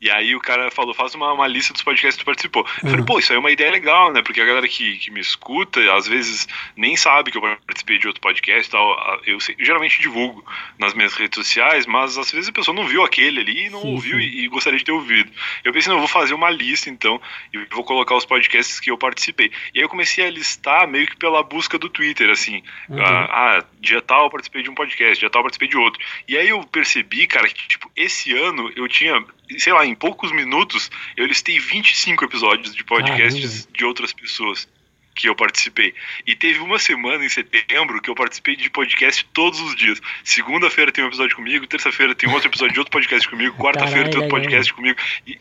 E aí o cara falou, faz uma, uma lista dos podcasts que tu participou. Eu uhum. falei, pô, isso aí é uma ideia legal, né? Porque a galera que, que me escuta, às vezes, nem sabe que eu participei de outro podcast e tal. Eu, eu, geralmente divulgo nas minhas redes sociais, mas às vezes a pessoa não viu aquele ali e não sim, ouviu sim. E, e, gostaria de ter ouvido. Eu pensei, não, eu vou fazer uma lista então e vou colocar os podcasts que eu participei. E aí eu comecei a listar meio que pela busca do Twitter, assim. Uhum. Ah, ah, dia tal eu participei de um podcast, dia tal eu participei de outro. E aí eu percebi, cara, que tipo, esse ano eu tinha sei lá, em poucos minutos, eu listei 25 episódios de podcasts Caramba. de outras pessoas que eu participei. E teve uma semana em setembro que eu participei de podcast todos os dias. Segunda-feira tem um episódio comigo, terça-feira tem outro episódio de outro podcast comigo, quarta-feira tem outro podcast comigo. E...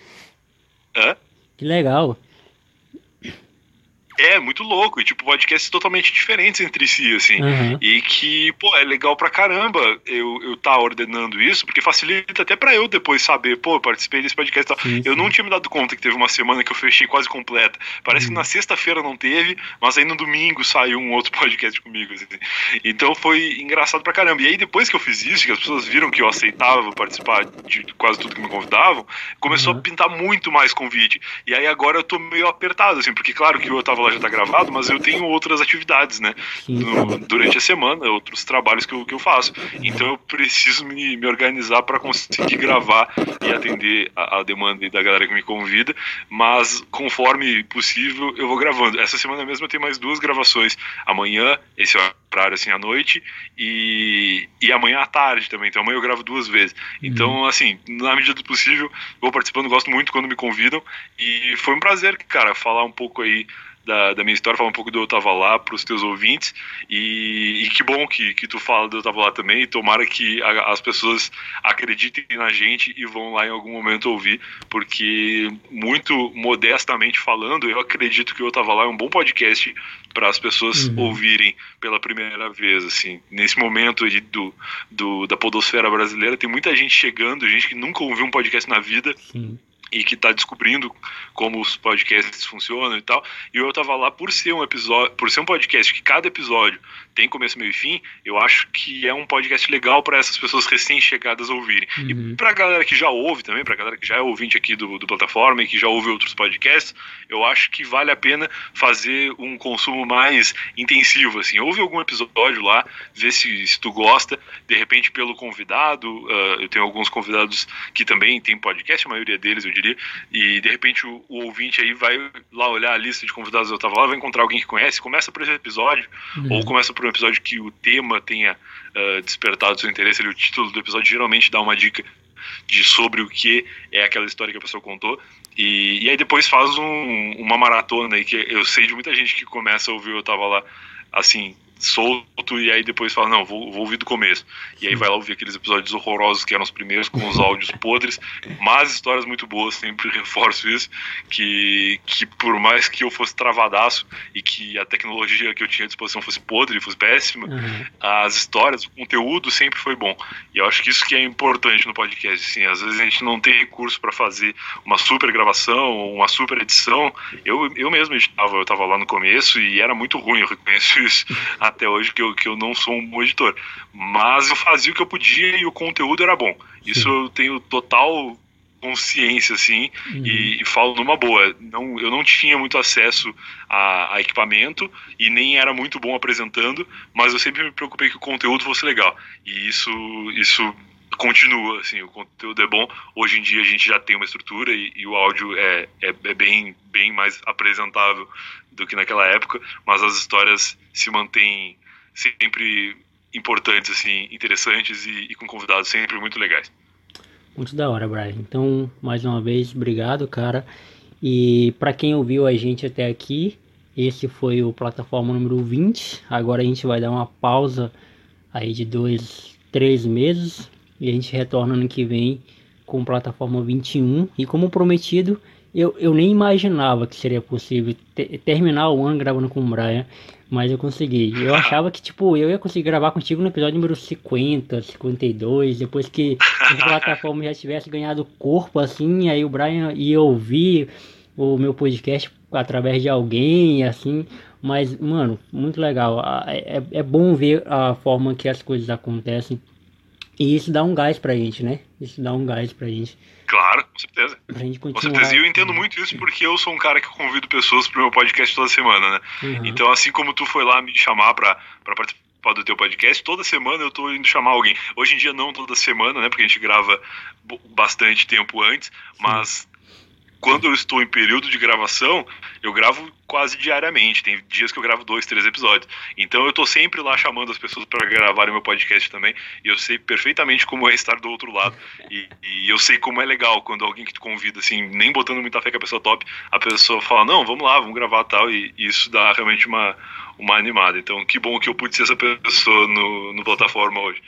Hã? Que legal. É, muito louco. E, tipo, podcasts totalmente diferentes entre si, assim. Uhum. E que, pô, é legal pra caramba eu, eu tá ordenando isso, porque facilita até pra eu depois saber, pô, eu participei desse podcast e tal. Sim, eu sim. não tinha me dado conta que teve uma semana que eu fechei quase completa. Parece uhum. que na sexta-feira não teve, mas aí no domingo saiu um outro [laughs] podcast comigo, assim. Então foi engraçado pra caramba. E aí depois que eu fiz isso, que as pessoas viram que eu aceitava participar de quase tudo que me convidavam, começou uhum. a pintar muito mais convite. E aí agora eu tô meio apertado, assim, porque claro que eu tava já tá gravado, mas eu tenho outras atividades, né? No, durante a semana, outros trabalhos que eu, que eu faço. Então eu preciso me, me organizar para conseguir gravar e atender a, a, demanda da galera que me convida. Mas conforme possível, eu vou gravando. Essa semana mesmo eu tenho mais duas gravações. Amanhã, esse horário assim à noite, e, e amanhã à tarde também. Então amanhã eu gravo duas vezes. Então, uhum. assim, na medida do possível, vou participando, gosto muito quando me convidam. E foi um prazer, cara, falar um pouco aí da, da minha história, falar um pouco do Eu Tava Lá para os teus ouvintes. E, e, que bom que, que tu fala do Eu Tava Lá também. E tomara que a, as pessoas acreditem na gente e vão lá em algum momento ouvir, porque, muito modestamente falando, eu acredito que o Eu Tava Lá é um bom podcast para as pessoas uhum. ouvirem pela primeira vez, assim, nesse momento aí do, do, da podosfera brasileira, tem muita gente chegando, gente que nunca ouviu um podcast na vida, Sim e que está descobrindo como os podcasts funcionam e tal. E eu estava lá por ser um episódio, por ser um podcast que cada episódio tem começo, meio e fim, eu acho que é um podcast legal para essas pessoas recém-chegadas ouvirem. Uhum. E para a galera que já ouve também, para a galera que já é ouvinte aqui do, do plataforma e que já ouve outros podcasts, eu acho que vale a pena fazer um consumo mais intensivo, assim. Ouve algum episódio lá, vê se, se tu gosta, de repente pelo convidado, uh, eu tenho alguns convidados que também tem podcast, a maioria deles eu diria, e de repente o, o ouvinte aí vai lá olhar a lista de convidados eu tava lá, vai encontrar alguém que conhece, começa por esse episódio, uhum. ou começa por um episódio que o tema tenha uh, despertado seu interesse, ali, o título do episódio geralmente dá uma dica de sobre o que é aquela história que a pessoa contou. E, e aí depois faz um, uma maratona aí, que eu sei de muita gente que começa a ouvir, eu tava lá, assim, solto e aí depois fala, não, vou, vou ouvir do começo. E aí vai lá ouvir aqueles episódios horrorosos que eram os primeiros, com os áudios podres, mas histórias muito boas, sempre [laughs] reforço isso, que, que por mais que eu fosse travadaço e que a tecnologia que eu tinha à disposição fosse podre, fosse péssima, uhum. as histórias, o conteúdo sempre foi bom. E eu acho que isso que é importante no podcast, assim, às vezes a gente não tem recurso para fazer uma super gravação ou uma super edição. Eu, eu mesmo editava, eu estava lá no começo e era muito ruim, eu reconheço isso [laughs] até hoje que eu, que eu não sou um bom editor. Mas eu fazia o que eu podia e o conteúdo era bom. Isso eu tenho total consciência, assim, uhum. e, e, falo numa boa. Não, eu não tinha muito acesso a, a, equipamento e nem era muito bom apresentando, mas eu sempre me preocupei que o conteúdo fosse legal. E isso, isso continua, assim, o conteúdo é bom. Hoje em dia a gente já tem uma estrutura e, e o áudio é, é, é, bem, bem mais apresentável do que naquela época, mas as histórias se mantêm sempre importantes, assim, interessantes e, e com convidados sempre muito legais. Muito da hora, Brian. Então, mais uma vez, obrigado, cara. E para quem ouviu a gente até aqui, esse foi o plataforma número 20. Agora a gente vai dar uma pausa aí de dois, três meses e a gente retorna ano que vem com plataforma 21. E como prometido, eu, eu nem imaginava que seria possível te, terminar o ano gravando com o Brian, mas eu consegui. Eu achava que, tipo, eu ia conseguir gravar contigo no episódio número 50, 52, depois que a [laughs] plataforma já tivesse ganhado corpo, assim, aí o Brian ia ouvir o meu podcast através de alguém, assim. Mas, mano, muito legal. É, é bom ver a forma que as coisas acontecem e isso dá um gás pra gente, né? Isso dá um gás pra gente. Claro, com certeza. Pra gente continuar. Com certeza. E eu entendo muito isso porque eu sou um cara que convido pessoas pro meu podcast toda semana, né? Uhum. Então, assim como tu foi lá me chamar pra, pra participar do teu podcast, toda semana eu tô indo chamar alguém. Hoje em dia não toda semana, né? Porque a gente grava bastante tempo antes, mas Sim quando eu estou em período de gravação, eu gravo quase diariamente. Tem dias que eu gravo dois, três episódios. Então eu estou sempre lá chamando as pessoas para gravarem meu podcast também. E eu sei perfeitamente como é estar do outro lado. E, e, eu sei como é legal quando alguém que te convida, assim, nem botando muita fé que a pessoa top, a pessoa fala, não, vamos lá, vamos gravar tal. E, e isso dá realmente uma, uma animada. Então que bom que eu pude ser essa pessoa no, no plataforma hoje.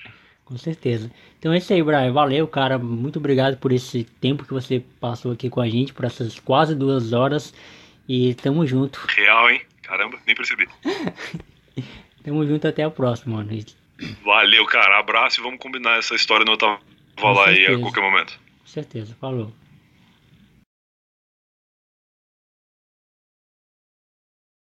Com certeza. Então é isso aí, Brian. Valeu, cara. Muito obrigado por esse tempo que você passou aqui com a gente, por essas quase duas horas. E tamo junto. Real, hein? Caramba, nem percebi. [laughs] tamo junto até a próxima, mano. Valeu, cara. Abraço e vamos combinar essa história no Otávio lá aí a qualquer momento. Com certeza. Falou.